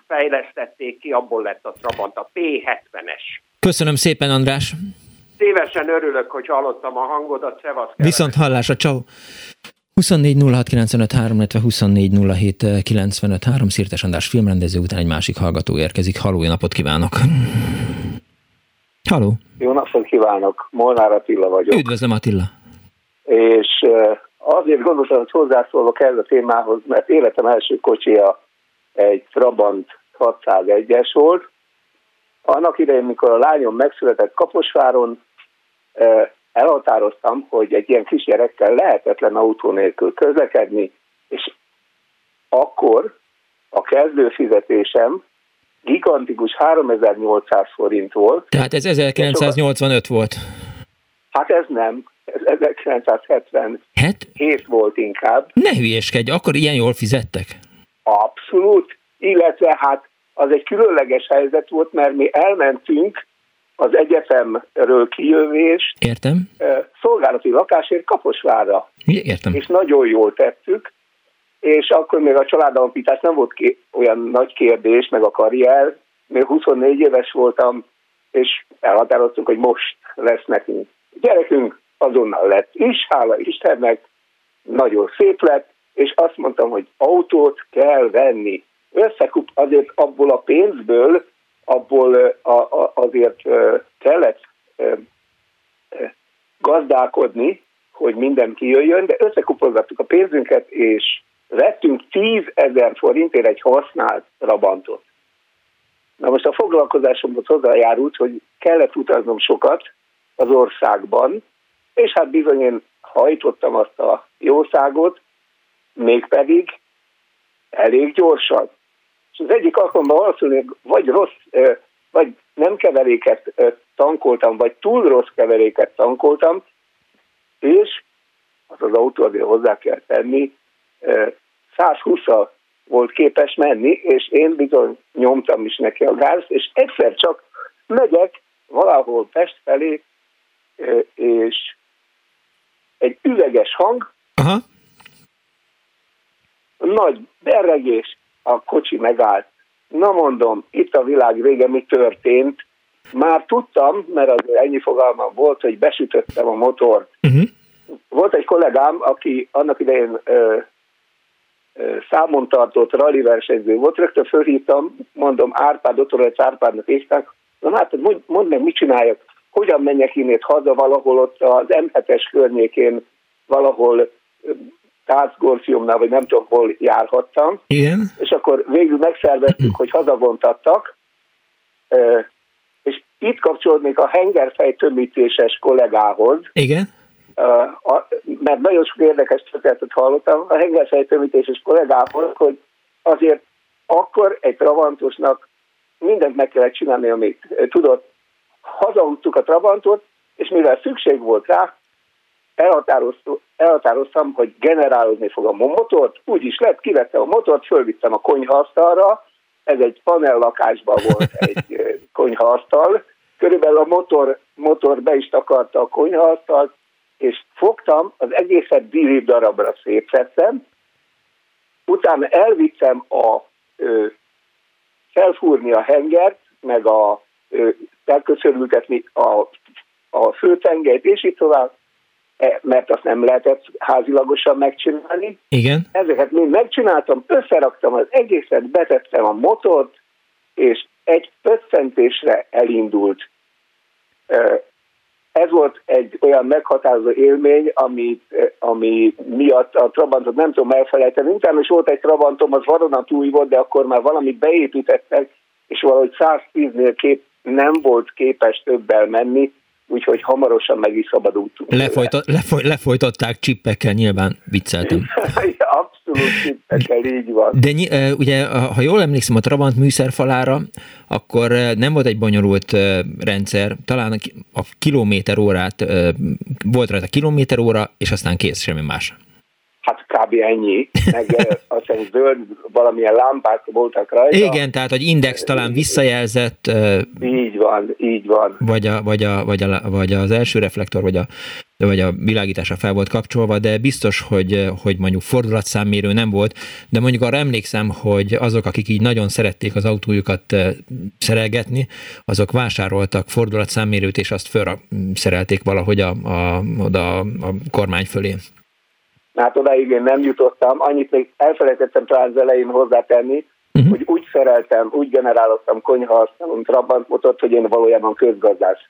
fejlesztették ki, abból lett a Trabant, a P70-es. Köszönöm szépen, András! Szívesen örülök, hogy hallottam a hangodat, szevasz! Viszont hallásra, ciao. 24 06 illetve 24 Szirtes András filmrendező után egy másik hallgató érkezik. Haló, jó napot kívánok! Haló! Jó napot kívánok! Molnár Attila vagyok. Üdvözlöm Attila! És azért gondoltam, hogy hozzászólok ez a témához, mert életem első kocsia egy Trabant 601-es volt. Annak idején, mikor a lányom megszületett Kaposváron, elhatároztam, hogy egy ilyen kisgyerekkel lehetetlen autó nélkül közlekedni, és akkor a kezdőfizetésem gigantikus 3800 forint volt. Tehát ez 1985 volt. Hát ez nem, ez 1977 Het? volt inkább. Ne hülyeskedj, akkor ilyen jól fizettek? Abszolút, illetve hát az egy különleges helyzet volt, mert mi elmentünk az egyetemről kijövést Értem. szolgálati lakásért Kaposvárra. Értem. És nagyon jól tettük, és akkor még a családalapítás nem volt ké- olyan nagy kérdés, meg a karrier. Még 24 éves voltam, és elhatároztuk, hogy most lesz nekünk gyerekünk, azonnal lett is, hála Istennek, nagyon szép lett, és azt mondtam, hogy autót kell venni. Összekup azért abból a pénzből, abból azért kellett gazdálkodni, hogy minden kijöjjön, de összekupolgattuk a pénzünket, és vettünk 10 ezer forintért egy használt Trabantot. Na most a foglalkozásomhoz hozzájárult, hogy kellett utaznom sokat az országban, és hát bizony én hajtottam azt a jószágot, mégpedig elég gyorsan. És az egyik alkalommal valószínűleg vagy rossz, vagy nem keveréket tankoltam, vagy túl rossz keveréket tankoltam, és az az autó azért hozzá kell tenni, 120 volt képes menni, és én bizony nyomtam is neki a gázt, és egyszer csak megyek valahol Pest felé, és egy üveges hang, Aha. nagy berregés, a kocsi megállt. Na mondom, itt a világ vége, mi történt? Már tudtam, mert az ennyi fogalmam volt, hogy besütöttem a motort. Uh-huh. Volt egy kollégám, aki annak idején ö, ö, számon tartott rally versenyző volt, rögtön fölhívtam, mondom, Árpád, Otorec Árpádnak hívták, na hát mondd, mondd meg, mit csináljak, hogyan menjek innét haza valahol ott az M7-es környékén, valahol Tászgorfiumnál, vagy nem tudom, hol járhattam. Igen. És akkor végül megszerveztük, hogy hazavontattak, és itt kapcsolódnék a hengerfej tömítéses kollégához. Igen. Mert nagyon sok érdekes történetet hallottam a hengerfej tömítéses kollégához, hogy azért akkor egy Trabantosnak mindent meg kellett csinálni, amit tudott. Hazahúztuk a Trabantot, és mivel szükség volt rá, elhatároztam, hogy generálozni fogom a motort, úgy is lett, kivettem a motort, fölvittem a konyhaasztalra, ez egy panel lakásban volt egy konyhaasztal, körülbelül a motor, motor be is takarta a konyhaasztalt, és fogtam, az egészet dirib darabra szétszettem, utána elvittem a ö, felfúrni a hengert, meg a elköszörültetni a, a főtengelyt, és így tovább, e, mert azt nem lehetett házilagosan megcsinálni. Igen. Ezeket mind megcsináltam, összeraktam az egészet, betettem a motort, és egy pöccentésre elindult. Ez volt egy olyan meghatározó élmény, ami, ami miatt a Trabantot nem tudom elfelejteni. Utána is volt egy Trabantom, az vadonatúj volt, de akkor már valamit beépítettek, és valahogy 110-nél kép nem volt képes többel menni, úgyhogy hamarosan meg is szabadultunk. Lefolyta, lefoly, lefolytották csippekkel, nyilván vicceltem. Abszolút csippekkel, így van. De ugye, ha jól emlékszem a Trabant műszerfalára, akkor nem volt egy bonyolult rendszer, talán a kilométer órát, volt rajta kilométer óra, és aztán kész, semmi más. Hát kb. ennyi, meg azt hiszem zöld valamilyen lámpák voltak rajta. Igen, tehát hogy index talán visszajelzett. Így van, így van. Vagy, a, vagy, a, vagy, a, vagy az első reflektor, vagy a, vagy a világítása fel volt kapcsolva, de biztos, hogy, hogy mondjuk fordulatszámmérő nem volt, de mondjuk arra emlékszem, hogy azok, akik így nagyon szerették az autójukat szerelgetni, azok vásároltak fordulatszámmérőt, és azt fölra szerelték valahogy a, a, oda a kormány fölé. Hát odáig én nem jutottam, annyit még elfelejtettem talán az elején hozzátenni, uh-huh. hogy úgy szereltem, úgy generálottam konyhahasználom Trabant motort, hogy én valójában közgazdász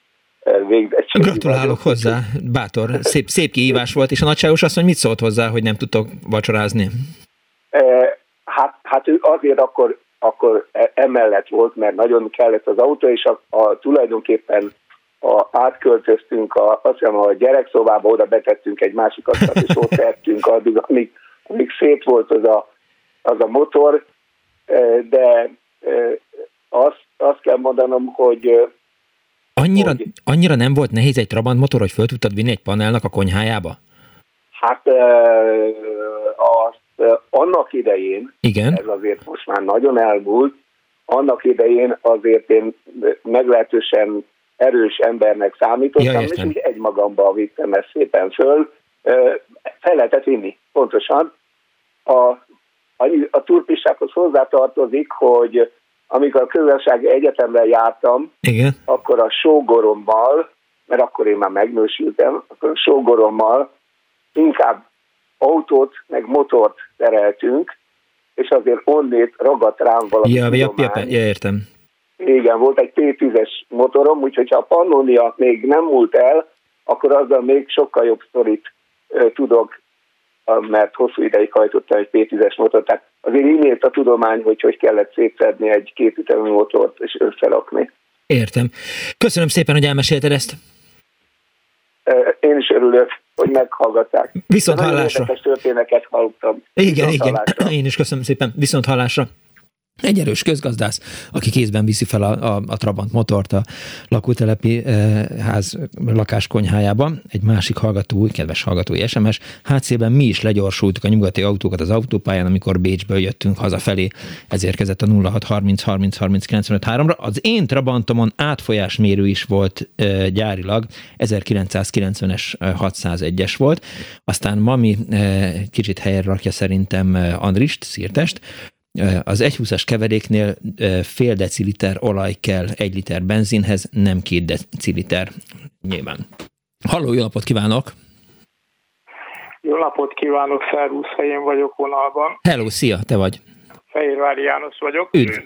végzettség. Gratulálok hozzá, bátor, szép, szép kihívás volt, és a nagyságos azt mondja, mit szólt hozzá, hogy nem tudtok vacsorázni? Hát, hát ő azért akkor, akkor e, emellett volt, mert nagyon kellett az autó, és a, a tulajdonképpen a, átköltöztünk, a, azt hiszem a gyerekszobába, oda betettünk egy másik asztalt, és ott tettünk addig, amíg, amíg szét volt az a, az a motor, de azt, azt kell mondanom, hogy Annyira, hogy, annyira nem volt nehéz egy Trabant motor, hogy föl tudtad vinni egy panelnak a konyhájába? Hát azt annak idején, Igen. ez azért most már nagyon elmúlt, annak idején azért én meglehetősen erős embernek számítottam, ja, és úgy egymagamba vittem ezt szépen föl. Fel lehetett vinni, pontosan. A, a, a turpistákhoz hozzátartozik, hogy amikor a közösségi egyetemre jártam, Igen. akkor a sógorommal, mert akkor én már megnősültem, akkor a sógorommal inkább autót, meg motort tereltünk, és azért onnét ragadt rám valami ja, ja, ja, ja, értem. Igen, volt egy T10-es motorom, úgyhogy ha a Pannonia még nem múlt el, akkor azzal még sokkal jobb sztorit tudok, mert hosszú ideig hajtottam egy P10-es motort. Tehát azért innét a tudomány, hogy hogy kellett szétszedni egy kétütemű motort és összerakni. Értem. Köszönöm szépen, hogy elmesélted ezt. Én is örülök, hogy meghallgatták. Viszont hallásra. történeket hallottam. Igen, Viszont igen. Hallásra. Én is köszönöm szépen. Viszont hallásra. Egy erős közgazdász, aki kézben viszi fel a, a, a Trabant motort a lakótelepi eh, ház lakáskonyhájában. Egy másik hallgató, kedves hallgatói SMS, hátszében mi is legyorsultuk a nyugati autókat az autópályán, amikor Bécsből jöttünk hazafelé. Ez érkezett a 0630 30 30 95 ra Az én Trabantomon átfolyásmérő is volt eh, gyárilag, 1990-es 601-es volt. Aztán mami eh, kicsit helyre rakja szerintem eh, Andrist, Szirtest, az 1,20-as keveréknél fél deciliter olaj kell egy liter benzinhez, nem két deciliter nyilván. Halló, jó napot kívánok! Jó napot kívánok, szervusz, én vagyok vonalban. Hello, szia, te vagy. Fehérvári János vagyok. Üdv.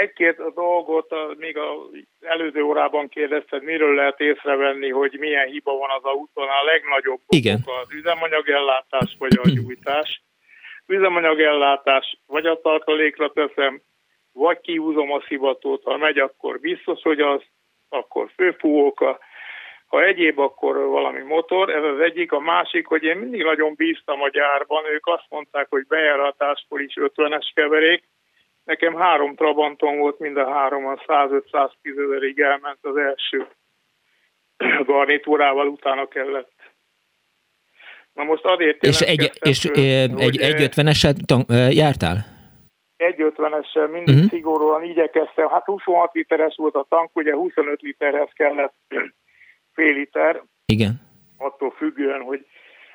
Egy-két dolgot még az előző órában kérdezted, miről lehet észrevenni, hogy milyen hiba van az autón. A legnagyobb Igen. az üzemanyagellátás vagy a gyújtás üzemanyagellátás, vagy a tartalékra teszem, vagy kihúzom a szivatót, ha megy, akkor biztos, hogy az, akkor főfúvóka, ha egyéb, akkor valami motor, ez az egyik. A másik, hogy én mindig nagyon bíztam a gyárban, ők azt mondták, hogy bejáratáskor is 50-es keverék, Nekem három Trabanton volt, mind a három a 105-110 ezerig elment az első garnitúrával, utána kellett Na most azért És egy, és egy, egy 50 jártál? Egy 50-essel mindig uh-huh. szigorúan igyekeztem. Hát 26 literes volt a tank, ugye 25 literhez kellett fél liter. Igen. Attól függően, hogy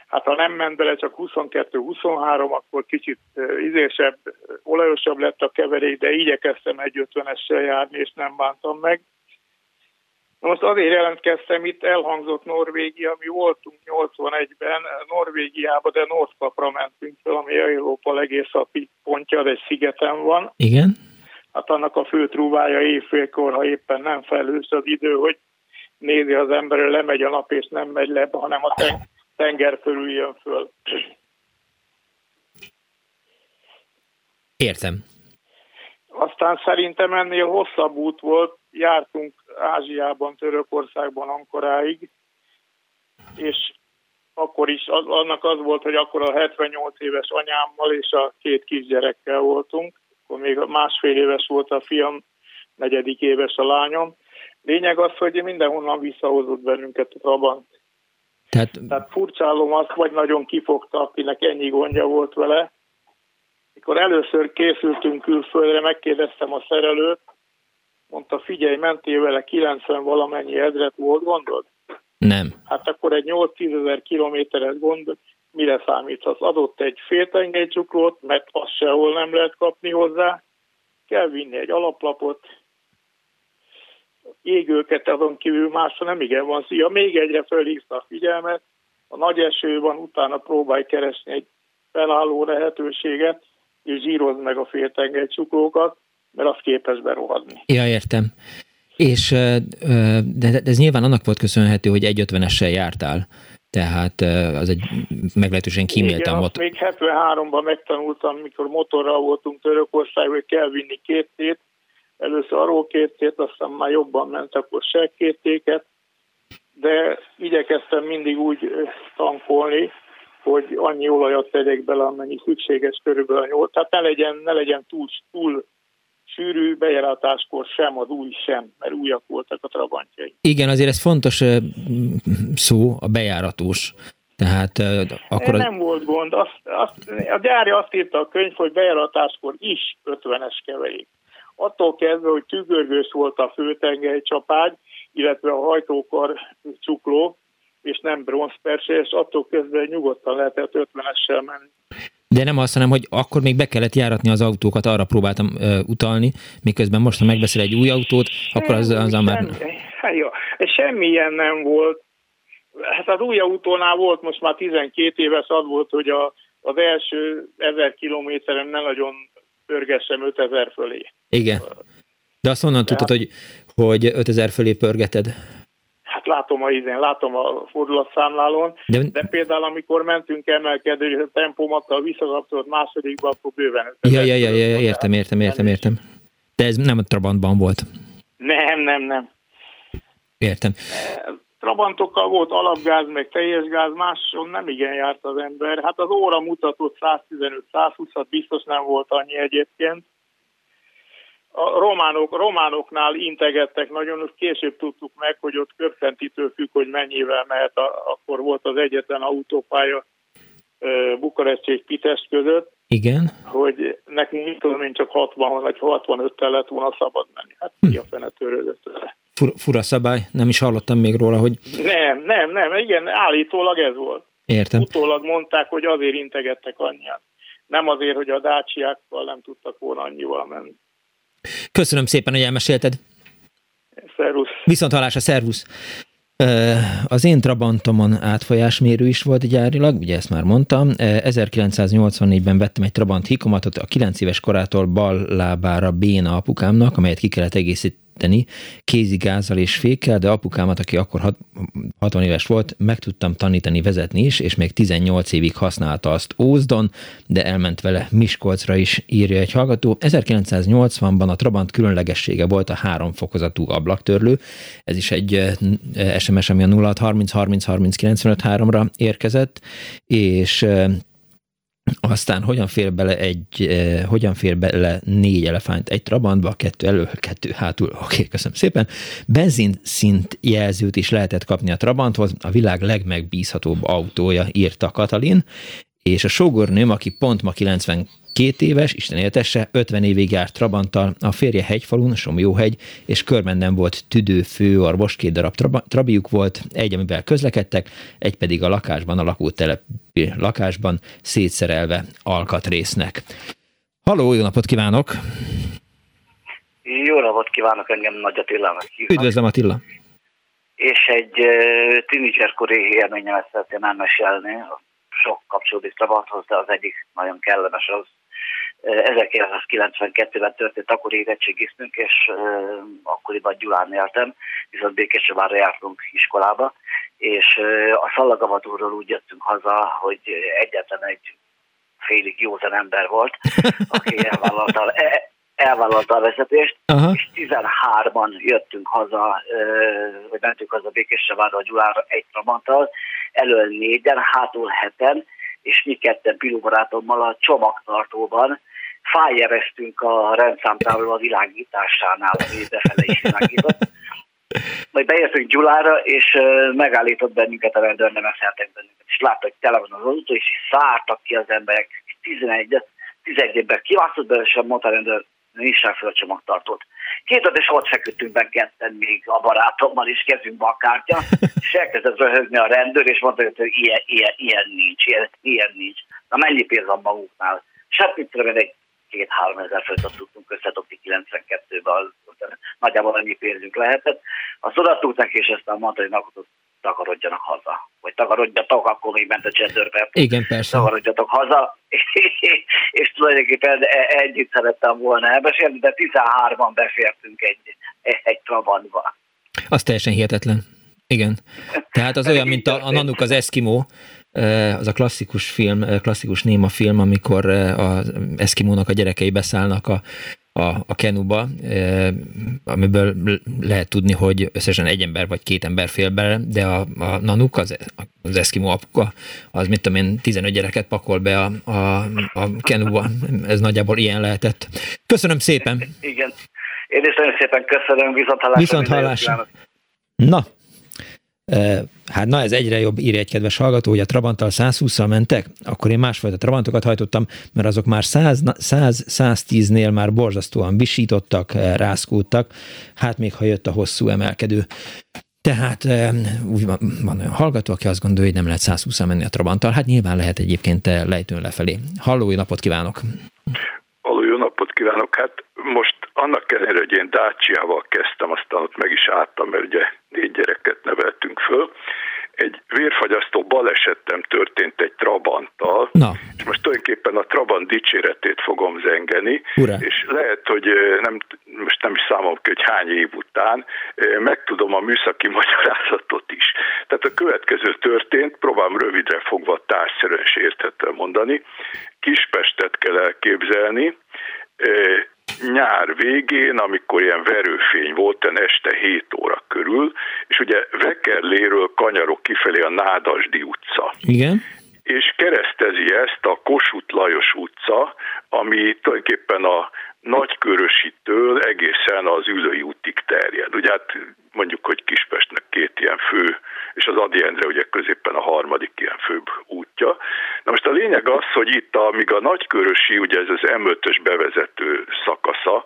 hát ha nem ment bele csak 22-23, akkor kicsit ízésebb, olajosabb lett a keverék, de igyekeztem egy 50-essel járni, és nem bántam meg. Most azért jelentkeztem, itt elhangzott Norvégia, mi voltunk 81-ben Norvégiába, de Northkapra mentünk fel, ami Európa legészaki pontja, de egy szigeten van. Igen. Hát annak a fő trúvája évfélkor, ha éppen nem felhős az idő, hogy nézi az ember, lemegy a nap és nem megy le, hanem a tenger fölül jön föl. Értem. Aztán szerintem ennél hosszabb út volt, jártunk Ázsiában, Törökországban, Ankoráig, és akkor is az, annak az volt, hogy akkor a 78 éves anyámmal és a két kisgyerekkel voltunk, akkor még másfél éves volt a fiam, negyedik éves a lányom. Lényeg az, hogy mindenhonnan visszahozott bennünket a Trabant. Tehát, Tehát furcsálom azt, vagy nagyon kifogta, akinek ennyi gondja volt vele. Mikor először készültünk külföldre, megkérdeztem a szerelőt, mondta, figyelj, mentél vele 90 valamennyi ezret volt gondod? Nem. Hát akkor egy 8-10 ezer kilométeres gond, mire számíthatsz? Adott egy féltengelycsuklót, mert azt sehol nem lehet kapni hozzá, kell vinni egy alaplapot, égőket azon kívül másra nem igen van szia. Még egyre fölhívta a figyelmet, a nagy eső van, utána próbálj keresni egy felálló lehetőséget, és zsírozd meg a féltengelycsuklókat, mert az képes berohadni. Ja, értem. És de ez nyilván annak volt köszönhető, hogy egy 50 jártál, tehát az egy meglehetősen kíméltem Igen, motor. még 73-ban megtanultam, mikor motorral voltunk Törökország, hogy kell vinni két tét, először arról két tét, aztán már jobban ment, akkor se két téket, de igyekeztem mindig úgy tankolni, hogy annyi olajat tegyek bele, amennyi szükséges körülbelül a nyolc. Tehát ne legyen, ne legyen túl, túl sűrű bejáratáskor sem, az új sem, mert újak voltak a trabantjai. Igen, azért ez fontos szó, a bejáratós. Tehát akkor... Az... Nem volt gond. Azt, azt, a gyári azt írta a könyv, hogy bejáratáskor is 50-es keverék. Attól kezdve, hogy tügörgős volt a főtengely csapágy, illetve a hajtókar csukló, és nem bronzperse, és attól kezdve nyugodtan lehetett 50-essel menni. De nem azt, hanem, hogy akkor még be kellett járatni az autókat, arra próbáltam uh, utalni, miközben most, ha megbeszél egy új autót, akkor az, az már... Semmi, hát jó, semmi ilyen nem volt. Hát az új autónál volt, most már 12 éves az volt, hogy a, az első 1000 kilométeren ne nagyon pörgessem 5000 fölé. Igen. De azt honnan tudtad, hogy, hogy 5000 fölé pörgeted? Látom a izén, látom a fordulatszámlálón, de, de például amikor mentünk emelkedő, tempomattal visszakapcsolt másodikba, akkor bőven. Ja, ja, ja, ja, értem, értem, értem, értem. De ez nem a Trabantban volt. Nem, nem, nem. Értem. Trabantokkal volt alapgáz, meg teljes gáz, máson nem igen járt az ember. Hát az óra mutatott 115-120-at, biztos nem volt annyi egyébként a románok, románoknál integettek nagyon, később tudtuk meg, hogy ott köpfentítő függ, hogy mennyivel mehet, a, akkor volt az egyetlen autópálya Bukarest és Pitest között. Igen. Hogy nekünk, mit tudom én, csak 60 vagy 65-tel lett volna szabad menni. Hát hm. ki a fene törődött vele. Fura, fura szabály, nem is hallottam még róla, hogy... Nem, nem, nem, igen, állítólag ez volt. Értem. Utólag mondták, hogy azért integettek annyian. Nem azért, hogy a dácsiákkal nem tudtak volna annyival menni. Köszönöm szépen, hogy elmesélted. Szervusz. Viszont hallásra, szervusz. Az én Trabantomon átfolyásmérő is volt gyárilag, ugye ezt már mondtam. 1984-ben vettem egy Trabant hikomatot, a 9 éves korától bal lábára béna apukámnak, amelyet ki kellett egészíteni segíteni kézigázzal és fékkel, de apukámat, aki akkor 60 éves volt, meg tudtam tanítani vezetni is, és még 18 évig használta azt Ózdon, de elment vele Miskolcra is, írja egy hallgató. 1980-ban a Trabant különlegessége volt a három fokozatú ablaktörlő. Ez is egy SMS, ami a 0630 30 30 95 3-ra érkezett, és aztán hogyan fér bele egy, eh, hogyan fér bele négy elefánt egy trabantba, kettő elő, kettő hátul. Oké, köszönöm szépen. Benzin szint jelzőt is lehetett kapni a Trabanthoz, a világ legmegbízhatóbb autója, írta Katalin, és a sógornőm, aki pont ma 90 Két éves, Isten éltesse, 50 évig járt Trabanttal, a férje hegyfalun, Somjóhegy, és körmenden volt tüdő főorvos, két darab trabiuk volt, egy, amivel közlekedtek, egy pedig a lakásban, a lakótelep lakásban szétszerelve alkatrésznek. Haló, jó napot kívánok! Jó napot kívánok, engem Nagy Attilának hívnak. Üdvözlöm Attila! és egy tínédzserkori élményemet szeretném elmesélni. Sok kapcsolódik Trabanthoz, de az egyik nagyon kellemes az. 1992-ben történt, akkor érettségiztünk, és akkoriban Gyulán éltem, viszont Békéscsabára jártunk iskolába, és a szallagavatúról úgy jöttünk haza, hogy egyetlen egy félig józan ember volt, aki elvállalta, e, elvállalta a vezetést, Aha. és 13-an jöttünk haza, vagy mentünk haza Békéscsabára a Gyulára egy Trabanttal, elől négyen, hátul heten, és mi ketten pilubarátommal a csomagtartóban fájjereztünk a rendszámtábló a világításánál, ami befele is világított. Majd beértünk Gyulára, és megállított bennünket a rendőr, nem eszeltek bennünket. És látta, hogy tele van az autó, és szártak ki az emberek. 11 11-ben kivásztott belőle, és a rendőr, nyissák fel a csomagtartót. Két és ott feküdtünk be ketten még a barátommal, és kezünkbe a kártya, és elkezdett röhögni a rendőr, és mondta, hogy ilyen, ilyen, ilyen nincs, ilyen, ilyen nincs. Na mennyi pénz van maguknál? Semmit tudom, egy két-három ezer földet tudtunk összedobni 92-ben, nagyjából annyi pénzünk lehetett. Azt oda tudták, és aztán mondta, hogy akkor takarodjanak haza. Vagy takarodjatok, akkor még ment a csendőrbe. Igen, persze. Takarodjatok haza, és tulajdonképpen együtt szerettem volna elbesélni, de 13-an befértünk egy, egy Trabantba. Az teljesen hihetetlen. Igen. Tehát az olyan, mint a, a Nanuk az Eskimo, az a klasszikus film, klasszikus néma film, amikor az Eskimónak a gyerekei beszállnak a, a, a kenuba, amiből lehet tudni, hogy összesen egy ember vagy két ember fél bele, de a, a nanuk, az, az eszkimó apuka, az mit tudom én, 15 gyereket pakol be a, a, a kenuba. Ez nagyjából ilyen lehetett. Köszönöm szépen! Igen. Én is nagyon szépen köszönöm, viszont hallásra. Viszont hallásra. Na, Hát na, ez egyre jobb, írja egy kedves hallgató, hogy a Trabanttal 120-szal mentek, akkor én másfajta Trabantokat hajtottam, mert azok már 100-110-nél már borzasztóan visítottak, rászkódtak, hát még ha jött a hosszú emelkedő. Tehát úgy van, van olyan hallgató, aki azt gondolja, hogy nem lehet 120 menni a Trabanttal, hát nyilván lehet egyébként lejtőn lefelé. Halló, napot kívánok! Halló, jó napot kívánok! Hát annak ellenére, hogy én Dácsiával kezdtem, aztán ott meg is álltam, mert ugye négy gyereket neveltünk föl. Egy vérfagyasztó balesetem történt egy Trabanttal, Na. és most tulajdonképpen a Trabant dicséretét fogom zengeni, Ura. és lehet, hogy nem, most nem is számom ki, hogy hány év után megtudom a műszaki magyarázatot is. Tehát a következő történt, próbálom rövidre fogva társszerűen és érthetően mondani. Kispestet kell elképzelni, nyár végén, amikor ilyen verőfény volt, este 7 óra körül, és ugye Vekerléről kanyarok kifelé a Nádasdi utca. Igen. És keresztezi ezt a Kossuth Lajos utca, ami tulajdonképpen a Nagykörösitől egészen az Ülői útig terjed. Ugye hát mondjuk, hogy Kispestnek két ilyen fő, és az Adi Endre ugye középen a harmadik ilyen főbb útja. Na most a lényeg az, hogy itt, amíg a Nagykörösi, ugye ez az M5-ös bevezető szakasza,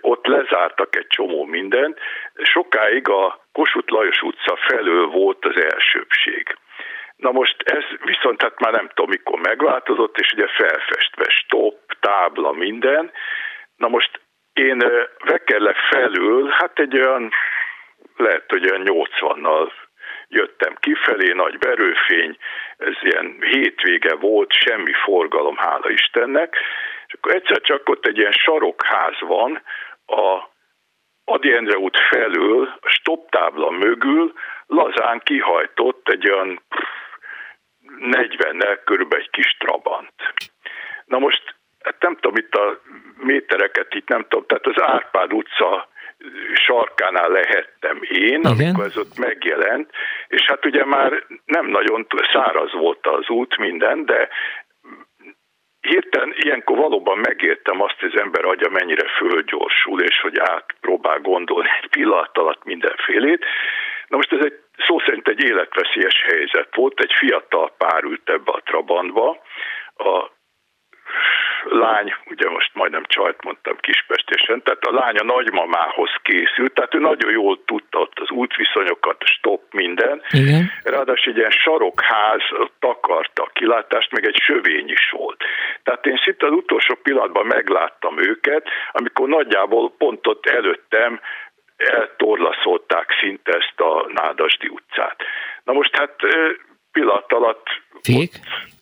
ott lezártak egy csomó mindent, sokáig a Kossuth Lajos utca felől volt az elsőbség. Na most ez viszont hát már nem tudom mikor megváltozott, és ugye felfestve stop, tábla, minden. Na most én Vekerle felül, hát egy olyan, lehet, hogy olyan 80-nal jöttem kifelé, nagy verőfény, ez ilyen hétvége volt, semmi forgalom, hála Istennek, és akkor egyszer csak ott egy ilyen sarokház van, a Adi Endre út felül, a stoptábla mögül lazán kihajtott egy olyan 40-nel körülbelül egy kis trabant. Na most, hát nem tudom, itt a métereket itt nem tudom, tehát az Árpád utca sarkánál lehettem én, Igen. amikor ez ott megjelent, és hát ugye már nem nagyon száraz volt az út minden, de hirtelen ilyenkor valóban megértem azt, hogy az ember agya mennyire fölgyorsul, és hogy átpróbál gondolni egy pillanat alatt mindenfélét. Na most ez egy szó szerint egy életveszélyes helyzet volt, egy fiatal pár ült ebbe a Trabantba, a lány, ugye most majdnem csajt mondtam kispestésen, tehát a lánya nagymamához készült, tehát ő nagyon jól tudta ott az útviszonyokat, stop, minden. Igen. Ráadásul egy ilyen sarokház takarta a kilátást, meg egy sövény is volt. Tehát én szinte az utolsó pillanatban megláttam őket, amikor nagyjából pont ott előttem eltorlaszolták szinte ezt a Nádasdi utcát. Na most hát pillanat alatt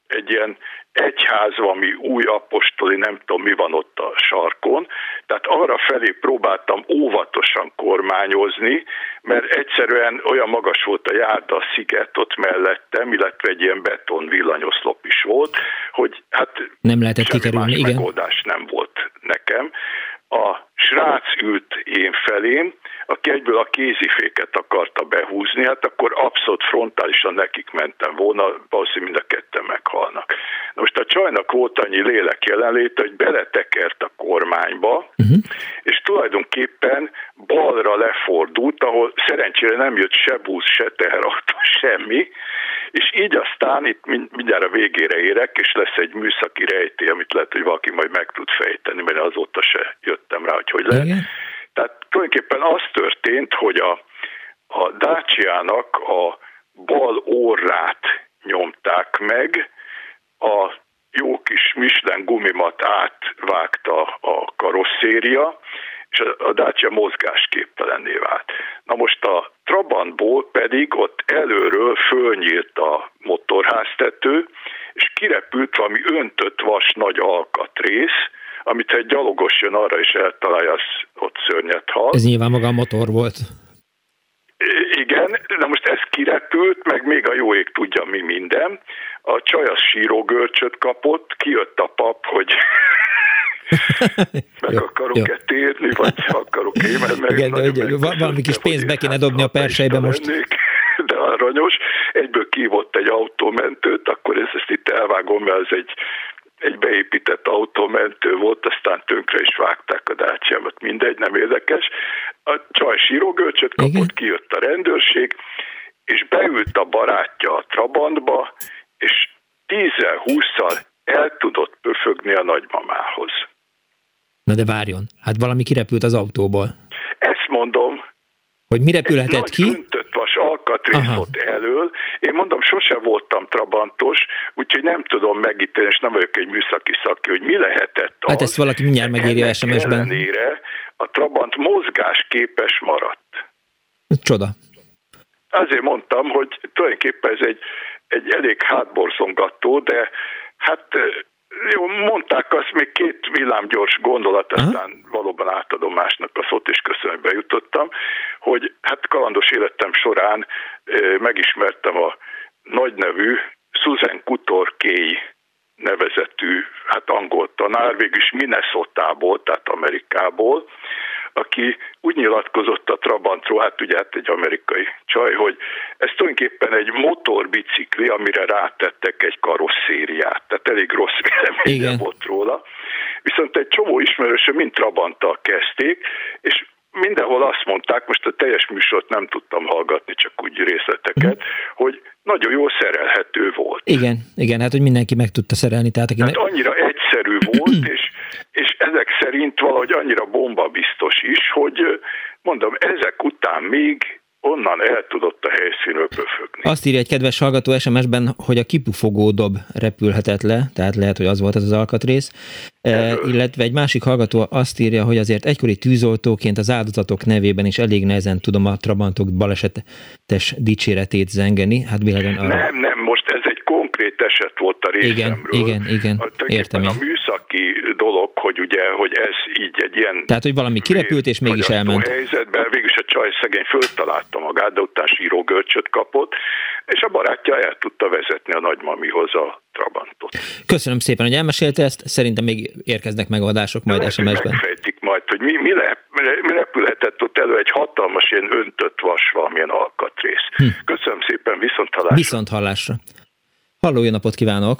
egy ilyen egyház, ami új apostoli, nem tudom mi van ott a sarkon, tehát arra felé próbáltam óvatosan kormányozni, mert egyszerűen olyan magas volt a járda a sziget ott mellettem, illetve egy ilyen beton villanyoszlop is volt, hogy hát nem lehetett kikerülni, igen. megoldás nem volt nekem. A srác ült én felém, aki egyből a kéziféket akarta behúzni, hát akkor abszolút frontálisan nekik mentem volna, valószínűleg mind a ketten meghalnak. Na most a csajnak volt annyi lélek jelenléte, hogy beletekert a kormányba, uh-huh. és tulajdonképpen balra lefordult, ahol szerencsére nem jött se busz, se teherautó, semmi, és így aztán itt mindjárt a végére érek, és lesz egy műszaki rejté, amit lehet, hogy valaki majd meg tud fejteni, mert azóta se jöttem rá, hogy hogy lehet. Igen. Tehát tulajdonképpen az történt, hogy a, a Dacia-nak a bal orrát nyomták meg, a jó kis Michelin gumimat átvágta a karosszéria, és a Dacia mozgásképtelenné vált. Na most a Trabantból pedig ott előről fölnyílt a motorháztető, és kirepült valami öntött vas nagy alkatrész, amit egy gyalogos jön arra is eltalálja, az ott szörnyet hal. Ez nyilván maga a motor volt. Igen, de most ez kirepült, meg még a jó ég tudja mi minden. A csaj az sírógörcsöt kapott, kijött a pap, hogy meg akarok-e térni, vagy akarok én, mert meg Igen, hogy valami kis pénzt be kéne dobni a persejbe most. Lennék, de aranyos. Egyből kívott egy autómentőt, akkor ezt, ezt itt elvágom, mert ez egy egy beépített autómentő volt, aztán tönkre is vágták a dácsiámat, mindegy, nem érdekes. A csaj sírógölcsöt kapott, Igen? kijött a rendőrség, és beült a barátja a Trabantba, és 10-20-szal el tudott pöfögni a nagymamához. Na de várjon, hát valami kirepült az autóból. Ezt mondom. Hogy mi repülhetett ki? Öntött vas alkatrész ott elől. Én mondom, sose voltam trabantos, úgyhogy nem tudom megítélni, és nem vagyok egy műszaki szaki, hogy mi lehetett az. Hát ezt valaki mindjárt megírja SMS-ben. ellenére a trabant mozgásképes maradt. Csoda. Azért mondtam, hogy tulajdonképpen ez egy, egy elég hátborzongató, de hát jó, mondták azt, még két villámgyors gondolat, aztán valóban átadom másnak a szót, és köszönöm, hogy bejutottam, hogy hát kalandos életem során megismertem a nagynevű Susan Kutor Kay nevezetű, hát angol tanár, végülis Minnesota-ból, tehát Amerikából, aki úgy nyilatkozott a Trabantról, hát ugye hát egy amerikai csaj, hogy ez tulajdonképpen egy motorbicikli, amire rátettek egy karosszériát, tehát elég rossz véleménye volt róla. Viszont egy csomó ismerőse mind Trabanttal kezdték, és mindenhol azt mondták, most a teljes műsort nem tudtam hallgatni, csak úgy részleteket, mm. hogy nagyon jó szerelhető volt. Igen, igen, hát hogy mindenki meg tudta szerelni. Tehát, aki hát annyira egyszerű volt, és, és ezek szerint valahogy annyira bomba biztos is, hogy mondom, ezek után még onnan el tudott a helyszínről pöfögni. Azt írja egy kedves hallgató SMS-ben, hogy a kipufogó dob repülhetett le, tehát lehet, hogy az volt ez az alkatrész. E, illetve egy másik hallgató azt írja, hogy azért egykori tűzoltóként az áldozatok nevében is elég nehezen tudom a Trabantok balesetes dicséretét zengeni. Hát arra... Nem, nem, most ez egy konkrét eset volt a részemről. Igen, igen, igen, értem A műszaki dolog, hogy ugye, hogy ez így egy ilyen... Tehát, hogy valami kirepült, és mégis elment. helyzetben, végülis a csaj szegény föltalálta magát, de után síró görcsöt kapott, és a barátja el tudta vezetni a nagymamihoz a Trabantot. Köszönöm szépen, hogy elmesélte ezt, szerintem még érkeznek megoldások majd SMS-ben. Megfejtik majd, hogy mi, mi, le, mi repülhetett ott elő egy hatalmas ilyen öntött vas valamilyen alkatrész. Hm. Köszönöm szépen, viszont hallásra. Viszont hallásra. Halló, jó napot kívánok!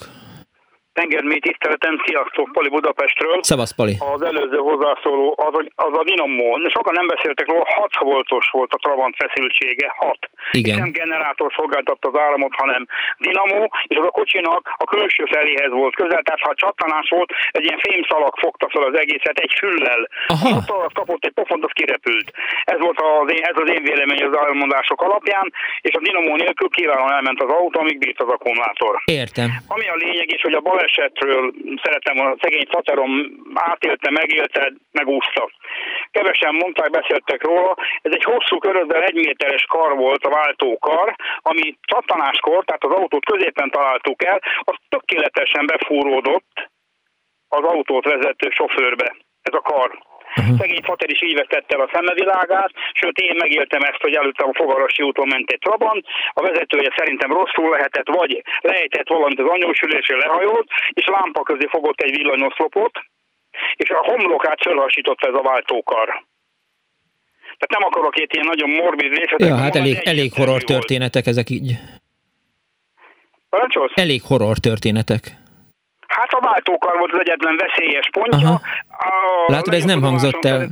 Tengermély tiszteletem, sziasztok, Pali Budapestről. Szevasz, Pali. Az előző hozzászóló, az, az a Dinamo, sokan nem beszéltek róla, 6 voltos volt a Trabant feszültsége, 6. Igen. Nem generátor szolgáltatta az államot, hanem Dinamo, és az a kocsinak a külső feléhez volt közel, tehát ha csattanás volt, egy ilyen fémszalag fogta fel az egészet egy füllel. Aha. Az kapott egy pofont, az kirepült. Ez volt az én, ez az én vélemény az elmondások alapján, és a Dinamo nélkül kiválóan elment az autó, amíg bírt az akkumulátor. Értem. Ami a lényeg, és hogy a balesetről szeretem, a szegény faterom átélte, megélte, megúszta. kevesen mondták, beszéltek róla. Ez egy hosszú köröddel egy méteres kar volt a váltókar, ami csattanáskor, tehát az autót középen találtuk el, az tökéletesen befúródott az autót vezető sofőrbe. Ez a kar. Uh-huh. Szegény Fater is így vesztette el a szemevilágát, sőt én megéltem ezt, hogy előtte a Fogarasi úton ment egy Trabant, a vezetője szerintem rosszul lehetett, vagy lejtett valamit az anyósülésre lehajolt, és lámpa közé fogott egy villanyoszlopot, és a homlokát fölhasított ez a váltókar. Tehát nem akarok itt ilyen nagyon morbid részletek. Ja, hát elég, elég horror történetek ezek így. Parancsolsz? Elég horror történetek. Hát a váltókar volt az egyetlen veszélyes pontja. Aha. A Látod, ez nem hangzott el.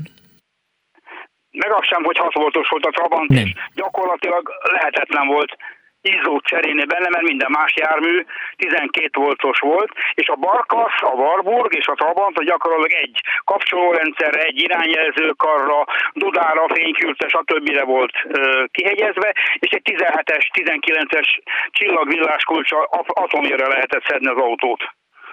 Meg az sem, hogy 6 voltos volt a Trabant, nem. és gyakorlatilag lehetetlen volt izzót cserélni benne, mert minden más jármű 12 voltos volt, és a Barkas, a Warburg és a Trabant a gyakorlatilag egy kapcsolórendszerre, egy irányjelzőkarra, dudára, fénykürte, stb. volt ö, kihegyezve, és egy 17-es, 19-es csillagvilláskulcsa atomére lehetett szedni az autót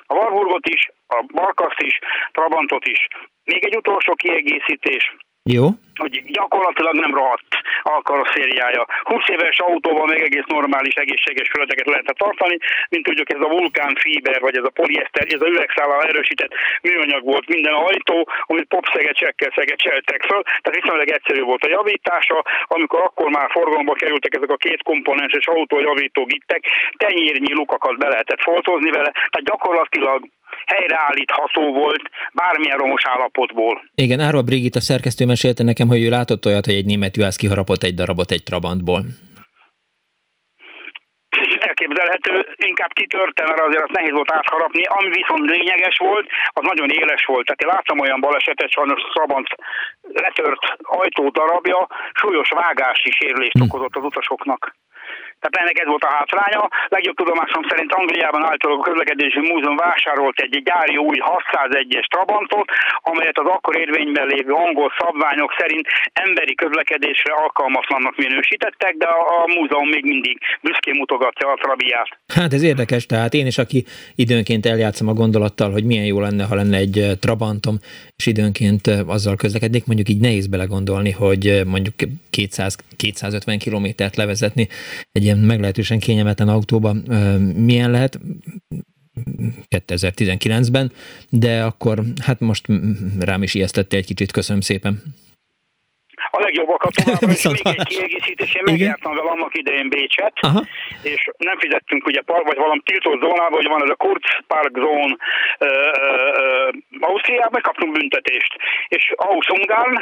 a Warburgot is, a Barkaszt is, Trabantot is. Még egy utolsó kiegészítés. Jó. Hogy gyakorlatilag nem rohadt a karosszériája. 20 éves autóban még egész normális, egészséges fületeket lehetett tartani, mint tudjuk ez a vulkán fiber, vagy ez a polieszter, ez a üvegszállal erősített műanyag volt minden ajtó, amit popszegecsekkel szegecseltek föl, tehát viszonylag egyszerű volt a javítása, amikor akkor már forgalomba kerültek ezek a két komponenses autójavító gittek, tenyérnyi lukakat be lehetett foltozni vele, tehát gyakorlatilag helyreállítható volt bármilyen romos állapotból. Igen, Árva Brigitta szerkesztő mesélte nekem, hogy ő látott olyat, hogy egy német juhász kiharapott egy darabot egy Trabantból. Elképzelhető, inkább kitörte, mert azért az nehéz volt átharapni. Ami viszont lényeges volt, az nagyon éles volt. Tehát én láttam olyan balesetet, sajnos Trabant letört ajtó darabja, súlyos vágási sérülést hm. okozott az utasoknak. Tehát ennek ez volt a hátránya. Legjobb tudomásom szerint Angliában általában a közlekedési múzeum vásárolt egy gyári új 601-es Trabantot, amelyet az akkor érvényben lévő angol szabványok szerint emberi közlekedésre alkalmatlannak minősítettek, de a, múzeum még mindig büszkén mutogatja a Trabiát. Hát ez érdekes, tehát én is, aki időnként eljátszom a gondolattal, hogy milyen jó lenne, ha lenne egy Trabantom, és időnként azzal közlekednék, mondjuk így nehéz belegondolni, hogy mondjuk 200-250 kilométert levezetni egy ilyen meglehetősen kényelmetlen autóba milyen lehet? 2019-ben, de akkor hát most rám is ijesztettél egy kicsit, köszönöm szépen. A legjobbakat továbbra, és még egy kiegészítés, én megjártam vele annak idején Bécset, Aha. és nem fizettünk ugye park, vagy valami tiltott zónába, hogy van ez a Kurz Park Zone Ausztriában, kaptunk büntetést. És Auszungán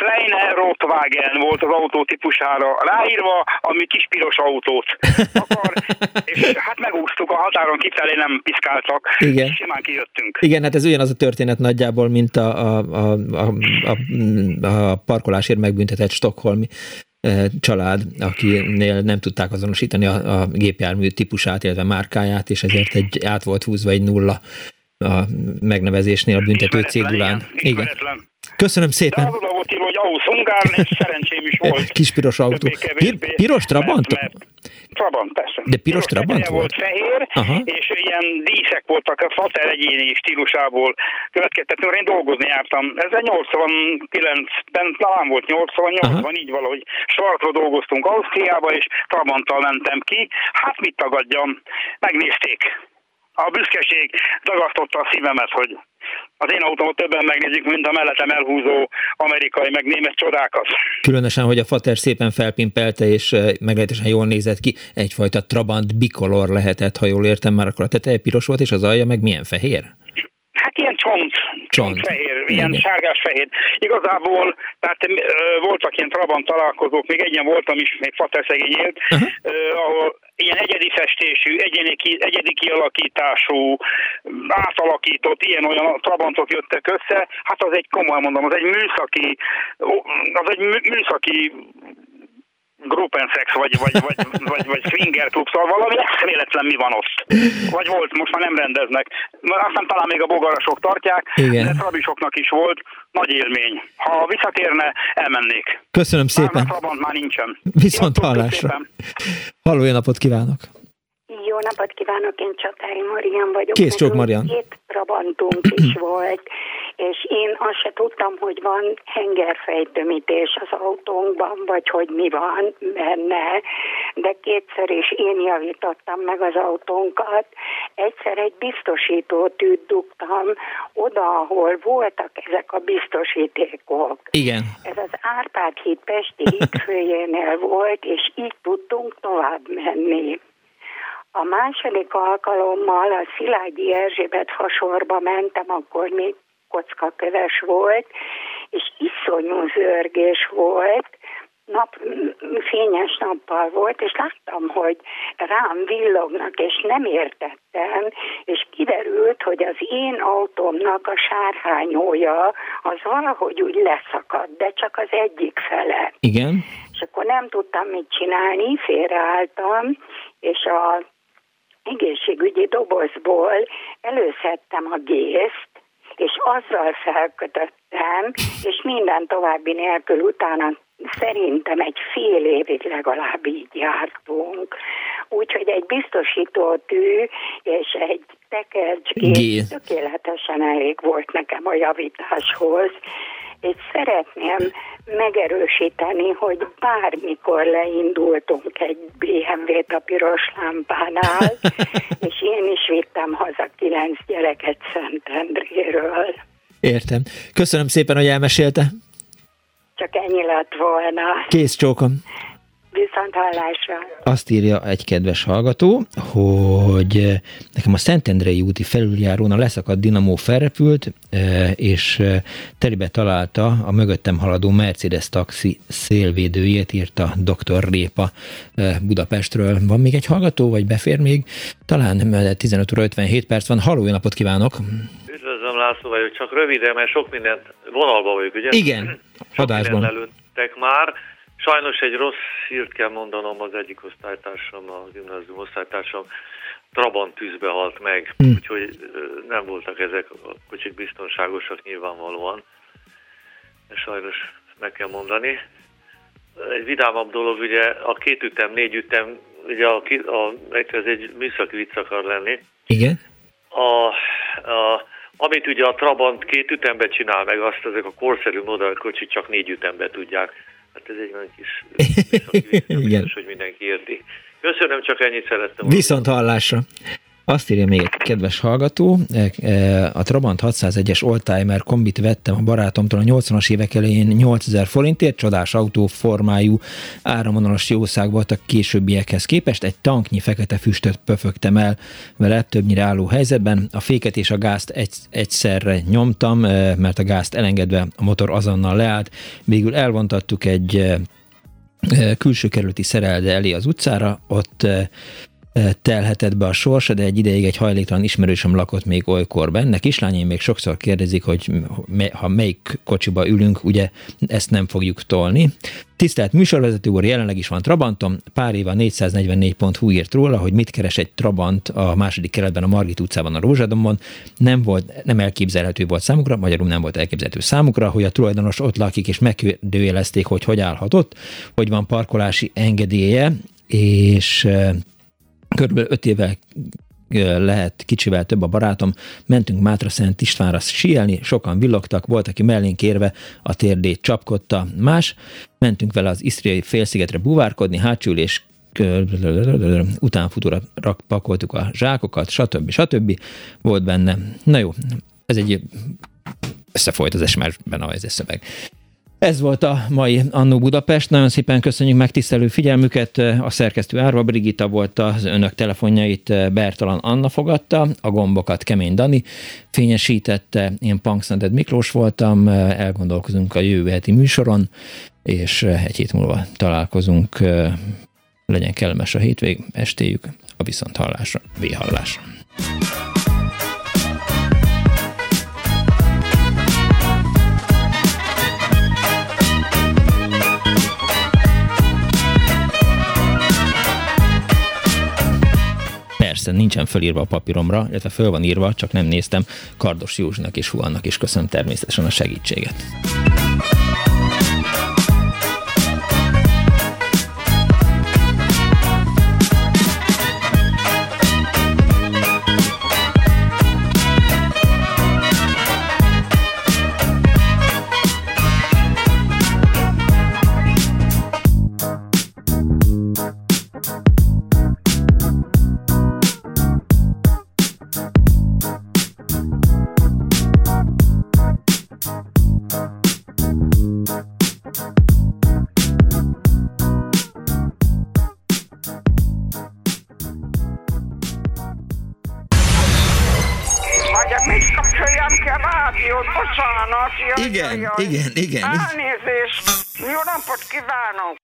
Kleiner Rottwagen volt az autó típusára ráírva, ami kis piros autót akar, és hát megúsztuk a határon kifelé, nem piszkáltak, Igen. és simán kijöttünk. Igen, hát ez ugyanaz a történet nagyjából, mint a, a, a, a, a, a parkolásért megbüntetett Stockholmi eh, család, akinél nem tudták azonosítani a, a gépjármű típusát, illetve márkáját, és ezért egy át volt húzva egy nulla a megnevezésnél a büntető cégulán. Igen. Köszönöm szépen. De az volt hogy Ausz Ungár, és szerencsém is volt. Kis piros autó. Pir- piros Trabant? Mert, mert Trabant, persze. De piros, piros Trabant volt? volt fehér, Aha. és ilyen díszek voltak a Fater egyéni stílusából következtetően én dolgozni jártam. Ez 89-ben talán volt 88-ban, így valahogy sarkra dolgoztunk Ausztriába, és Trabanttal mentem ki. Hát mit tagadjam, megnézték a büszkeség dagasztotta a szívemet, hogy az én autómat többen megnézik, mint a mellettem elhúzó amerikai, meg német csodákat. Különösen, hogy a fater szépen felpimpelte, és eh, meglehetősen jól nézett ki, egyfajta Trabant bicolor lehetett, ha jól értem, már akkor a teteje piros volt, és az alja meg milyen fehér? Csont, fehér, ilyen Igen. sárgás-fehér. Igazából, tehát voltak ilyen Trabant találkozók, még egyen voltam is, még Fater szegény élt, uh-huh. ahol ilyen egyedi festésű, egyedi, egyedi kialakítású, átalakított, ilyen-olyan Trabantok jöttek össze, hát az egy komoly mondom, az egy műszaki, az egy műszaki sex, vagy, vagy, vagy, vagy, vagy swinger klub, szóval valami eszméletlen mi van ott. Vagy volt, most már nem rendeznek. Aztán talán még a bogarasok tartják, Igen. de trabisoknak is volt. Nagy élmény. Ha visszatérne, elmennék. Köszönöm szépen. Már már nincsen. Viszont hallásra. Halló, jó napot kívánok! Jó napot kívánok, én Csatári Marian vagyok. Kész csók, Marian. Két Trabantunk is volt, és én azt se tudtam, hogy van hengerfejtömítés az autónkban, vagy hogy mi van benne, de kétszer is én javítottam meg az autónkat. Egyszer egy biztosítótűt dugtam oda, ahol voltak ezek a biztosítékok. Igen. Ez az Árpád híd Pesti hídfőjénél volt, és így tudtunk tovább menni. A második alkalommal a Szilágyi Erzsébet fasorba mentem, akkor még kockaköves volt, és iszonyú zörgés volt, nap, fényes nappal volt, és láttam, hogy rám villognak, és nem értettem, és kiderült, hogy az én autómnak a sárhányója az valahogy úgy leszakadt, de csak az egyik fele. Igen. És akkor nem tudtam mit csinálni, félreálltam, és a egészségügyi dobozból előszedtem a gészt, és azzal felkötöttem, és minden további nélkül utána szerintem egy fél évig legalább így jártunk. Úgyhogy egy biztosító tű és egy tekercsgép tökéletesen elég volt nekem a javításhoz, és szeretném megerősíteni, hogy bármikor leindultunk egy BMW-t a piros lámpánál, és én is vittem haza kilenc gyereket Szentendréről. Értem. Köszönöm szépen, hogy elmesélte. Csak ennyi lett volna. Kész csókom. Viszont hallásra. Azt írja egy kedves hallgató, hogy eh, nekem a Szentendrei úti felüljárón a leszakadt dinamó felrepült, eh, és eh, telibe találta a mögöttem haladó Mercedes taxi szélvédőjét, írta dr. Répa Budapestről. Van még egy hallgató, vagy befér még? Talán 15 óra 57 perc van. Halló, napot kívánok! Üdvözlöm, László vagyok, csak röviden, mert sok mindent vonalba vagyok, ugye? Igen, sok adásban. Mindent már. Sajnos egy rossz hírt kell mondanom, az egyik osztálytársam, a gimnázium osztálytársam Trabant tűzbe halt meg, hm. úgyhogy nem voltak ezek a kocsik biztonságosak nyilvánvalóan. Sajnos meg kell mondani. Egy vidámabb dolog, ugye a két ütem, négy ütem, ugye a, a, ez egy műszaki vicc akar lenni. Igen. A, a, amit ugye a Trabant két ütembe csinál meg, azt ezek a korszerű modellkocsi csak négy ütembe tudják Hát ez egy nagy kis biztos, hogy mindenki érti. Köszönöm, csak ennyit szerettem. Viszont hallásra. Azt írja még egy kedves hallgató, e, e, a Trabant 601-es oldtimer kombit vettem a barátomtól a 80-as évek elején 8000 forintért, csodás autóformájú áramvonalas jószág volt a későbbiekhez képest, egy tanknyi fekete füstöt pöfögtem el vele többnyire álló helyzetben, a féket és a gázt egy, egyszerre nyomtam, e, mert a gázt elengedve a motor azonnal leállt, végül elvontattuk egy külső kerületi szerelde elé az utcára, ott telhetett be a sorsa, de egy ideig egy hajléktalan ismerősöm lakott még olykor benne. Kislányai még sokszor kérdezik, hogy ha melyik kocsiba ülünk, ugye ezt nem fogjuk tolni. Tisztelt műsorvezető úr, jelenleg is van Trabantom, pár éve 444.hu írt róla, hogy mit keres egy Trabant a második keretben a Margit utcában a Rózsadomban. Nem, volt, nem elképzelhető volt számukra, magyarul nem volt elképzelhető számukra, hogy a tulajdonos ott lakik, és megkérdőjelezték, hogy hogy állhatott, hogy van parkolási engedélye, és Körülbelül öt éve lehet kicsivel több a barátom, mentünk Mátra Szent Istvánra síelni, sokan villogtak, volt, aki mellénk érve a térdét csapkodta. Más, mentünk vele az Isztriai félszigetre buvárkodni, hátsülés utánfutóra pakoltuk a zsákokat, stb. stb. Volt benne. Na jó, ez egy összefolyt az esmerben a szöveg. Ez volt a mai Annó Budapest. Nagyon szépen köszönjük megtisztelő figyelmüket. A szerkesztő Árva Brigita volt az önök telefonjait, Bertalan Anna fogadta, a gombokat Kemény Dani fényesítette, én Punksnaded Miklós voltam, elgondolkozunk a jövő heti műsoron, és egy hét múlva találkozunk. Legyen kellemes a hétvég, estéjük, a viszont hallásra, persze nincsen fölírva a papíromra, illetve föl van írva, csak nem néztem. Kardos Józsnak és Huannak is köszönöm természetesen a segítséget. Igen, igen. Elnézést. Jó napot kívánok.